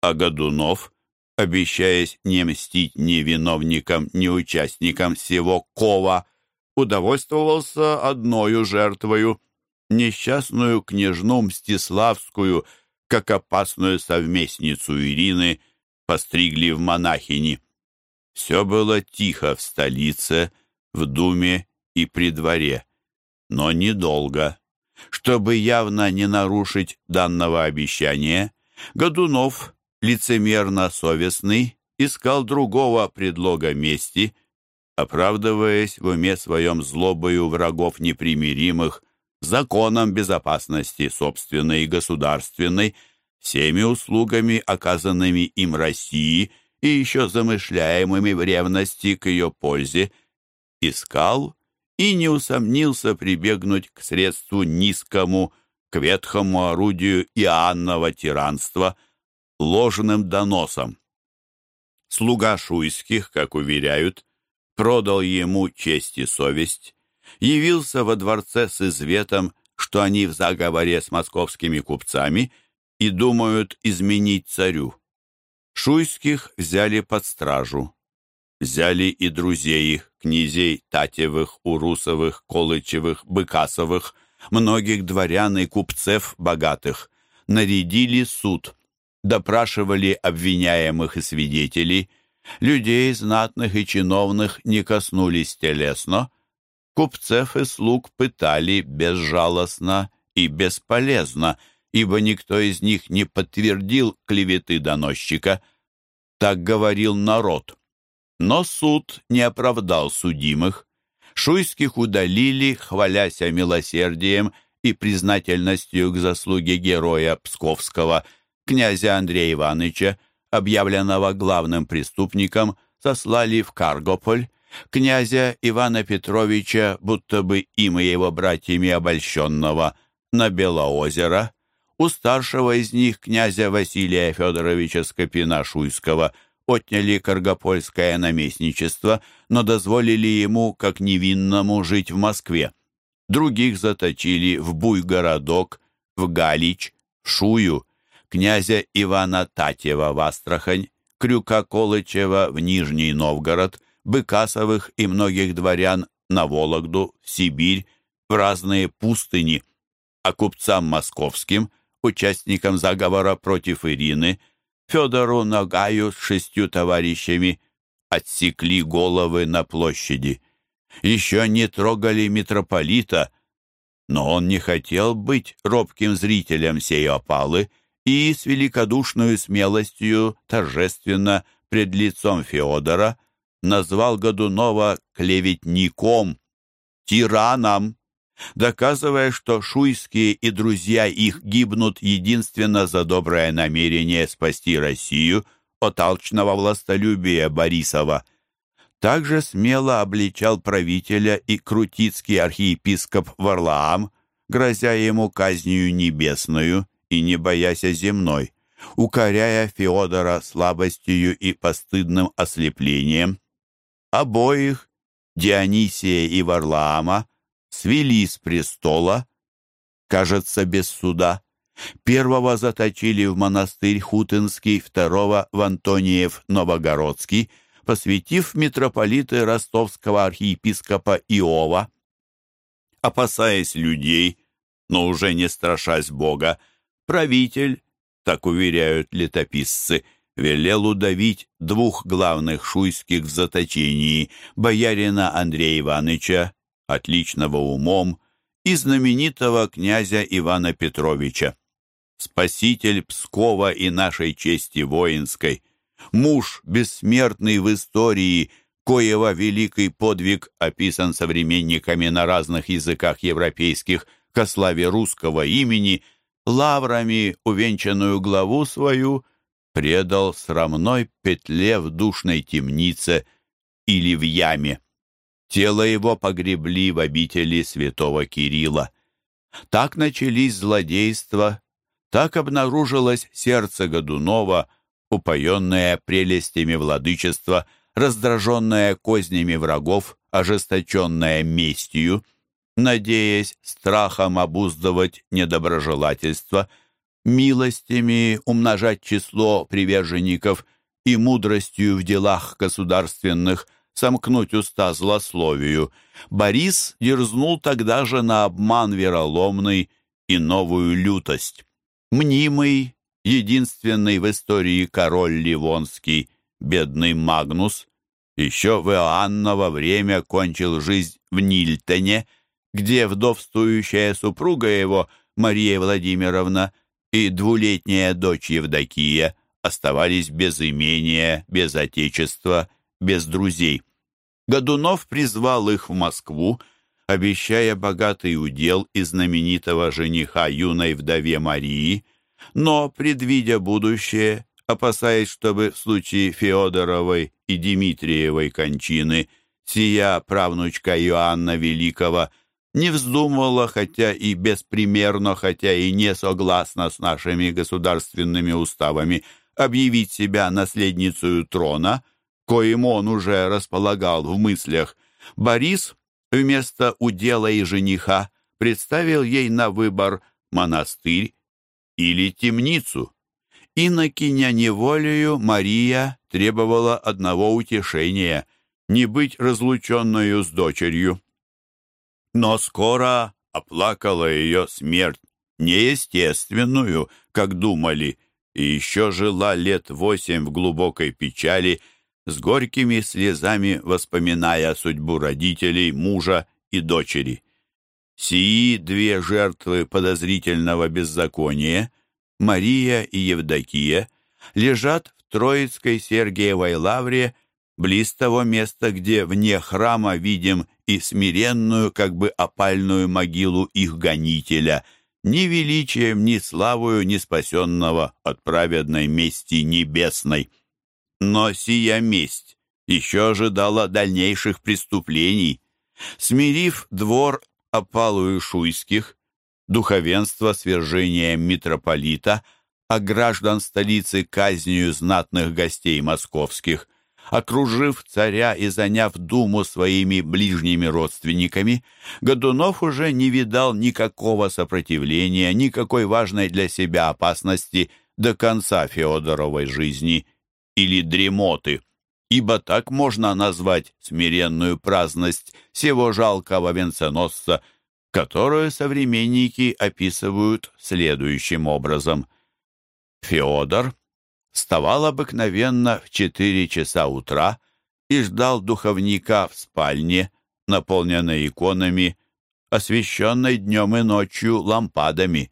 а Годунов, обещаясь не мстить ни виновникам, ни участникам всего кова, удовольствовался одною жертвою, несчастную княжну Мстиславскую, как опасную совместницу Ирины, постригли в монахини. Все было тихо в столице, в думе и при дворе, но недолго. Чтобы явно не нарушить данного обещания, Годунов, лицемерно совестный, искал другого предлога мести, оправдываясь в уме своем злобою врагов непримиримых, законом безопасности собственной и государственной, всеми услугами, оказанными им России и еще замышляемыми в ревности к ее пользе, искал и не усомнился прибегнуть к средству низкому, к ветхому орудию Иоаннова тиранства, ложным доносом. Слуга шуйских, как уверяют, продал ему честь и совесть, явился во дворце с изветом, что они в заговоре с московскими купцами и думают изменить царю. Шуйских взяли под стражу. Взяли и друзей их, князей Татевых, Урусовых, Колычевых, Быкасовых, многих дворян и купцев богатых. Нарядили суд, допрашивали обвиняемых и свидетелей, Людей знатных и чиновных не коснулись телесно, купцев и слуг пытали безжалостно и бесполезно, ибо никто из них не подтвердил клеветы доносчика. Так говорил народ. Но суд не оправдал судимых. Шуйских удалили, хваляся милосердием и признательностью к заслуге героя Псковского, князя Андрея Ивановича, объявленного главным преступником, сослали в Каргополь, князя Ивана Петровича, будто бы им и его братьями обольщенного, на Белоозеро, у старшего из них, князя Василия Федоровича Скопина-Шуйского, отняли Каргопольское наместничество, но дозволили ему, как невинному, жить в Москве. Других заточили в Буйгородок, в Галич, в Шую, князя Ивана Татьева в Астрахань, Крюка Колычева в Нижний Новгород, Быкасовых и многих дворян на Вологду, в Сибирь, в разные пустыни, а купцам московским, участникам заговора против Ирины, Федору Нагаю с шестью товарищами отсекли головы на площади. Еще не трогали митрополита, но он не хотел быть робким зрителем сей опалы и с великодушной смелостью торжественно пред лицом Феодора назвал Годунова клеветником, тираном, доказывая, что шуйские и друзья их гибнут единственно за доброе намерение спасти Россию от алчного властолюбия Борисова. Также смело обличал правителя и крутицкий архиепископ Варлаам, грозя ему казнью небесную и не боясь земной, укоряя Феодора слабостью и постыдным ослеплением. Обоих, Дионисия и Варлаама, свели с престола, кажется, без суда. Первого заточили в монастырь Хутынский, второго в Антониев-Новогородский, посвятив митрополиты ростовского архиепископа Иова. Опасаясь людей, но уже не страшась Бога, правитель, так уверяют летописцы, велел удавить двух главных шуйских в заточении, боярина Андрея Ивановича отличного умом, и знаменитого князя Ивана Петровича. Спаситель Пскова и нашей чести воинской, муж бессмертный в истории, коего великий подвиг описан современниками на разных языках европейских ко славе русского имени, лаврами увенчанную главу свою предал срамной петле в душной темнице или в яме. Тело его погребли в обители святого Кирилла. Так начались злодейства, так обнаружилось сердце Годунова, упоенное прелестями владычества, раздраженное кознями врагов, ожесточенное местью, надеясь страхом обуздывать недоброжелательство, милостями умножать число приверженников и мудростью в делах государственных – сомкнуть уста злословию, Борис дерзнул тогда же на обман вероломный и новую лютость. Мнимый, единственный в истории король Ливонский, бедный Магнус, еще в Иоанново время кончил жизнь в Нильтоне, где вдовствующая супруга его, Мария Владимировна, и двулетняя дочь Евдокия оставались без имения, без отечества без друзей. Годунов призвал их в Москву, обещая богатый удел и знаменитого жениха юной вдове Марии, но, предвидя будущее, опасаясь, чтобы в случае Феодоровой и Дмитриевой кончины сия правнучка Иоанна Великого не вздумала, хотя и беспримерно, хотя и не согласно с нашими государственными уставами, объявить себя наследницей трона – коим он уже располагал в мыслях, Борис вместо удела и жениха представил ей на выбор монастырь или темницу. Инокиня неволею Мария требовала одного утешения — не быть разлученную с дочерью. Но скоро оплакала ее смерть, неестественную, как думали, и еще жила лет восемь в глубокой печали — с горькими слезами воспоминая судьбу родителей, мужа и дочери. Сии две жертвы подозрительного беззакония, Мария и Евдокия, лежат в Троицкой Сергиевой лавре близ того места, где вне храма видим и смиренную, как бы опальную могилу их гонителя, ни величием, ни славою, ни спасенного от праведной мести небесной. Но сия месть еще ожидала дальнейших преступлений. Смирив двор опалую шуйских, духовенство свержением митрополита, а граждан столицы казнью знатных гостей московских, окружив царя и заняв думу своими ближними родственниками, Годунов уже не видал никакого сопротивления, никакой важной для себя опасности до конца Феодоровой жизни или дремоты, ибо так можно назвать смиренную праздность всего жалкого венценосца, которую современники описывают следующим образом. Феодор вставал обыкновенно в четыре часа утра и ждал духовника в спальне, наполненной иконами, освещенной днем и ночью лампадами.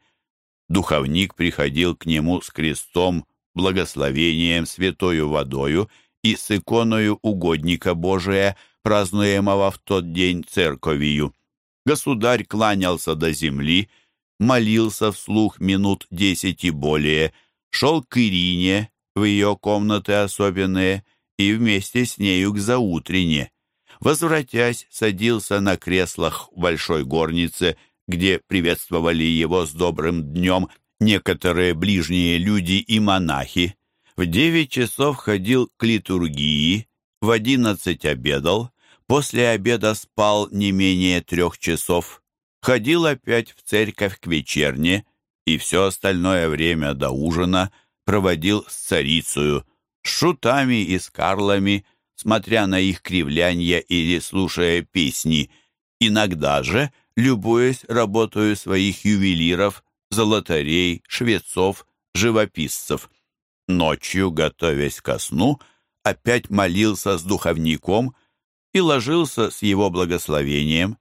Духовник приходил к нему с крестом, благословением, святою водою и с иконою угодника Божия, празднуемого в тот день церковью. Государь кланялся до земли, молился вслух минут десять и более — шел к Ирине в ее комнаты особенные и вместе с нею к заутрене. Возвратясь, садился на креслах в большой горнице, где приветствовали его с добрым днем некоторые ближние люди и монахи. В девять часов ходил к литургии, в одиннадцать обедал, после обеда спал не менее трех часов, ходил опять в церковь к вечерне, и все остальное время до ужина проводил с царицею, с шутами и с карлами, смотря на их кривлянья или слушая песни, иногда же любуясь работою своих ювелиров, золотарей, швецов, живописцев. Ночью, готовясь ко сну, опять молился с духовником и ложился с его благословением.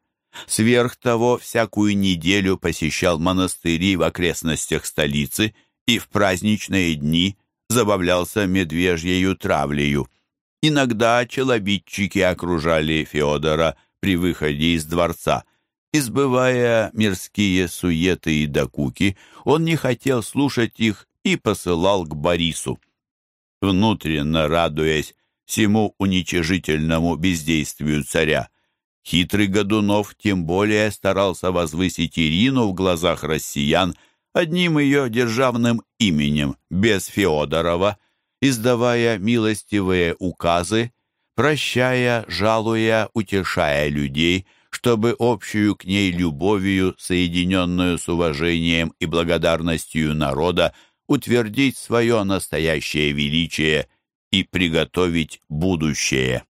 Сверх того, всякую неделю посещал монастыри в окрестностях столицы и в праздничные дни забавлялся медвежьею травлею. Иногда челобитчики окружали Феодора при выходе из дворца. Избывая мирские суеты и докуки, он не хотел слушать их и посылал к Борису. Внутренно радуясь всему уничижительному бездействию царя, Хитрый Годунов тем более старался возвысить Ирину в глазах россиян одним ее державным именем, без Феодорова, издавая милостивые указы, прощая, жалуя, утешая людей, чтобы общую к ней любовью, соединенную с уважением и благодарностью народа, утвердить свое настоящее величие и приготовить будущее.